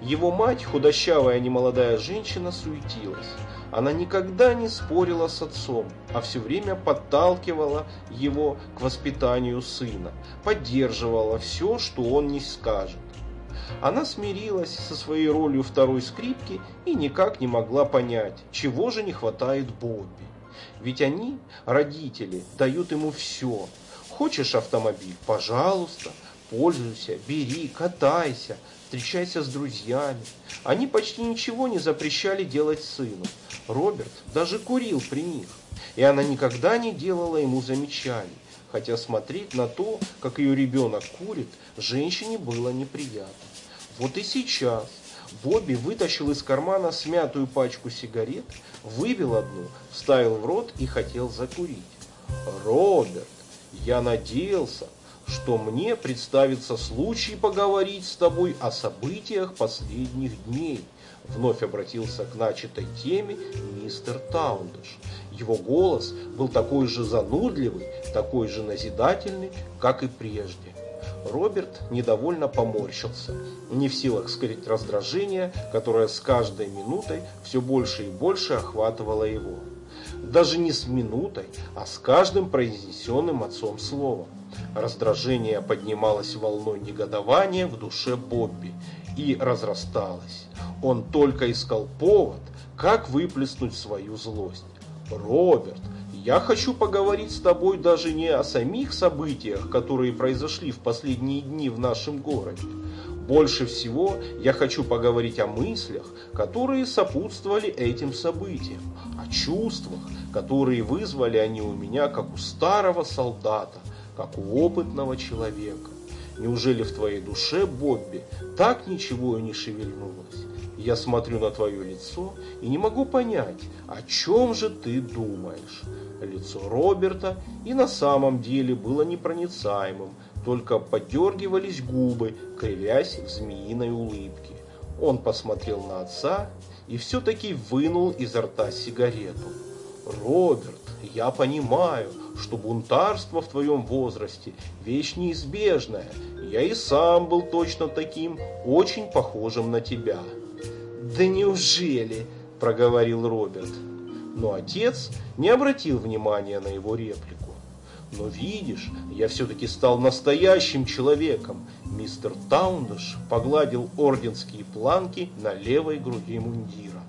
Его мать, худощавая немолодая женщина, суетилась. Она никогда не спорила с отцом, а все время подталкивала его к воспитанию сына, поддерживала все, что он не скажет. Она смирилась со своей ролью второй скрипки и никак не могла понять, чего же не хватает Бобби. Ведь они, родители, дают ему все. Хочешь автомобиль? Пожалуйста, пользуйся, бери, катайся, встречайся с друзьями. Они почти ничего не запрещали делать сыну. Роберт даже курил при них, и она никогда не делала ему замечаний, хотя смотреть на то, как ее ребенок курит, женщине было неприятно. Вот и сейчас Бобби вытащил из кармана смятую пачку сигарет, выбил одну, вставил в рот и хотел закурить. «Роберт, я надеялся, что мне представится случай поговорить с тобой о событиях последних дней. Вновь обратился к начатой теме мистер Таундыш. Его голос был такой же занудливый, такой же назидательный, как и прежде. Роберт недовольно поморщился, не в силах скрыть раздражение, которое с каждой минутой все больше и больше охватывало его. Даже не с минутой, а с каждым произнесенным отцом словом. Раздражение поднималось волной негодования в душе Бобби и разрасталось. Он только искал повод, как выплеснуть свою злость. «Роберт, я хочу поговорить с тобой даже не о самих событиях, которые произошли в последние дни в нашем городе. Больше всего я хочу поговорить о мыслях, которые сопутствовали этим событиям, о чувствах, которые вызвали они у меня, как у старого солдата, как у опытного человека. Неужели в твоей душе, Бобби, так ничего и не шевельнулось? Я смотрю на твое лицо и не могу понять, о чем же ты думаешь. Лицо Роберта и на самом деле было непроницаемым, только подергивались губы, кривясь в змеиной улыбке. Он посмотрел на отца и все-таки вынул изо рта сигарету. «Роберт, я понимаю, что бунтарство в твоем возрасте – вещь неизбежная. Я и сам был точно таким, очень похожим на тебя». «Да неужели?» – проговорил Роберт. Но отец не обратил внимания на его реплику. «Но видишь, я все-таки стал настоящим человеком!» Мистер Таундыш погладил орденские планки на левой груди мундира.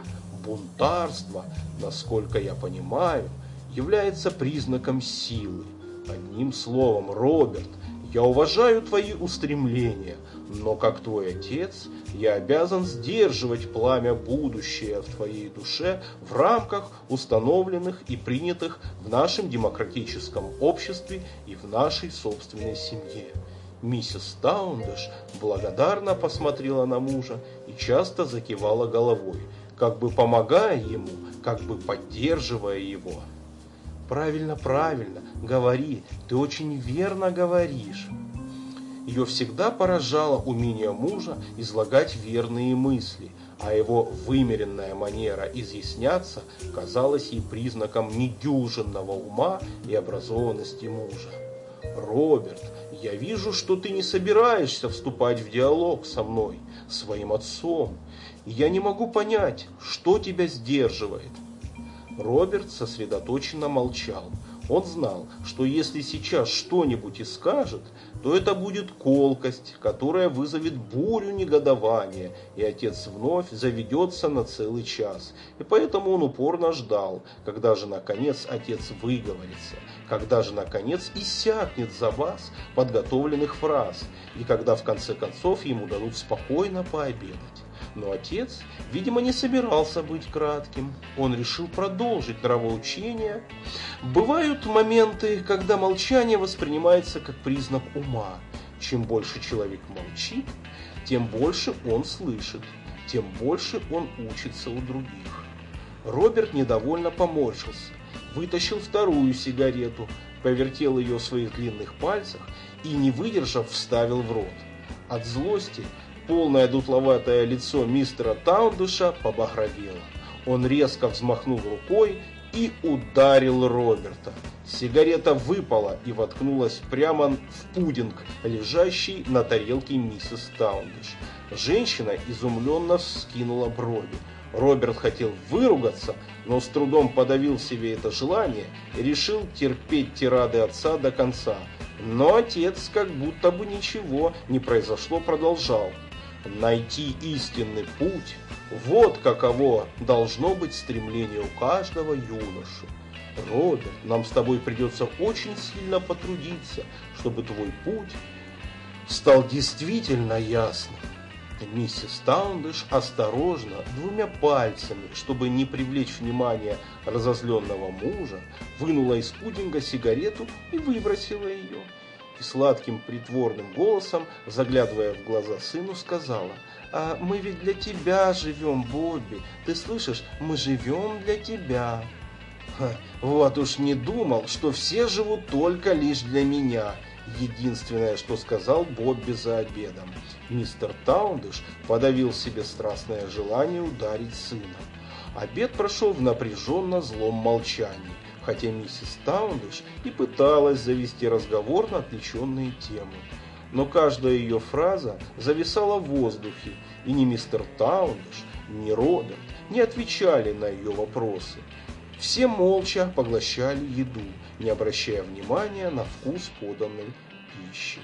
«Бунтарство, насколько я понимаю, является признаком силы. Одним словом, Роберт, я уважаю твои устремления, но как твой отец я обязан сдерживать пламя будущее в твоей душе в рамках установленных и принятых в нашем демократическом обществе и в нашей собственной семье. Миссис Таундеш благодарно посмотрела на мужа и часто закивала головой, как бы помогая ему, как бы поддерживая его. «Правильно, правильно, говори, ты очень верно говоришь». Ее всегда поражало умение мужа излагать верные мысли, а его вымеренная манера изъясняться казалась ей признаком недюжинного ума и образованности мужа. «Роберт, я вижу, что ты не собираешься вступать в диалог со мной, своим отцом, я не могу понять, что тебя сдерживает». Роберт сосредоточенно молчал. Он знал, что если сейчас что-нибудь и скажет, то это будет колкость, которая вызовет бурю негодования, и отец вновь заведется на целый час. И поэтому он упорно ждал, когда же наконец отец выговорится, когда же наконец иссякнет запас подготовленных фраз, и когда в конце концов ему дадут спокойно пообедать. Но отец, видимо, не собирался быть кратким. Он решил продолжить нравоучение. Бывают моменты, когда молчание воспринимается как признак ума. Чем больше человек молчит, тем больше он слышит, тем больше он учится у других. Роберт недовольно поморщился, вытащил вторую сигарету, повертел ее в своих длинных пальцах и, не выдержав, вставил в рот. От злости Полное дутловатое лицо мистера Таундуша побагровело. Он резко взмахнул рукой и ударил Роберта. Сигарета выпала и воткнулась прямо в пудинг, лежащий на тарелке миссис Таундыш. Женщина изумленно вскинула брови. Роберт хотел выругаться, но с трудом подавил себе это желание и решил терпеть тирады отца до конца. Но отец, как будто бы ничего не произошло, продолжал. Найти истинный путь – вот каково должно быть стремление у каждого юноши. Роберт, нам с тобой придется очень сильно потрудиться, чтобы твой путь стал действительно ясным. Миссис Таундыш осторожно, двумя пальцами, чтобы не привлечь внимание разозленного мужа, вынула из пудинга сигарету и выбросила ее и сладким притворным голосом, заглядывая в глаза сыну, сказала, «А мы ведь для тебя живем, Бобби, ты слышишь, мы живем для тебя». Ха, вот уж не думал, что все живут только лишь для меня. Единственное, что сказал Бобби за обедом. Мистер Таундыш подавил себе страстное желание ударить сына. Обед прошел в напряженно злом молчании хотя миссис Таундыш и пыталась завести разговор на отвлеченные темы. Но каждая ее фраза зависала в воздухе, и ни мистер Таундыш, ни Роберт не отвечали на ее вопросы. Все молча поглощали еду, не обращая внимания на вкус поданной пищи.